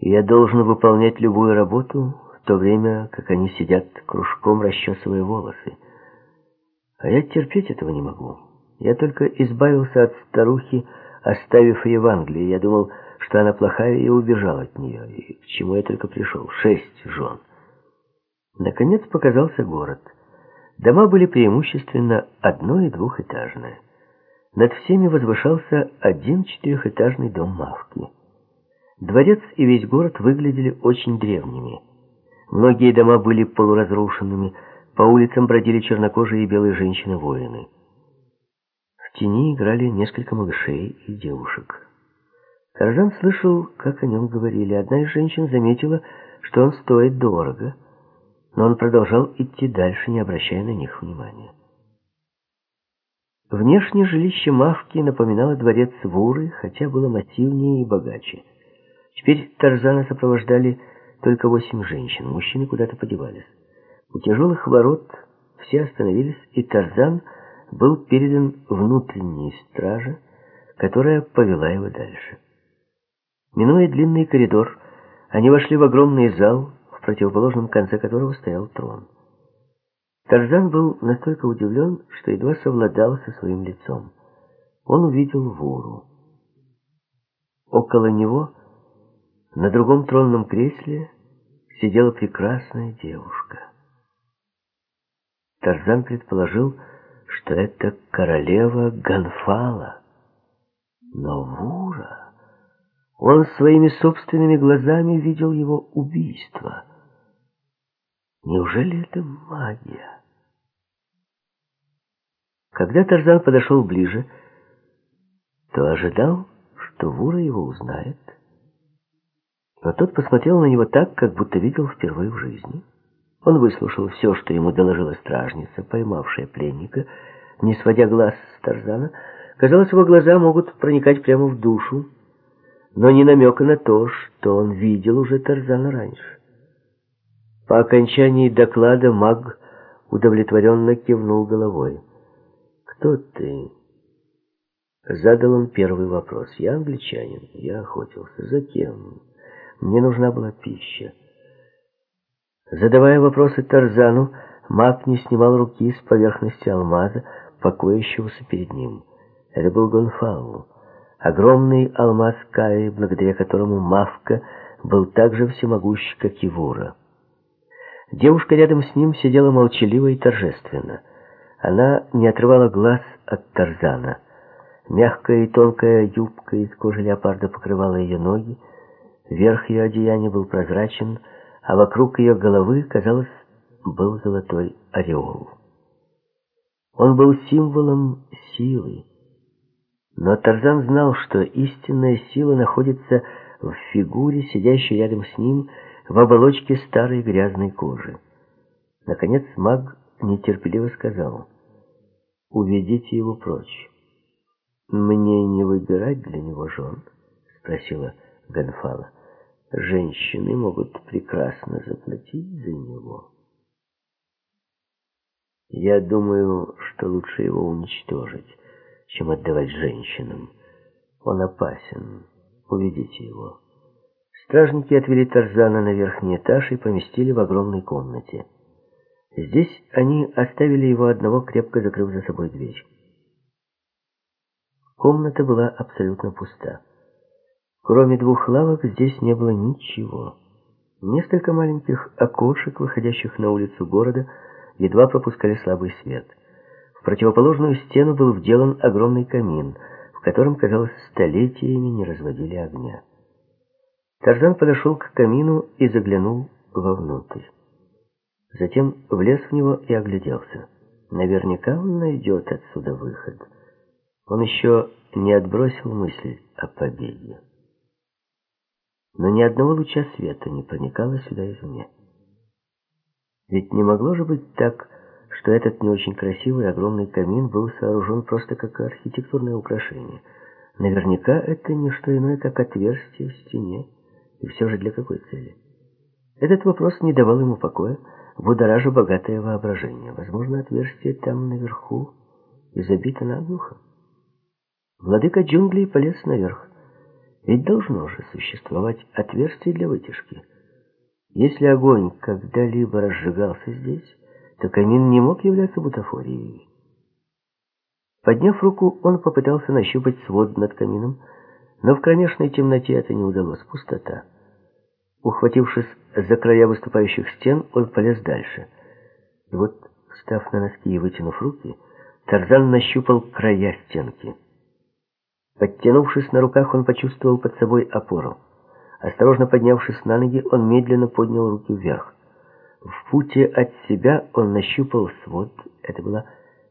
и я должен выполнять любую работу, в то время как они сидят кружком, расчесывая волосы. А я терпеть этого не могу. Я только избавился от старухи, оставив Евангелие. Я думал, что она плохая, и убежал от нее. И к чему я только пришел? Шесть жен. Наконец показался город. Дома были преимущественно одно- и двухэтажные. Над всеми возвышался один четырехэтажный дом Мавки. Дворец и весь город выглядели очень древними. Многие дома были полуразрушенными, по улицам бродили чернокожие и белые женщины-воины. В тени играли несколько малышей и девушек. Тарзан слышал, как о нем говорили. Одна из женщин заметила, что он стоит дорого, но он продолжал идти дальше, не обращая на них внимания. Внешне жилище Мавки напоминало дворец Вуры, хотя было массивнее и богаче. Теперь Тарзана сопровождали только восемь женщин, мужчины куда-то подевались. У тяжелых ворот все остановились, и Тарзан был передан внутренней страже, которая повела его дальше. Минуя длинный коридор, они вошли в огромный зал, в противоположном конце которого стоял трон. Тарзан был настолько удивлен, что едва совладал со своим лицом. Он увидел вору. Около него, на другом тронном кресле, сидела прекрасная девушка. Тарзан предположил, что это королева Ганфала. Но Вура... Он своими собственными глазами видел его убийство. Неужели это магия? Когда Тарзан подошел ближе, то ожидал, что Вура его узнает. Но тот посмотрел на него так, как будто видел впервые в жизни. Он выслушал все, что ему доложила стражница, поймавшая пленника, не сводя глаз с Тарзана. Казалось, его глаза могут проникать прямо в душу, но не намека на то, что он видел уже Тарзана раньше. По окончании доклада маг удовлетворенно кивнул головой. «Кто ты?» Задал он первый вопрос. «Я англичанин. Я охотился. За кем? Мне нужна была пища». Задавая вопросы Тарзану, маг не снимал руки с поверхности алмаза, покоящегося перед ним. Это был Гонфау, огромный алмаз Каи, благодаря которому Мавка был так же всемогущ, как и Вура. Девушка рядом с ним сидела молчаливо и торжественно. Она не отрывала глаз от Тарзана. Мягкая и тонкая юбка из кожи леопарда покрывала ее ноги, верх ее одеяния был прозрачен, а вокруг ее головы, казалось, был золотой ореол. Он был символом силы. Но Тарзан знал, что истинная сила находится в фигуре, сидящей рядом с ним, в оболочке старой грязной кожи. Наконец маг нетерпеливо сказал, «Уведите его прочь». «Мне не выбирать для него жен?» — спросила Ганфала. «Женщины могут прекрасно заплатить за него». «Я думаю, что лучше его уничтожить, чем отдавать женщинам. Он опасен. Уведите его». Стражники отвели Тарзана на верхний этаж и поместили в огромной комнате. Здесь они оставили его одного, крепко закрыв за собой дверь. Комната была абсолютно пуста. Кроме двух лавок здесь не было ничего. Несколько маленьких окошек, выходящих на улицу города, едва пропускали слабый свет. В противоположную стену был вделан огромный камин, в котором, казалось, столетиями не разводили огня. Тарзан подошел к камину и заглянул вовнутрь. Затем влез в него и огляделся. Наверняка он найдет отсюда выход. Он еще не отбросил мысль о победе. Но ни одного луча света не проникало сюда извне. Ведь не могло же быть так, что этот не очень красивый огромный камин был сооружен просто как архитектурное украшение. Наверняка это не что иное, как отверстие в стене. И все же для какой цели? Этот вопрос не давал ему покоя, будоража богатое воображение. Возможно, отверстие там наверху и забито наглухо. Владыка джунглей полез наверх. Ведь должно же существовать отверстие для вытяжки. Если огонь когда-либо разжигался здесь, то камин не мог являться бутафорией. Подняв руку, он попытался нащупать свод над камином, но в кромешной темноте это не удалось, пустота. Ухватившись за края выступающих стен, он полез дальше. И вот, встав на носки и вытянув руки, Тарзан нащупал края стенки. Подтянувшись на руках, он почувствовал под собой опору. Осторожно поднявшись на ноги, он медленно поднял руки вверх. В футе от себя он нащупал свод. Это была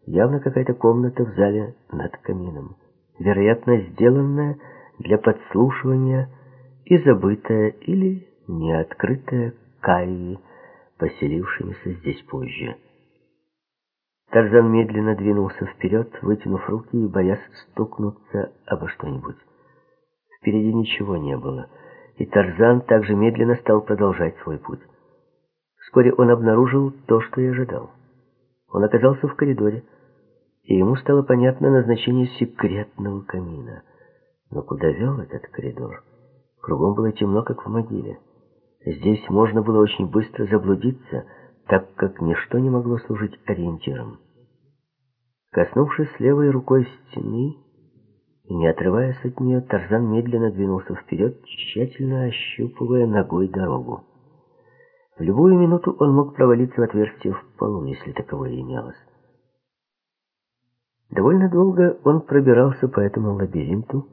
явно какая-то комната в зале над камином. Вероятно, сделанная для подслушивания и забытая или неоткрытая Кайи, поселившимися здесь позже. Тарзан медленно двинулся вперед, вытянув руки и боясь стукнуться обо что-нибудь. Впереди ничего не было, и Тарзан также медленно стал продолжать свой путь. Вскоре он обнаружил то, что и ожидал. Он оказался в коридоре, и ему стало понятно назначение секретного камина. Но куда вел этот коридор? Кругом было темно, как в могиле. Здесь можно было очень быстро заблудиться, так как ничто не могло служить ориентиром. Коснувшись левой рукой стены и не отрываясь от нее, Тарзан медленно двинулся вперед, тщательно ощупывая ногой дорогу. В любую минуту он мог провалиться в отверстие в полу, если таковое имелось. Довольно долго он пробирался по этому лабиринту,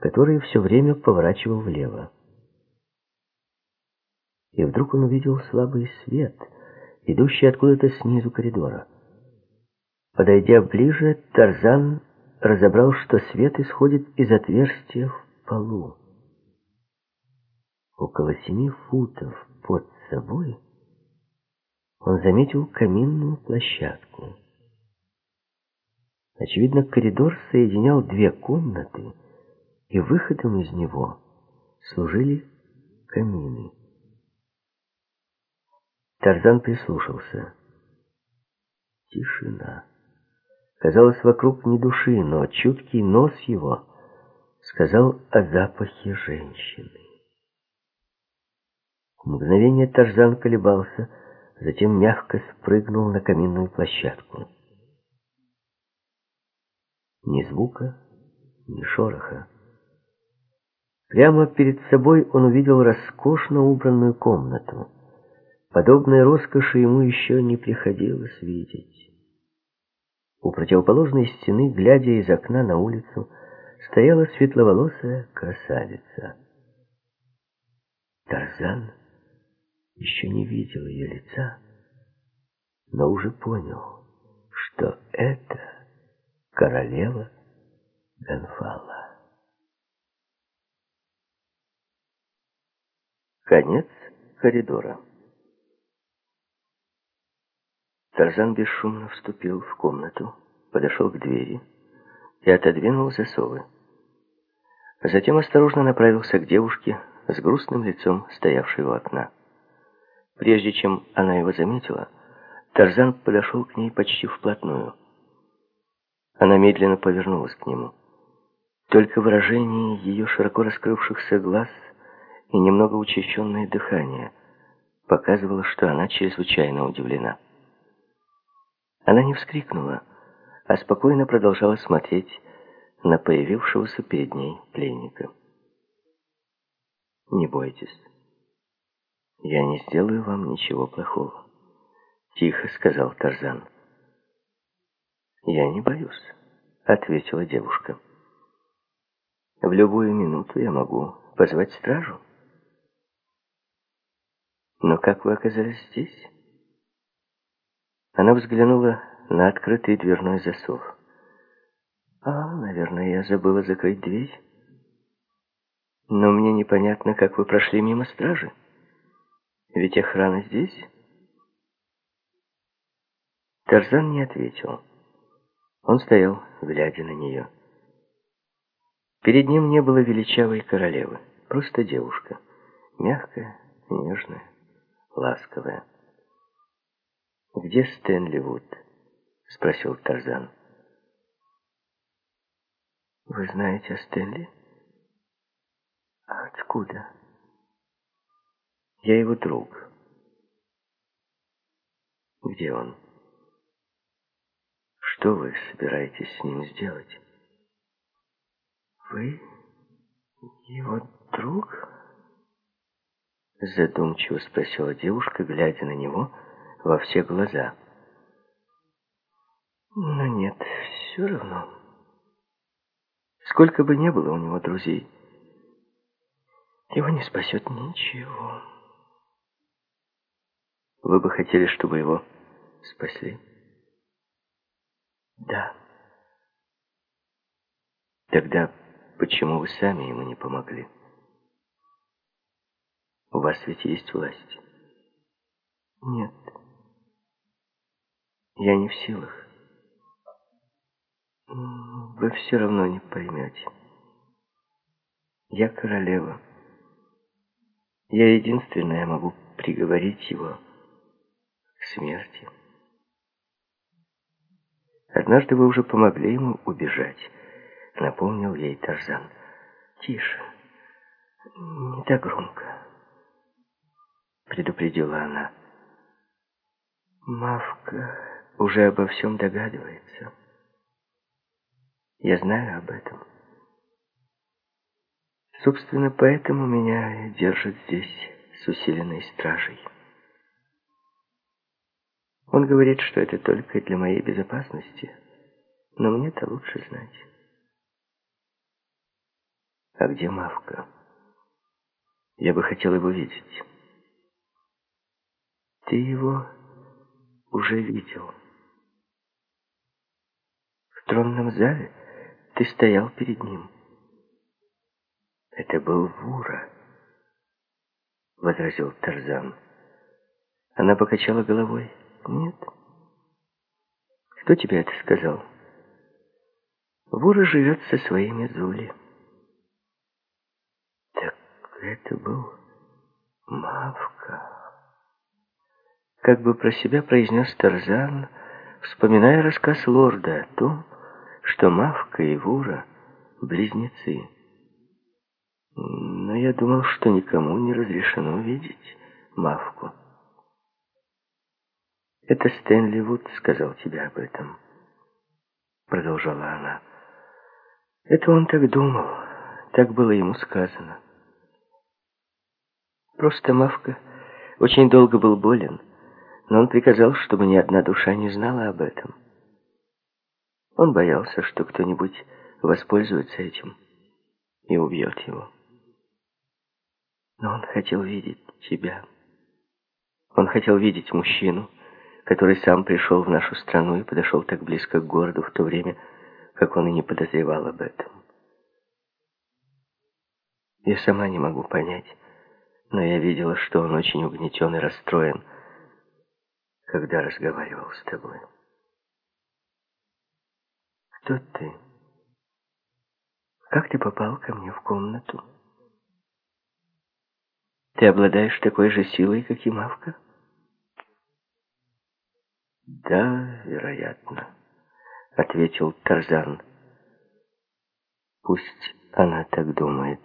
который все время поворачивал влево. И вдруг он увидел слабый свет, идущий откуда-то снизу коридора. Подойдя ближе, Тарзан разобрал, что свет исходит из отверстия в полу. Около семи футов под собой он заметил каминную площадку. Очевидно, коридор соединял две комнаты, и выходом из него служили камины. Тарзан прислушался. Тишина. Казалось, вокруг ни души, но чуткий нос его сказал о запахе женщины. Мгновение Тарзан колебался, затем мягко спрыгнул на каминную площадку. Ни звука, ни шороха. Прямо перед собой он увидел роскошно убранную комнату. Подобной роскоши ему еще не приходилось видеть. У противоположной стены, глядя из окна на улицу, стояла светловолосая красавица. Тарзан еще не видел ее лица, но уже понял, что это королева Гонфала. Конец коридора. Тарзан бесшумно вступил в комнату, подошел к двери и отодвинул засовы. Затем осторожно направился к девушке с грустным лицом, стоявшей у окна. Прежде чем она его заметила, Тарзан подошел к ней почти вплотную. Она медленно повернулась к нему. Только выражение ее широко раскрывшихся глаз и немного учащенное дыхание показывало, что она чрезвычайно удивлена. Она не вскрикнула, а спокойно продолжала смотреть на появившегося перед ней пленника. «Не бойтесь». «Я не сделаю вам ничего плохого», — тихо сказал Тарзан. «Я не боюсь», — ответила девушка. «В любую минуту я могу позвать стражу». «Но как вы оказались здесь?» Она взглянула на открытый дверной засов. «А, наверное, я забыла закрыть дверь. Но мне непонятно, как вы прошли мимо стражи». Ведь охрана здесь? Тарзан не ответил. Он стоял, глядя на нее. Перед ним не было величавой королевы, просто девушка. Мягкая, нежная, ласковая. «Где Стэнли Вуд?» — спросил Тарзан. «Вы знаете о Стэнли?» «А откуда?» Я его друг. Где он? Что вы собираетесь с ним сделать? Вы его друг? Задумчиво спросила девушка, глядя на него во все глаза. Но нет, все равно. Сколько бы ни было у него друзей, его не спасет ничего. Вы бы хотели, чтобы его спасли? Да. Тогда почему вы сами ему не помогли? У вас ведь есть власть. Нет. Я не в силах. Вы все равно не поймете. Я королева. Я единственная могу приговорить его смерти. Однажды вы уже помогли ему убежать, напомнил ей Тарзан. Тише, не так громко, предупредила она. Мавка уже обо всем догадывается. Я знаю об этом. Собственно, поэтому меня держат здесь с усиленной стражей. Он говорит, что это только для моей безопасности, но мне-то лучше знать. А где Мавка? Я бы хотел его видеть. Ты его уже видел. Тронном зале ты стоял перед ним. Это был Вура, возразил Тарзан. Она покачала головой. Нет. Кто тебе это сказал? Вура живет со своими Зули. Так это был Мавка. Как бы про себя произнес Тарзан, вспоминая рассказ лорда о том, что Мавка и Вура — близнецы. Но я думал, что никому не разрешено видеть Мавку. «Это Стэнли Вуд сказал тебе об этом», — продолжала она. «Это он так думал, так было ему сказано. Просто Мавка очень долго был болен, но он приказал, чтобы ни одна душа не знала об этом. Он боялся, что кто-нибудь воспользуется этим и убьет его. Но он хотел видеть тебя. Он хотел видеть мужчину, который сам пришел в нашу страну и подошел так близко к городу в то время, как он и не подозревал об этом. Я сама не могу понять, но я видела, что он очень угнетен и расстроен, когда разговаривал с тобой. Кто ты? Как ты попал ко мне в комнату? Ты обладаешь такой же силой, как и Мавка? «Да, вероятно», — ответил Тарзан. «Пусть она так думает.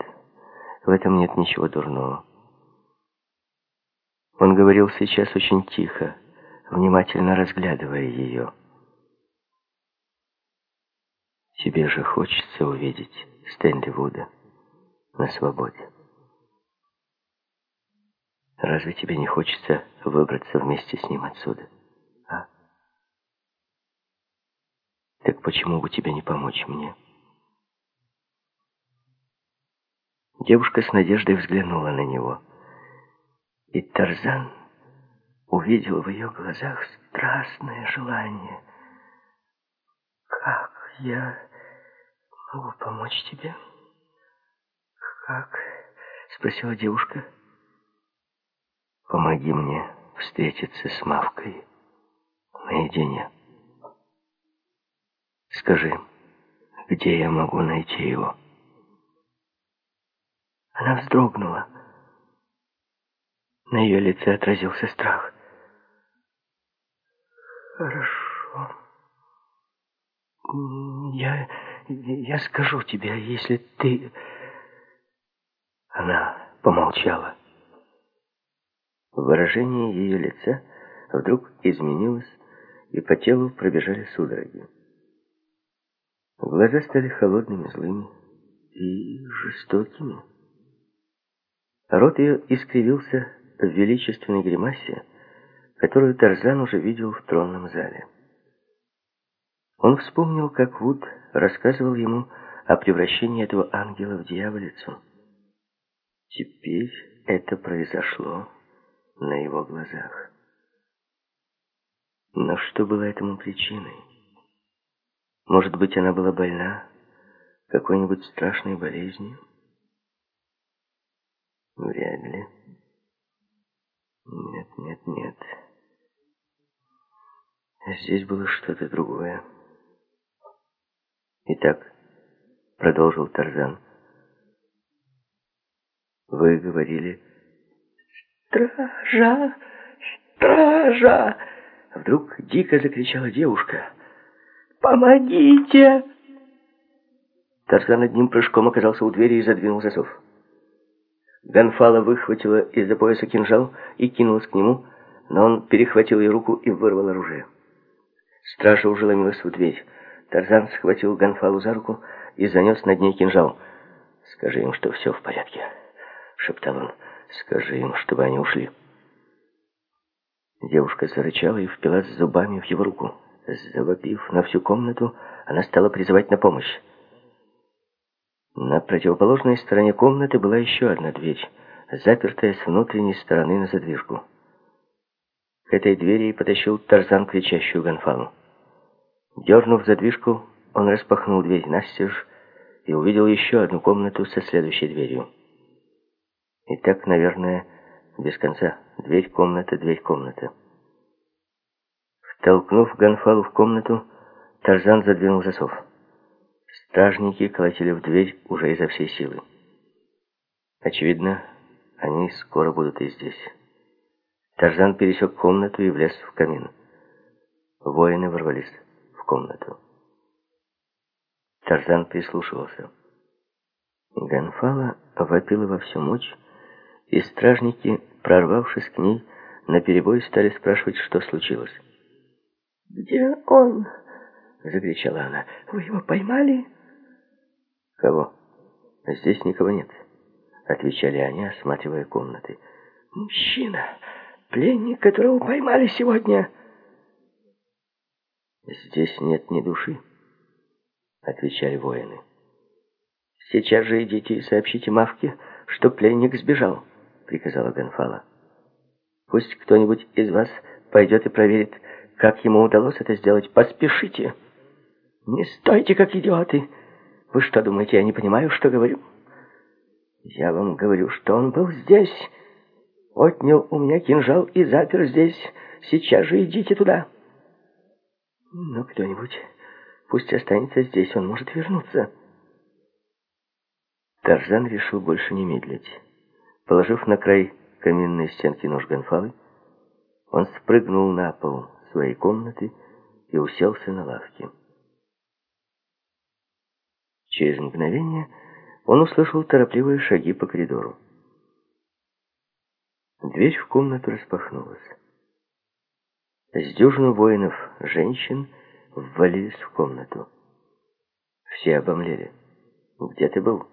В этом нет ничего дурного». Он говорил сейчас очень тихо, внимательно разглядывая ее. «Тебе же хочется увидеть Стэнли Вуда на свободе. Разве тебе не хочется выбраться вместе с ним отсюда?» Так почему бы тебе не помочь мне? Девушка с надеждой взглянула на него. И Тарзан увидел в ее глазах страстное желание. «Как я могу помочь тебе?» «Как?» — спросила девушка. «Помоги мне встретиться с Мавкой наедине». Скажи, где я могу найти его?» Она вздрогнула. На ее лице отразился страх. «Хорошо. Я, я скажу тебе, если ты...» Она помолчала. Выражение ее лица вдруг изменилось, и по телу пробежали судороги. Глаза стали холодными, злыми и жестокими. Рот ее искривился в величественной гримасе, которую Тарзан уже видел в тронном зале. Он вспомнил, как Вуд рассказывал ему о превращении этого ангела в дьяволицу. Теперь это произошло на его глазах. Но что было этому причиной? Может быть, она была больна какой-нибудь страшной болезнью? Вряд ли. Нет, нет, нет. Здесь было что-то другое. Итак, продолжил Тарзан. Вы говорили... «Стража! Стража!» Вдруг дико закричала девушка. «Помогите!» Тарзан одним прыжком оказался у двери и задвинул засов. Ганфала выхватила из-за пояса кинжал и кинулась к нему, но он перехватил ее руку и вырвал оружие. Стража уже ломилась в дверь. Тарзан схватил Ганфалу за руку и занес над ней кинжал. «Скажи им, что все в порядке», — шептал он. «Скажи им, чтобы они ушли». Девушка зарычала и впилась зубами в его руку. Завопив на всю комнату, она стала призывать на помощь. На противоположной стороне комнаты была еще одна дверь, запертая с внутренней стороны на задвижку. К этой двери и потащил Тарзан кричащую Ганфалу. Дернув задвижку, он распахнул дверь настежь и увидел еще одну комнату со следующей дверью. И так, наверное, без конца. Дверь, комната, дверь, комната. Втолкнув Ганфалу в комнату, Тарзан задвинул засов. Стражники колотили в дверь уже изо всей силы. Очевидно, они скоро будут и здесь. Тарзан пересек комнату и влез в камин. Воины ворвались в комнату. Тарзан прислушивался. Ганфала вопила во всю мощь, и стражники, прорвавшись к ней, наперебой стали спрашивать, что случилось. «Где он?» — закричала она. «Вы его поймали?» «Кого? Здесь никого нет», — отвечали они, осматривая комнаты. «Мужчина, пленник, которого поймали сегодня». «Здесь нет ни души», — отвечали воины. «Сейчас же идите и сообщите Мавке, что пленник сбежал», — приказала Гонфала. «Пусть кто-нибудь из вас пойдет и проверит, как ему удалось это сделать. Поспешите!» «Не стойте, как идиоты! Вы что, думаете, я не понимаю, что говорю?» «Я вам говорю, что он был здесь, отнял у меня кинжал и запер здесь. Сейчас же идите туда!» Но кто-нибудь пусть останется здесь, он может вернуться. Тарзан решил больше не медлить. Положив на край каменной стенки нож Гонфалы, он спрыгнул на пол своей комнаты и уселся на лавке. Через мгновение он услышал торопливые шаги по коридору. Дверь в комнату распахнулась. С дюжину воинов, женщин, ввалились в комнату. Все обомлели. «Где ты был?»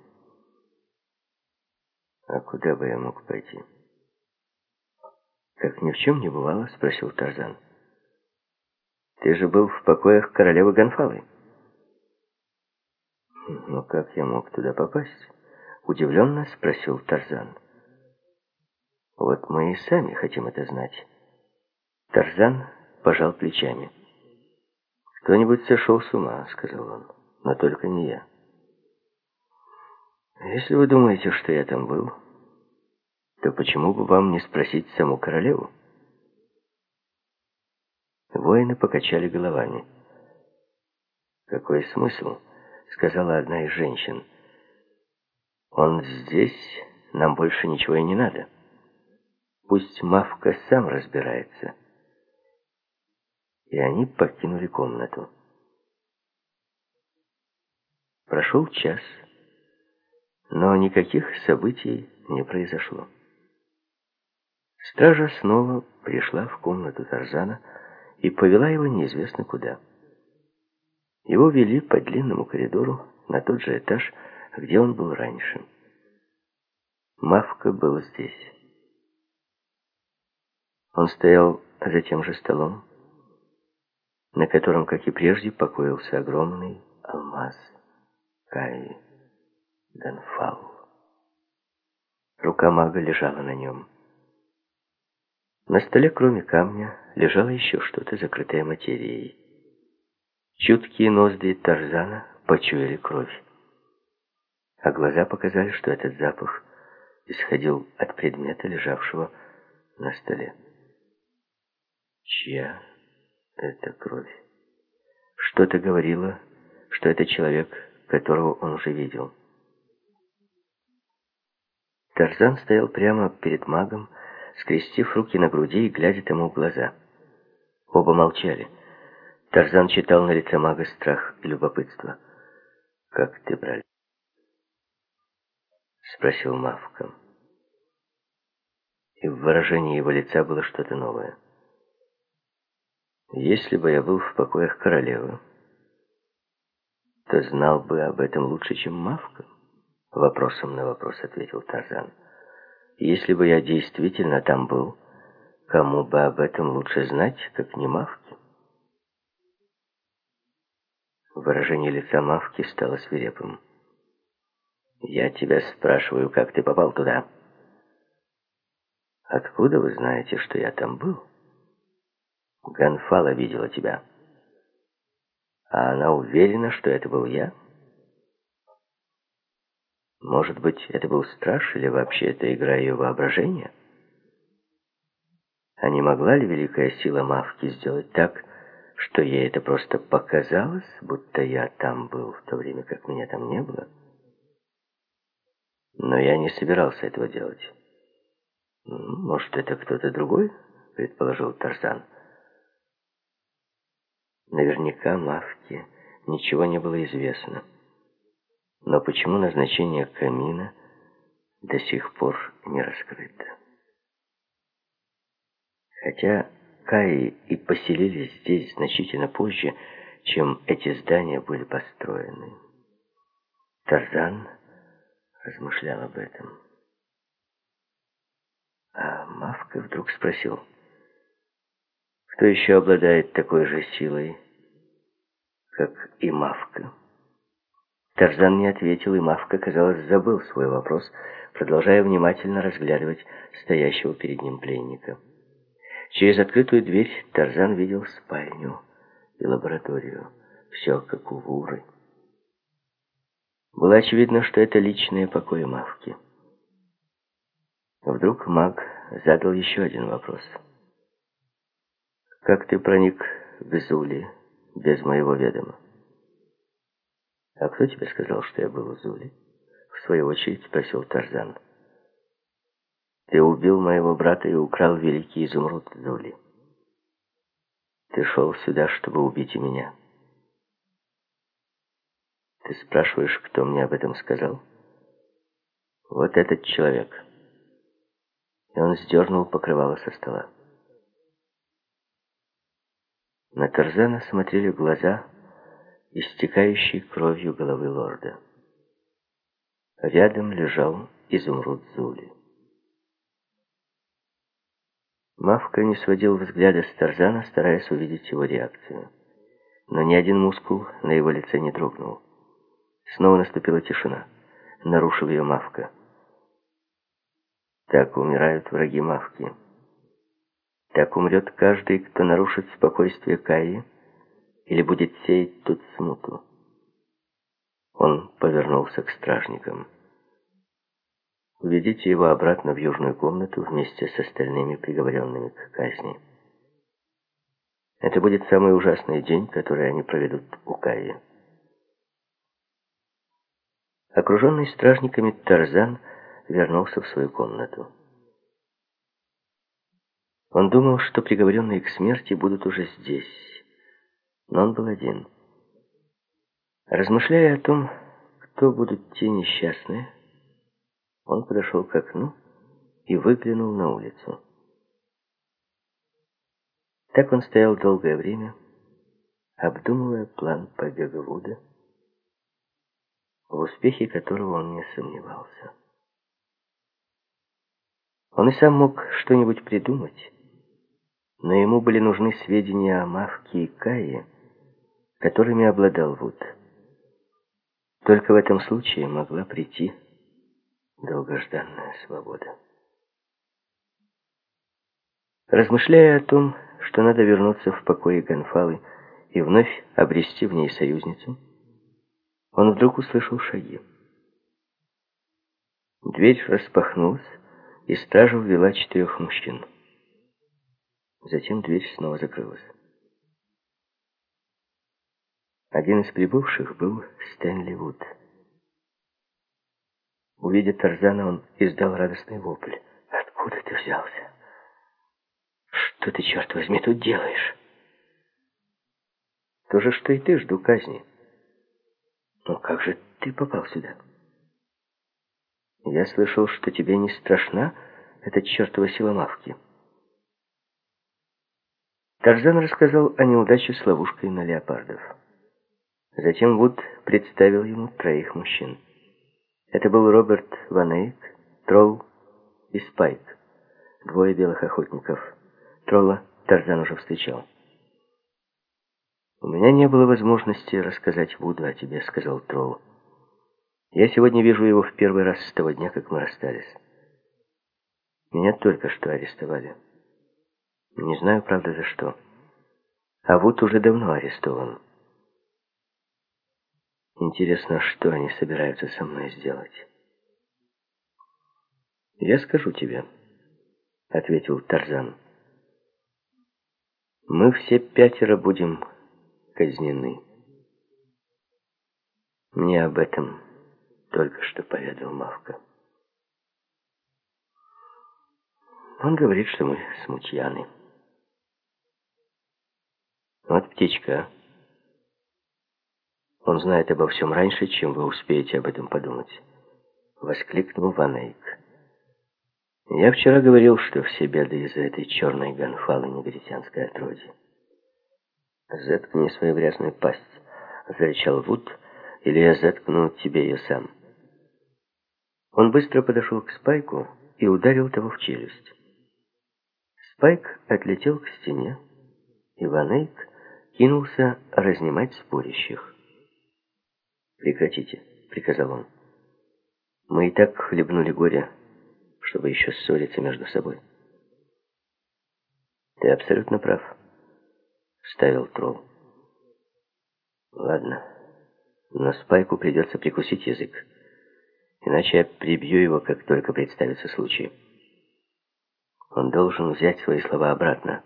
«А куда бы я мог пойти?» «Как ни в чем не бывало?» — спросил Тарзан. «Ты же был в покоях королевы Гонфалы». «Но как я мог туда попасть?» — удивленно спросил Тарзан. «Вот мы и сами хотим это знать». Тарзан пожал плечами. «Кто-нибудь сошел с ума», — сказал он, — «но только не я». «Если вы думаете, что я там был, то почему бы вам не спросить саму королеву?» Воины покачали головами. «Какой смысл?» — сказала одна из женщин. «Он здесь, нам больше ничего и не надо. Пусть Мавка сам разбирается» и они покинули комнату. Прошел час, но никаких событий не произошло. Стража снова пришла в комнату Тарзана и повела его неизвестно куда. Его вели по длинному коридору на тот же этаж, где он был раньше. Мавка был здесь. Он стоял за тем же столом, на котором, как и прежде, покоился огромный алмаз Кай Данфал. Рука мага лежала на нем. На столе, кроме камня, лежало еще что-то, закрытое материей. Чуткие ноздри Тарзана почуяли кровь. А глаза показали, что этот запах исходил от предмета, лежавшего на столе. Чья это кровь. Что-то говорило, что это человек, которого он уже видел. Тарзан стоял прямо перед магом, скрестив руки на груди и глядя ему в глаза. Оба молчали. Тарзан читал на лице мага страх и любопытство. «Как ты, брали?» Спросил Мавка. И в выражении его лица было что-то новое. «Если бы я был в покоях королевы, то знал бы об этом лучше, чем Мавка?» Вопросом на вопрос ответил Тарзан. «Если бы я действительно там был, кому бы об этом лучше знать, как не Мавке?» Выражение лица Мавки стало свирепым. «Я тебя спрашиваю, как ты попал туда?» «Откуда вы знаете, что я там был?» «Ганфала видела тебя». «А она уверена, что это был я?» «Может быть, это был страж, или вообще это игра ее воображения?» А не могла ли великая сила Мавки сделать так, что ей это просто показалось, будто я там был, в то время как меня там не было. Но я не собирался этого делать. «Может, это кто-то другой?» — предположил Тарзан. Наверняка Мавке ничего не было известно. Но почему назначение камина до сих пор не раскрыто? Хотя Каи и поселились здесь значительно позже, чем эти здания были построены. Тарзан размышлял об этом. А Мавка вдруг спросил, кто еще обладает такой же силой, как и Мавка? Тарзан не ответил, и Мавка, казалось, забыл свой вопрос, продолжая внимательно разглядывать стоящего перед ним пленника. Через открытую дверь Тарзан видел спальню и лабораторию. Все как у Вуры. Было очевидно, что это личные покои Мавки. Вдруг маг задал еще один вопрос. «Как ты проник в Зули без моего ведома?» «А кто тебе сказал, что я был в Зули?» В свою очередь спросил Тарзан. Ты убил моего брата и украл великий изумруд Зули. Ты шел сюда, чтобы убить и меня. Ты спрашиваешь, кто мне об этом сказал? Вот этот человек. И он сдернул покрывало со стола. На Тарзана смотрели глаза, истекающие кровью головы лорда. Рядом лежал изумруд Зули. Мавка не сводил взгляда с Тарзана, стараясь увидеть его реакцию. Но ни один мускул на его лице не дрогнул. Снова наступила тишина. Нарушил ее Мавка. Так умирают враги Мавки. Так умрет каждый, кто нарушит спокойствие Каи или будет сеять тут смуту. Он повернулся к стражникам. Уведите его обратно в южную комнату вместе с остальными приговоренными к казни. Это будет самый ужасный день, который они проведут у Каи. Окруженный стражниками Тарзан вернулся в свою комнату. Он думал, что приговоренные к смерти будут уже здесь, но он был один. Размышляя о том, кто будут те несчастные, он подошел к окну и выглянул на улицу. Так он стоял долгое время, обдумывая план побега Вуда, в успехе которого он не сомневался. Он и сам мог что-нибудь придумать, но ему были нужны сведения о Мавке и Кае, которыми обладал Вуд. Только в этом случае могла прийти долгожданная свобода. Размышляя о том, что надо вернуться в покое Гонфалы и вновь обрести в ней союзницу, он вдруг услышал шаги. Дверь распахнулась, и стража ввела четырех мужчин. Затем дверь снова закрылась. Один из прибывших был Стэнли Вуд. Увидев Тарзана, он издал радостный вопль. «Откуда ты взялся? Что ты, черт возьми, тут делаешь?» То же, что и ты, жду казни. Но как же ты попал сюда? Я слышал, что тебе не страшна эта чертова сила мавки. Тарзан рассказал о неудаче с ловушкой на леопардов. Затем Вуд представил ему троих мужчин. Это был Роберт Ванейк, Тролл и Спайк, двое белых охотников. Тролла Тарзан уже встречал. «У меня не было возможности рассказать Вуду о тебе», — сказал Тролл. «Я сегодня вижу его в первый раз с того дня, как мы расстались. Меня только что арестовали». Не знаю, правда, за что. А вот уже давно арестован. Интересно, что они собираются со мной сделать. «Я скажу тебе», — ответил Тарзан. «Мы все пятеро будем казнены. Мне об этом только что поведал Мавка. Он говорит, что мы смутьяны». Вот птичка. Он знает обо всем раньше, чем вы успеете об этом подумать. Воскликнул Ван Эйк. Я вчера говорил, что все беды из-за этой черной гонфалы негритянской отродье. «Заткни свою грязную пасть», — зарычал Вуд, — «или я заткну тебе ее сам». Он быстро подошел к Спайку и ударил того в челюсть. Спайк отлетел к стене, и Ван Эйк кинулся разнимать спорящих. «Прекратите», — приказал он. «Мы и так хлебнули горе, чтобы еще ссориться между собой». «Ты абсолютно прав», — вставил Тролл. «Ладно, но Спайку придется прикусить язык, иначе я прибью его, как только представится случай. Он должен взять свои слова обратно».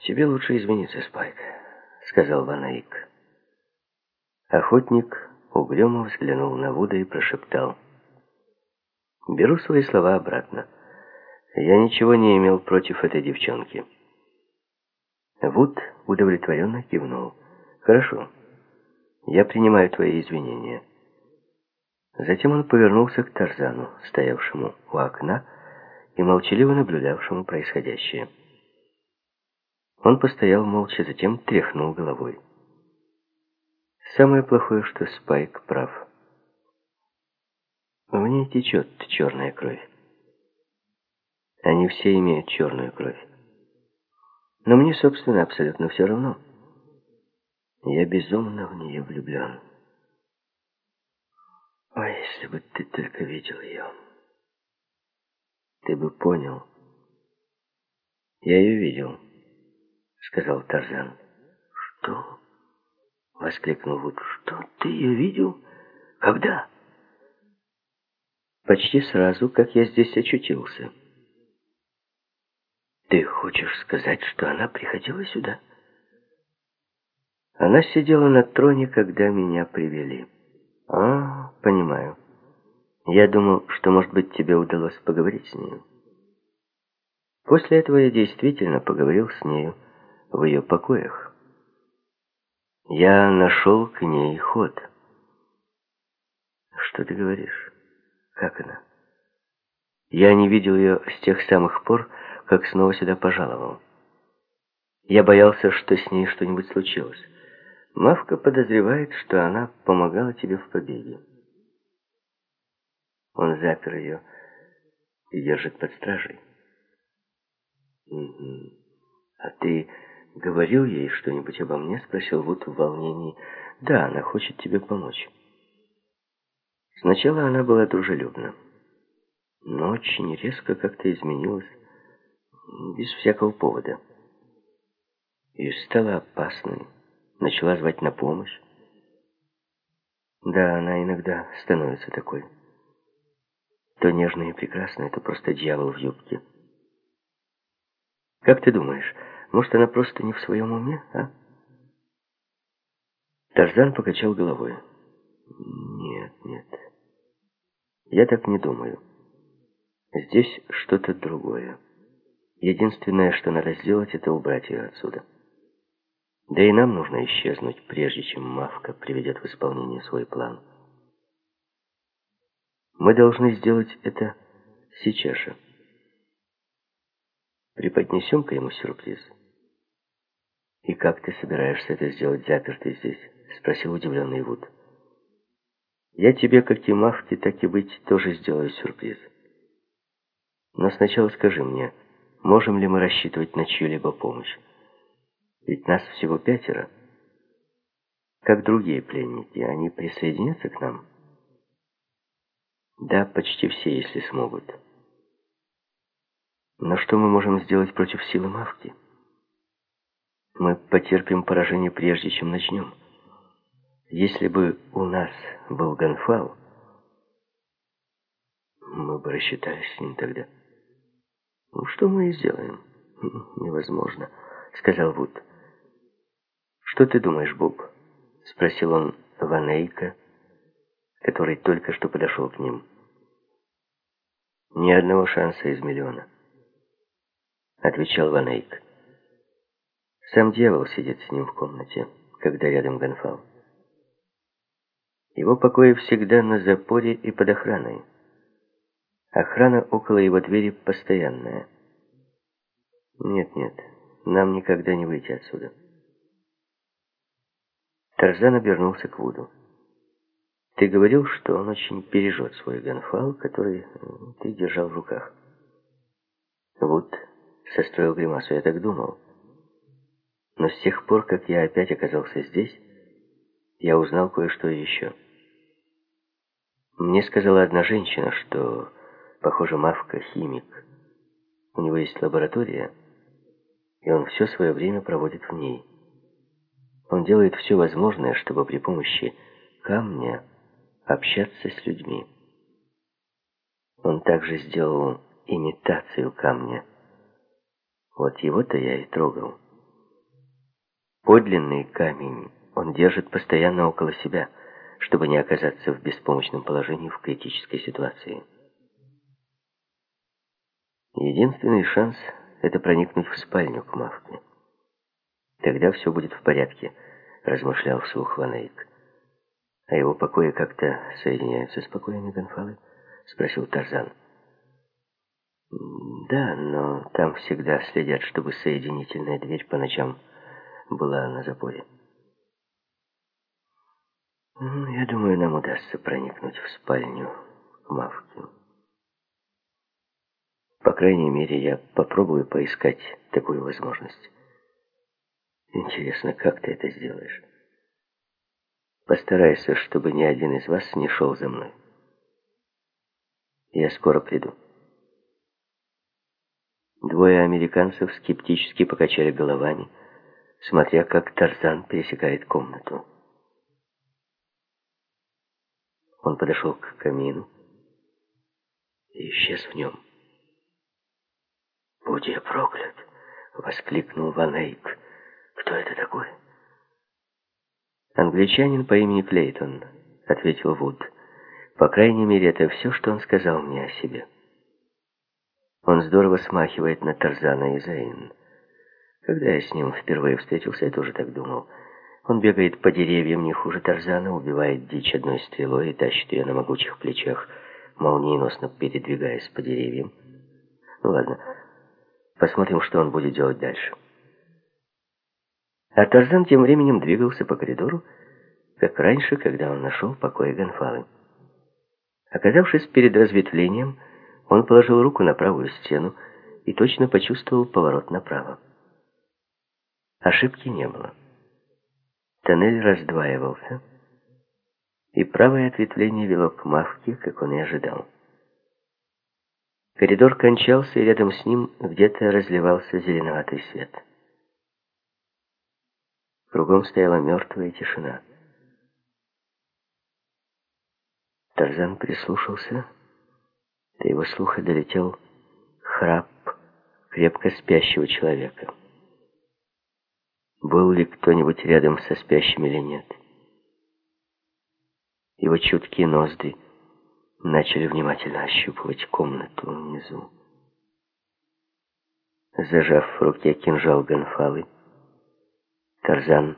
«Тебе лучше извиниться, Спайк», — сказал Ванаик. Охотник угрюмо взглянул на Вуда и прошептал. «Беру свои слова обратно. Я ничего не имел против этой девчонки». Вуд удовлетворенно кивнул. «Хорошо. Я принимаю твои извинения». Затем он повернулся к Тарзану, стоявшему у окна и молчаливо наблюдавшему происходящее. Он постоял молча, затем тряхнул головой. Самое плохое, что Спайк прав. В ней течет черная кровь. Они все имеют черную кровь. Но мне, собственно, абсолютно все равно. Я безумно в нее влюблен. Ой, если бы ты только видел ее. Ты бы понял. Я ее видел сказал Тарзан. «Что?» — воскликнул Вуд. «Что? Ты ее видел? Когда?» «Почти сразу, как я здесь очутился». «Ты хочешь сказать, что она приходила сюда?» «Она сидела на троне, когда меня привели». «А, понимаю. Я думал, что, может быть, тебе удалось поговорить с нею». После этого я действительно поговорил с нею в ее покоях. Я нашел к ней ход. Что ты говоришь? Как она? Я не видел ее с тех самых пор, как снова сюда пожаловал. Я боялся, что с ней что-нибудь случилось. Мавка подозревает, что она помогала тебе в побеге. Он запер ее и держит под стражей. А ты «Говорил ей что-нибудь обо мне?» — спросил Вуд в волнении. «Да, она хочет тебе помочь». Сначала она была дружелюбна, но очень резко как-то изменилась, без всякого повода. И стала опасной, начала звать на помощь. Да, она иногда становится такой. То нежная и прекрасная, то просто дьявол в юбке. Как ты думаешь, может, она просто не в своем уме, а? Тарзан покачал головой. Нет, нет. Я так не думаю. Здесь что-то другое. Единственное, что надо сделать, это убрать ее отсюда. Да и нам нужно исчезнуть, прежде чем Мавка приведет в исполнение свой план. Мы должны сделать это сейчас же. Преподнесем-ка ему сюрприз. «И как ты собираешься это сделать запертый здесь?» — спросил удивленный Вуд. «Я тебе, как и Мавке, так и быть, тоже сделаю сюрприз. Но сначала скажи мне, можем ли мы рассчитывать на чью-либо помощь? Ведь нас всего пятеро. Как другие пленники, они присоединятся к нам? Да, почти все, если смогут. Но что мы можем сделать против силы Мавки? Мы потерпим поражение прежде, чем начнем. Если бы у нас был Ганфал, мы бы рассчитались с ним тогда. Ну, что мы и сделаем? Невозможно, сказал Вуд. «Что ты думаешь, Боб?» — спросил он Ванейка, который только что подошел к ним. «Ни одного шанса из миллиона», — отвечал Ванейк. «Сам дьявол сидит с ним в комнате, когда рядом Гонфал. Его покои всегда на запоре и под охраной. Охрана около его двери постоянная. Нет-нет, нам никогда не выйти отсюда». Тарзан обернулся к Вуду. «Ты говорил, что он очень пережет свой ганфал, который ты держал в руках». Вуд состроил гримасу, я так думал. Но с тех пор, как я опять оказался здесь, я узнал кое-что еще. Мне сказала одна женщина, что, похоже, Мавка химик. У него есть лаборатория, и он все свое время проводит в ней. Он делает все возможное, чтобы при помощи камня общаться с людьми. Он также сделал имитацию камня. Вот его-то я и трогал. Подлинный камень он держит постоянно около себя, чтобы не оказаться в беспомощном положении в критической ситуации. Единственный шанс — это проникнуть в спальню к Мавке. Тогда все будет в порядке, размышлял вслух Ванейк. А его покои как-то соединяются с покоями Гонфалы? Спросил Тарзан. Да, но там всегда следят, чтобы соединительная дверь по ночам была на запоре. Я думаю, нам удастся проникнуть в спальню Мавки. По крайней мере, я попробую поискать такую возможность. Интересно, как ты это сделаешь? Постарайся, чтобы ни один из вас не шел за мной. Я скоро приду. Двое американцев скептически покачали головами, смотря как Тарзан пересекает комнату. Он подошел к камину и исчез в нем. «Будь я проклят!» — воскликнул Ван Эйк. «Кто это такой?» «Англичанин по имени Клейтон», — ответил Вуд. «По крайней мере, это все, что он сказал мне о себе». Он здорово смахивает на Тарзана и Зейн. Когда я с ним впервые встретился, я тоже так думал. Он бегает по деревьям не хуже Тарзана, убивает дичь одной стрелой и тащит ее на могучих плечах, молниеносно передвигаясь по деревьям. Ну ладно, посмотрим, что он будет делать дальше. А Тарзан тем временем двигался по коридору, как раньше, когда он нашел покой Гонфалы. Оказавшись перед разветвлением, он положил руку на правую стену и точно почувствовал поворот направо. Ошибки не было. Тоннель раздваивался, и правое ответвление вело к Мавке, как он и ожидал. Коридор кончался, и рядом с ним где-то разливался зеленоватый свет. Кругом стояла мертвая тишина. Тарзан прислушался. До его слуха долетел храп крепко спящего человека. Был ли кто-нибудь рядом со спящим или нет? Его чуткие ноздри начали внимательно ощупывать комнату внизу. Зажав в руке кинжал Гонфалы, Тарзан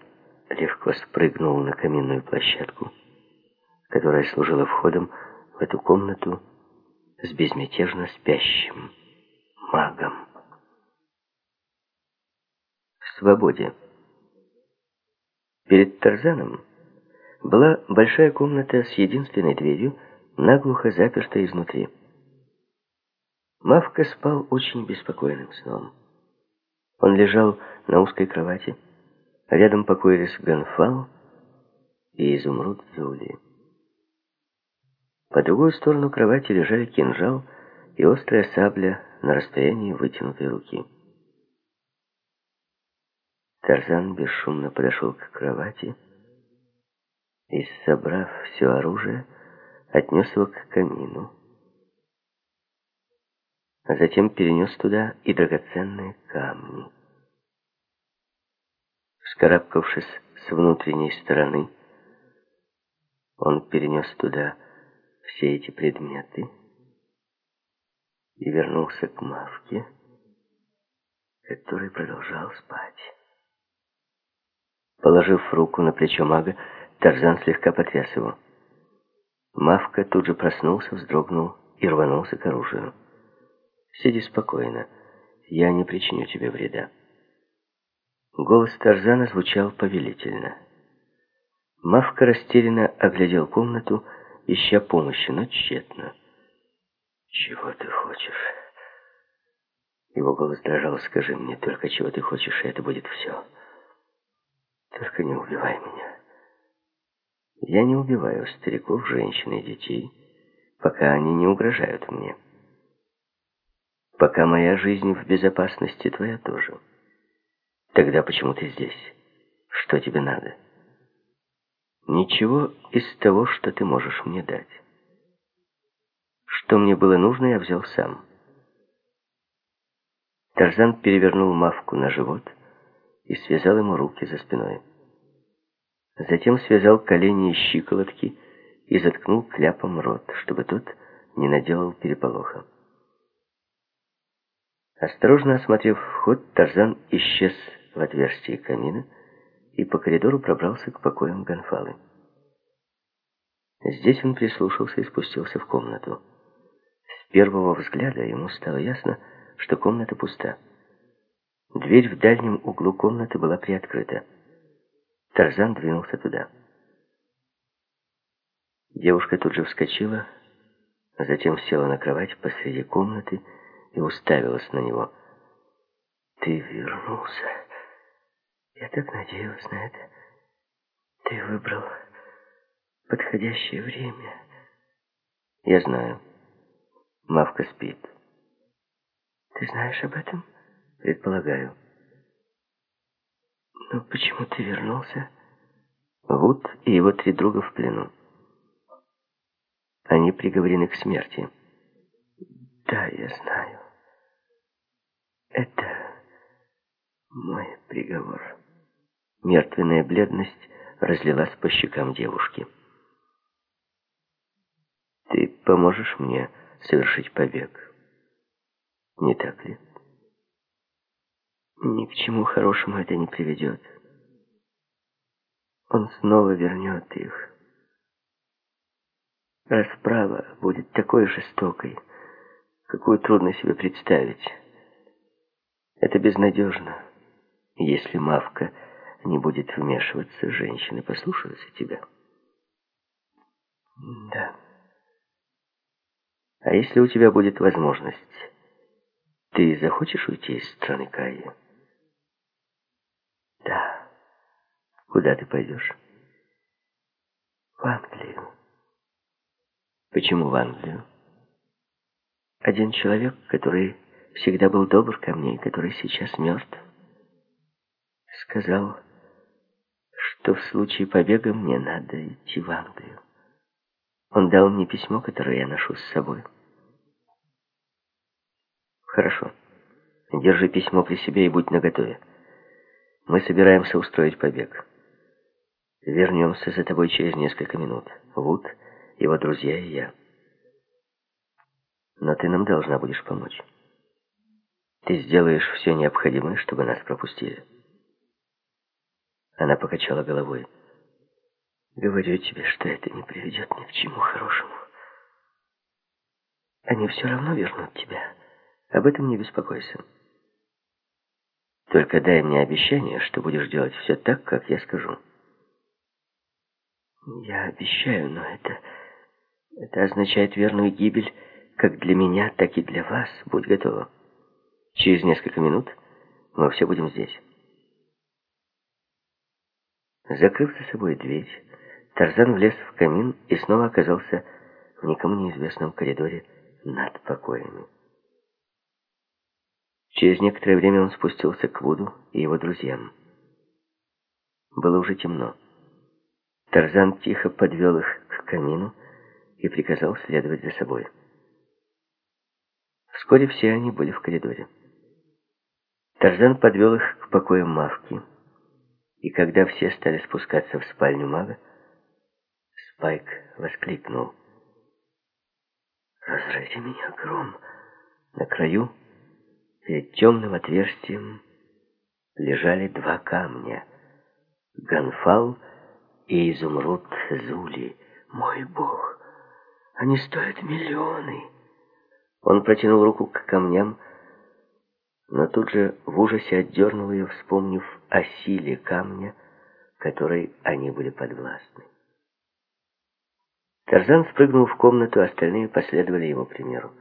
легко спрыгнул на каминную площадку, которая служила входом в эту комнату с безмятежно спящим магом. В свободе. Перед Тарзаном была большая комната с единственной дверью, наглухо запертой изнутри. Мавка спал очень беспокойным сном. Он лежал на узкой кровати, рядом покоились Ганфал и Изумруд Зули. По другую сторону кровати лежали кинжал и острая сабля на расстоянии вытянутой руки. Тарзан бесшумно подошел к кровати и, собрав все оружие, отнес его к камину. А затем перенес туда и драгоценные камни. Вскарабкавшись с внутренней стороны, он перенес туда все эти предметы и вернулся к Мавке, который продолжал спать. Положив руку на плечо мага, Тарзан слегка потряс его. Мавка тут же проснулся, вздрогнул и рванулся к оружию. «Сиди спокойно, я не причиню тебе вреда». Голос Тарзана звучал повелительно. Мавка растерянно оглядел комнату, ища помощи, но тщетно. «Чего ты хочешь?» Его голос дрожал. «Скажи мне только, чего ты хочешь, и это будет все». Только не убивай меня. Я не убиваю стариков, женщин и детей, пока они не угрожают мне. Пока моя жизнь в безопасности, твоя тоже. Тогда почему ты здесь? Что тебе надо? Ничего из того, что ты можешь мне дать. Что мне было нужно, я взял сам. Тарзан перевернул мавку на живот и связал ему руки за спиной. Затем связал колени и щиколотки и заткнул кляпом рот, чтобы тот не наделал переполоха. Осторожно осмотрев вход, Тарзан исчез в отверстии камина и по коридору пробрался к покоям Гонфалы. Здесь он прислушался и спустился в комнату. С первого взгляда ему стало ясно, что комната пуста. Дверь в дальнем углу комнаты была приоткрыта. Тарзан двинулся туда. Девушка тут же вскочила, а затем села на кровать посреди комнаты и уставилась на него. «Ты вернулся. Я так надеялась на это. Ты выбрал подходящее время». «Я знаю. Мавка спит». «Ты знаешь об этом?» «Предполагаю». «Но почему ты вернулся?» Вуд и его три друга в плену. Они приговорены к смерти. Да, я знаю. Это мой приговор. Мертвенная бледность разлилась по щекам девушки. Ты поможешь мне совершить побег? Не так ли? Ни к чему хорошему это не приведет. Он снова вернет их. Расправа будет такой жестокой, какую трудно себе представить. Это безнадежно. Если Мавка не будет вмешиваться, женщины послушаются тебя. Да. А если у тебя будет возможность, ты захочешь уйти из страны Кайя? Да. Куда ты пойдешь? В Англию. Почему в Англию? Один человек, который всегда был добр ко мне и который сейчас мертв, сказал, что в случае побега мне надо идти в Англию. Он дал мне письмо, которое я ношу с собой. Хорошо. Держи письмо при себе и будь наготове. Мы собираемся устроить побег. Вернемся за тобой через несколько минут. Вуд, его друзья и я. Но ты нам должна будешь помочь. Ты сделаешь все необходимое, чтобы нас пропустили. Она покачала головой. Говорю тебе, что это не приведет ни к чему хорошему. Они все равно вернут тебя. Об этом не беспокойся. Только дай мне обещание, что будешь делать все так, как я скажу. Я обещаю, но это... Это означает верную гибель как для меня, так и для вас. Будь готова. Через несколько минут мы все будем здесь. Закрыв за собой дверь, Тарзан влез в камин и снова оказался в никому неизвестном коридоре над покоями. Через некоторое время он спустился к Вуду и его друзьям. Было уже темно. Тарзан тихо подвел их к камину и приказал следовать за собой. Вскоре все они были в коридоре. Тарзан подвел их к покоям Мавки, и когда все стали спускаться в спальню мага, Спайк воскликнул. «Разрази меня гром!» На краю Перед темным отверстием лежали два камня. Ганфал и изумруд Зули. Мой бог, они стоят миллионы. Он протянул руку к камням, но тут же в ужасе отдернул ее, вспомнив о силе камня, которой они были подвластны. Тарзан спрыгнул в комнату, остальные последовали его примеру.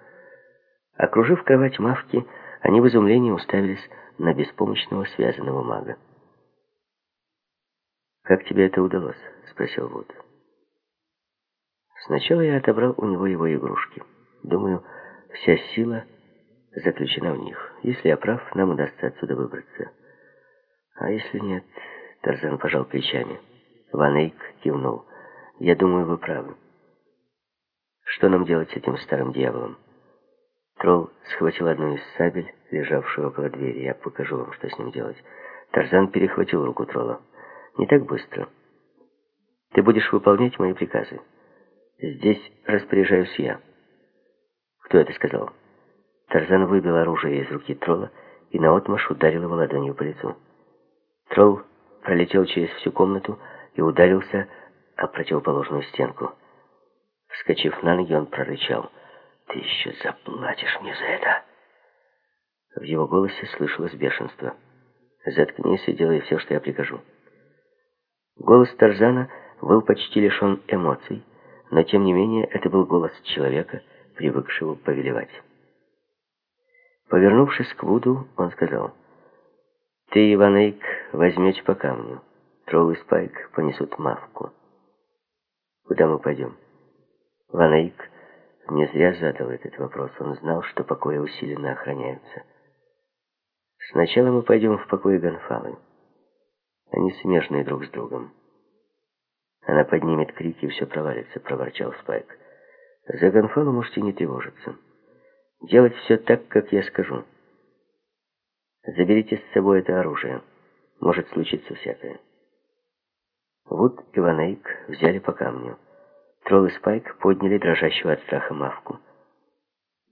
Окружив кровать Мавки, они в изумлении уставились на беспомощного связанного мага. «Как тебе это удалось?» — спросил Вуд. «Сначала я отобрал у него его игрушки. Думаю, вся сила заключена в них. Если я прав, нам удастся отсюда выбраться. А если нет...» — Тарзан пожал плечами. Ван Эйк кивнул. «Я думаю, вы правы. Что нам делать с этим старым дьяволом?» Тролл схватил одну из сабель, лежавшую около двери. Я покажу вам, что с ним делать. Тарзан перехватил руку тролла. Не так быстро. Ты будешь выполнять мои приказы. Здесь распоряжаюсь я. Кто это сказал? Тарзан выбил оружие из руки тролла и наотмашь ударил его ладонью по лицу. Тролл пролетел через всю комнату и ударился о противоположную стенку. Вскочив на ноги, он прорычал — ты еще заплатишь мне за это. В его голосе слышалось бешенство. Заткнись и делай все, что я прикажу. Голос Тарзана был почти лишен эмоций, но тем не менее это был голос человека, привыкшего повелевать. Повернувшись к Вуду, он сказал, «Ты, Иван Эйк, возьмете по камню. Тролл и Спайк понесут мавку. Куда мы пойдем?» Ван Эйк не зря задал этот вопрос. Он знал, что покои усиленно охраняются. Сначала мы пойдем в покои Гонфалы. Они смежные друг с другом. Она поднимет крики, и все провалится, проворчал Спайк. За Гонфалу можете не тревожиться. Делать все так, как я скажу. Заберите с собой это оружие. Может случиться всякое. Вуд и Ванейк взяли по камню. Тролл и Спайк подняли дрожащего от страха Мавку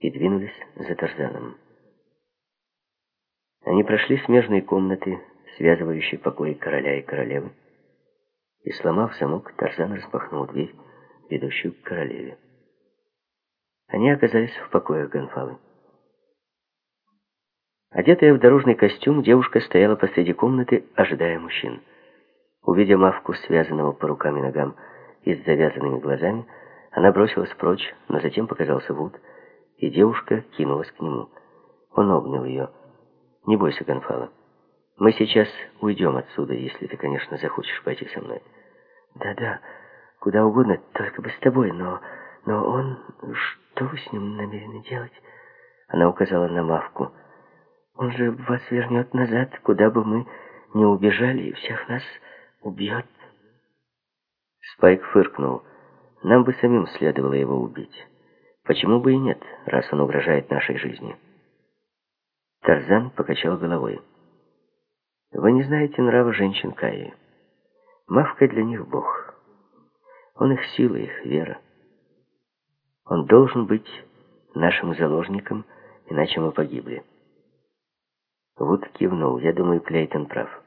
и двинулись за Тарзаном. Они прошли смежные комнаты, связывающие покои короля и королевы, и, сломав замок, Тарзан распахнул дверь, ведущую к королеве. Они оказались в покоях Гонфалы. Одетая в дорожный костюм, девушка стояла посреди комнаты, ожидая мужчин. Увидя Мавку, связанного по рукам и ногам, и с завязанными глазами, она бросилась прочь, но затем показался Вуд, и девушка кинулась к нему. Он обнял ее. «Не бойся, Гонфала. Мы сейчас уйдем отсюда, если ты, конечно, захочешь пойти со мной». «Да-да, куда угодно, только бы с тобой, но... но он... Что вы с ним намерены делать?» Она указала на Мавку. «Он же вас вернет назад, куда бы мы не убежали, и всех нас убьет». Спайк фыркнул. Нам бы самим следовало его убить. Почему бы и нет, раз он угрожает нашей жизни? Тарзан покачал головой. Вы не знаете нрава женщин Каи. Мавка для них бог. Он их сила, их вера. Он должен быть нашим заложником, иначе мы погибли. Вуд кивнул. Я думаю, Клейтон прав.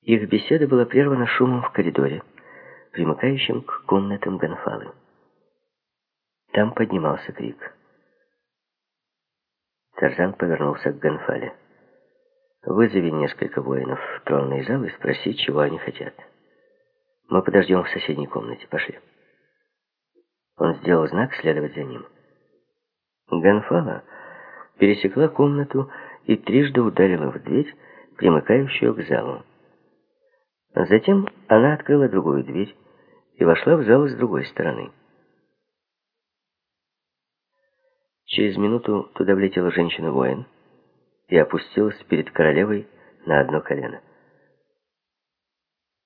Их беседа была прервана шумом в коридоре, примыкающем к комнатам Гонфалы. Там поднимался крик. Тарзан повернулся к Гонфале. «Вызови несколько воинов в тронный зал и спроси, чего они хотят. Мы подождем в соседней комнате. Пошли». Он сделал знак следовать за ним. Гонфала пересекла комнату и трижды ударила в дверь, примыкающую к залу. Затем она открыла другую дверь и вошла в зал с другой стороны. Через минуту туда влетела женщина-воин и опустилась перед королевой на одно колено.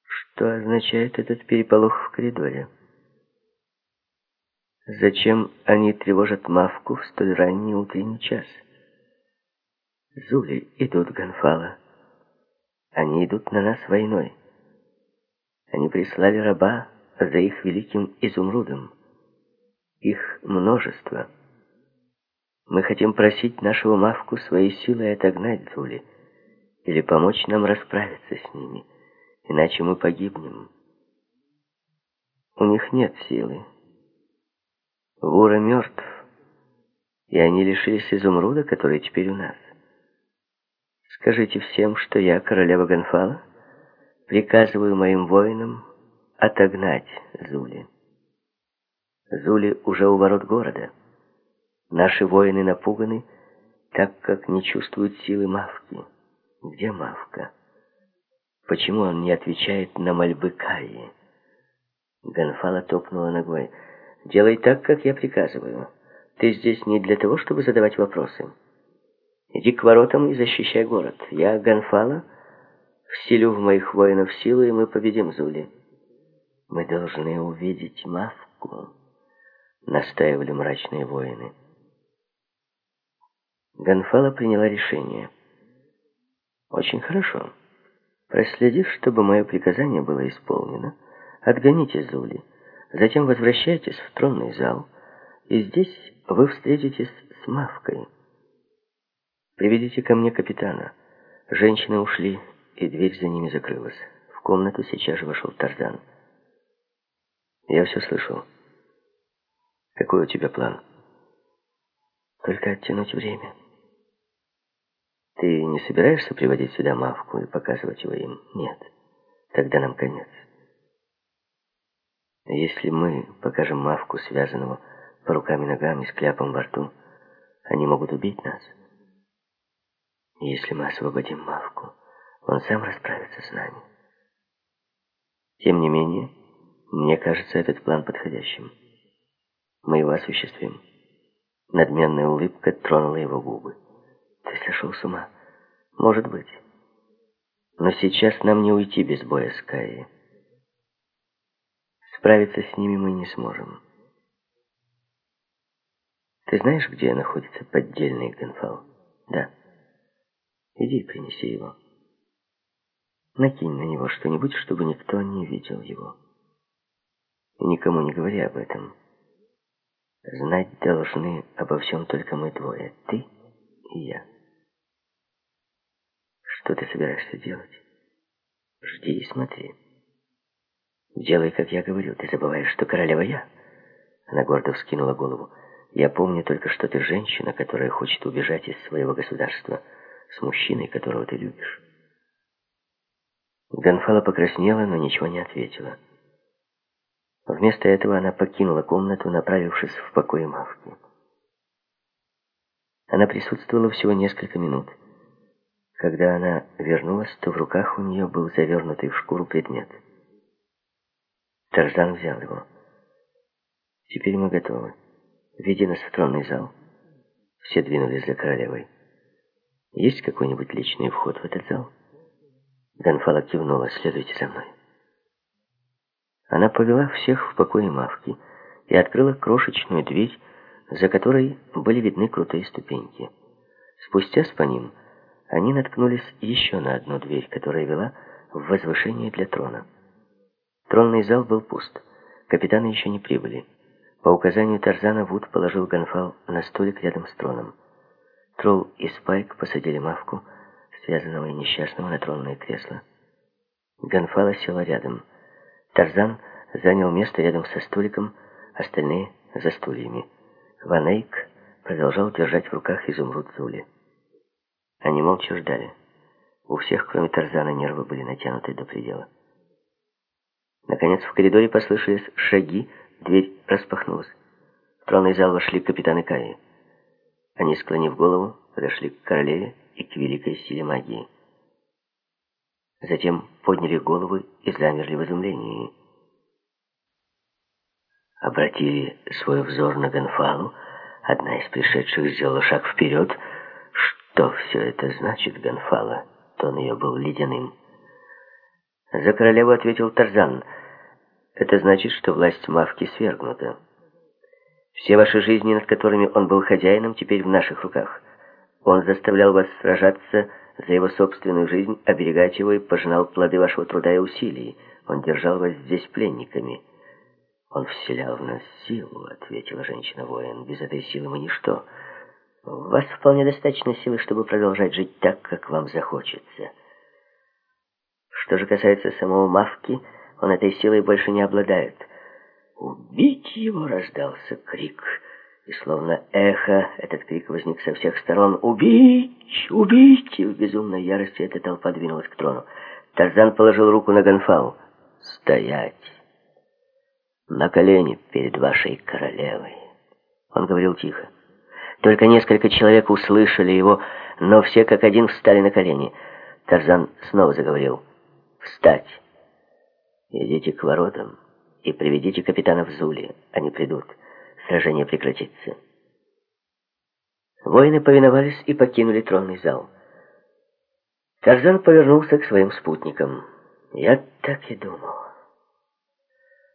Что означает этот переполох в коридоре? Зачем они тревожат Мавку в столь ранний утренний час? Зули идут, Гонфала. Они идут на нас войной. Они прислали раба за их великим изумрудом. Их множество. Мы хотим просить нашего Мавку своей силой отогнать Зули или помочь нам расправиться с ними, иначе мы погибнем. У них нет силы. Вура мертв, и они лишились изумруда, который теперь у нас. Скажите всем, что я, королева Гонфала, приказываю моим воинам отогнать Зули. Зули уже у ворот города. Наши воины напуганы, так как не чувствуют силы Мавки. Где Мавка? Почему он не отвечает на мольбы Каи? Гонфала топнула ногой. Делай так, как я приказываю. Ты здесь не для того, чтобы задавать вопросы. Иди к воротам и защищай город. Я, Ганфала, вселю в моих воинов силу, и мы победим Зули. Мы должны увидеть Мавку, настаивали мрачные воины. Ганфала приняла решение. Очень хорошо. Проследив, чтобы мое приказание было исполнено, отгоните Зули. Затем возвращайтесь в тронный зал, и здесь вы встретитесь с Мавкой. Приведите ко мне капитана. Женщины ушли, и дверь за ними закрылась. В комнату сейчас же вошел Тарзан. Я все слышал. Какой у тебя план? Только оттянуть время. Ты не собираешься приводить сюда Мавку и показывать его им? Нет. Тогда нам конец. Если мы покажем Мавку, связанного по рукам и ногам и с кляпом во рту, они могут убить нас. если мы освободим Мавку, он сам расправится с нами. Тем не менее, мне кажется этот план подходящим. Мы его осуществим. Надменная улыбка тронула его губы. Сошел с ума? Может быть. Но сейчас нам не уйти без боя с Каей. Справиться с ними мы не сможем. Ты знаешь, где находится поддельный Генфал? Да. Иди принеси его. Накинь на него что-нибудь, чтобы никто не видел его. И никому не говори об этом. Знать должны обо всем только мы двое, ты и я. Что ты собираешься делать? Жди и смотри. Делай, как я говорю. Ты забываешь, что королева я. Она гордо вскинула голову. Я помню только, что ты женщина, которая хочет убежать из своего государства с мужчиной, которого ты любишь. Гонфала покраснела, но ничего не ответила. Вместо этого она покинула комнату, направившись в покой Мавки. Она присутствовала всего несколько минут. Когда она вернулась, то в руках у нее был завернутый в шкуру предмет — Тарзан взял его. «Теперь мы готовы. Веди нас в тронный зал». Все двинулись за королевой. «Есть какой-нибудь личный вход в этот зал?» Гонфала кивнула. «Следуйте за мной». Она повела всех в покое Мавки и открыла крошечную дверь, за которой были видны крутые ступеньки. Спустясь по ним, они наткнулись еще на одну дверь, которая вела в возвышение для трона. Тронный зал был пуст. Капитаны еще не прибыли. По указанию Тарзана Вуд положил Гонфал на столик рядом с троном. Тролл и Спайк посадили Мавку, связанного и несчастного, на тронное кресло. Гонфала села рядом. Тарзан занял место рядом со столиком, остальные — за стульями. Ванейк продолжал держать в руках изумруд Зули. Они молча ждали. У всех, кроме Тарзана, нервы были натянуты до предела. Наконец в коридоре послышались шаги, дверь распахнулась. В тронный зал вошли капитаны Каи. Они, склонив голову, подошли к королеве и к великой силе магии. Затем подняли головы и замерли в изумлении. Обратили свой взор на Гонфалу. Одна из пришедших сделала шаг вперед. Что все это значит, Гонфала? Тон ее был ледяным. За королеву ответил Тарзан. Это значит, что власть Мавки свергнута. Все ваши жизни, над которыми он был хозяином, теперь в наших руках. Он заставлял вас сражаться за его собственную жизнь, оберегать его и пожинал плоды вашего труда и усилий. Он держал вас здесь пленниками. Он вселял в нас силу, ответила женщина-воин. Без этой силы мы ничто. У вас вполне достаточно силы, чтобы продолжать жить так, как вам захочется. Что же касается самого Мавки, он этой силой больше не обладает. «Убить его!» — раздался крик. И словно эхо этот крик возник со всех сторон. «Убить! Убить!» И в безумной ярости эта толпа двинулась к трону. Тарзан положил руку на Гонфау. «Стоять! На колени перед вашей королевой!» Он говорил тихо. Только несколько человек услышали его, но все как один встали на колени. Тарзан снова заговорил. «Встать! Идите к воротам и приведите капитана в Зули. Они придут. Сражение прекратится». Воины повиновались и покинули тронный зал. Тарзан повернулся к своим спутникам. «Я так и думал.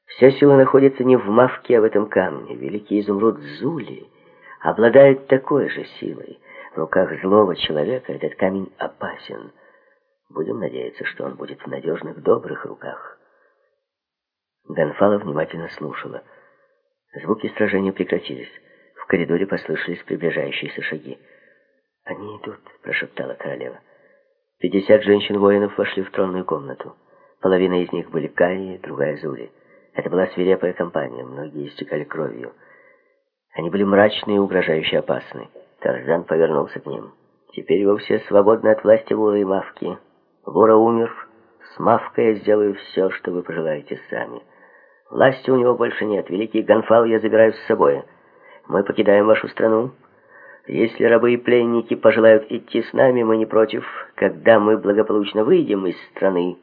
Вся сила находится не в Мавке, а в этом камне. Великий изумруд Зули — обладает такой же силой. В руках злого человека этот камень опасен. Будем надеяться, что он будет в надежных, добрых руках. Гонфала внимательно слушала. Звуки сражения прекратились. В коридоре послышались приближающиеся шаги. «Они идут», — прошептала королева. Пятьдесят женщин-воинов вошли в тронную комнату. Половина из них были Каи, другая Зули. Это была свирепая компания, многие истекали кровью. Они были мрачные и угрожающе опасны. Тарзан повернулся к ним. «Теперь вы все свободны от власти Вора и Мавки. Вора умер. С Мавкой я сделаю все, что вы пожелаете сами. Власти у него больше нет. Великий Гонфал я забираю с собой. Мы покидаем вашу страну. Если рабы и пленники пожелают идти с нами, мы не против. Когда мы благополучно выйдем из страны,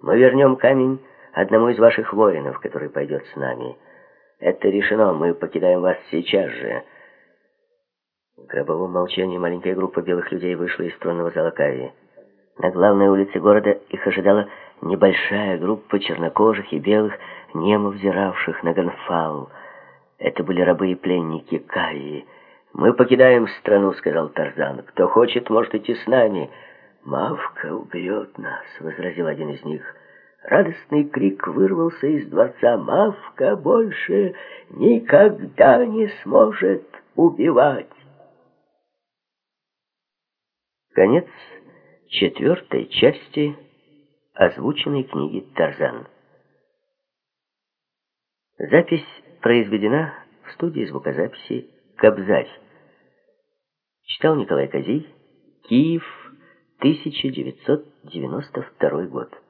мы вернем камень одному из ваших воинов, который пойдет с нами». Это решено, мы покидаем вас сейчас же. В гробовом молчании маленькая группа белых людей вышла из тронного зала Кавии. На главной улице города их ожидала небольшая группа чернокожих и белых, немо взиравших на Гонфал. Это были рабы и пленники Кавии. «Мы покидаем страну», — сказал Тарзан. «Кто хочет, может идти с нами». «Мавка убьет нас», — возразил один из них. Радостный крик вырвался из дворца. «Мавка больше никогда не сможет убивать!» Конец четвертой части озвученной книги «Тарзан». Запись произведена в студии звукозаписи «Кобзарь». Читал Николай Козий, Киев, 1992 год.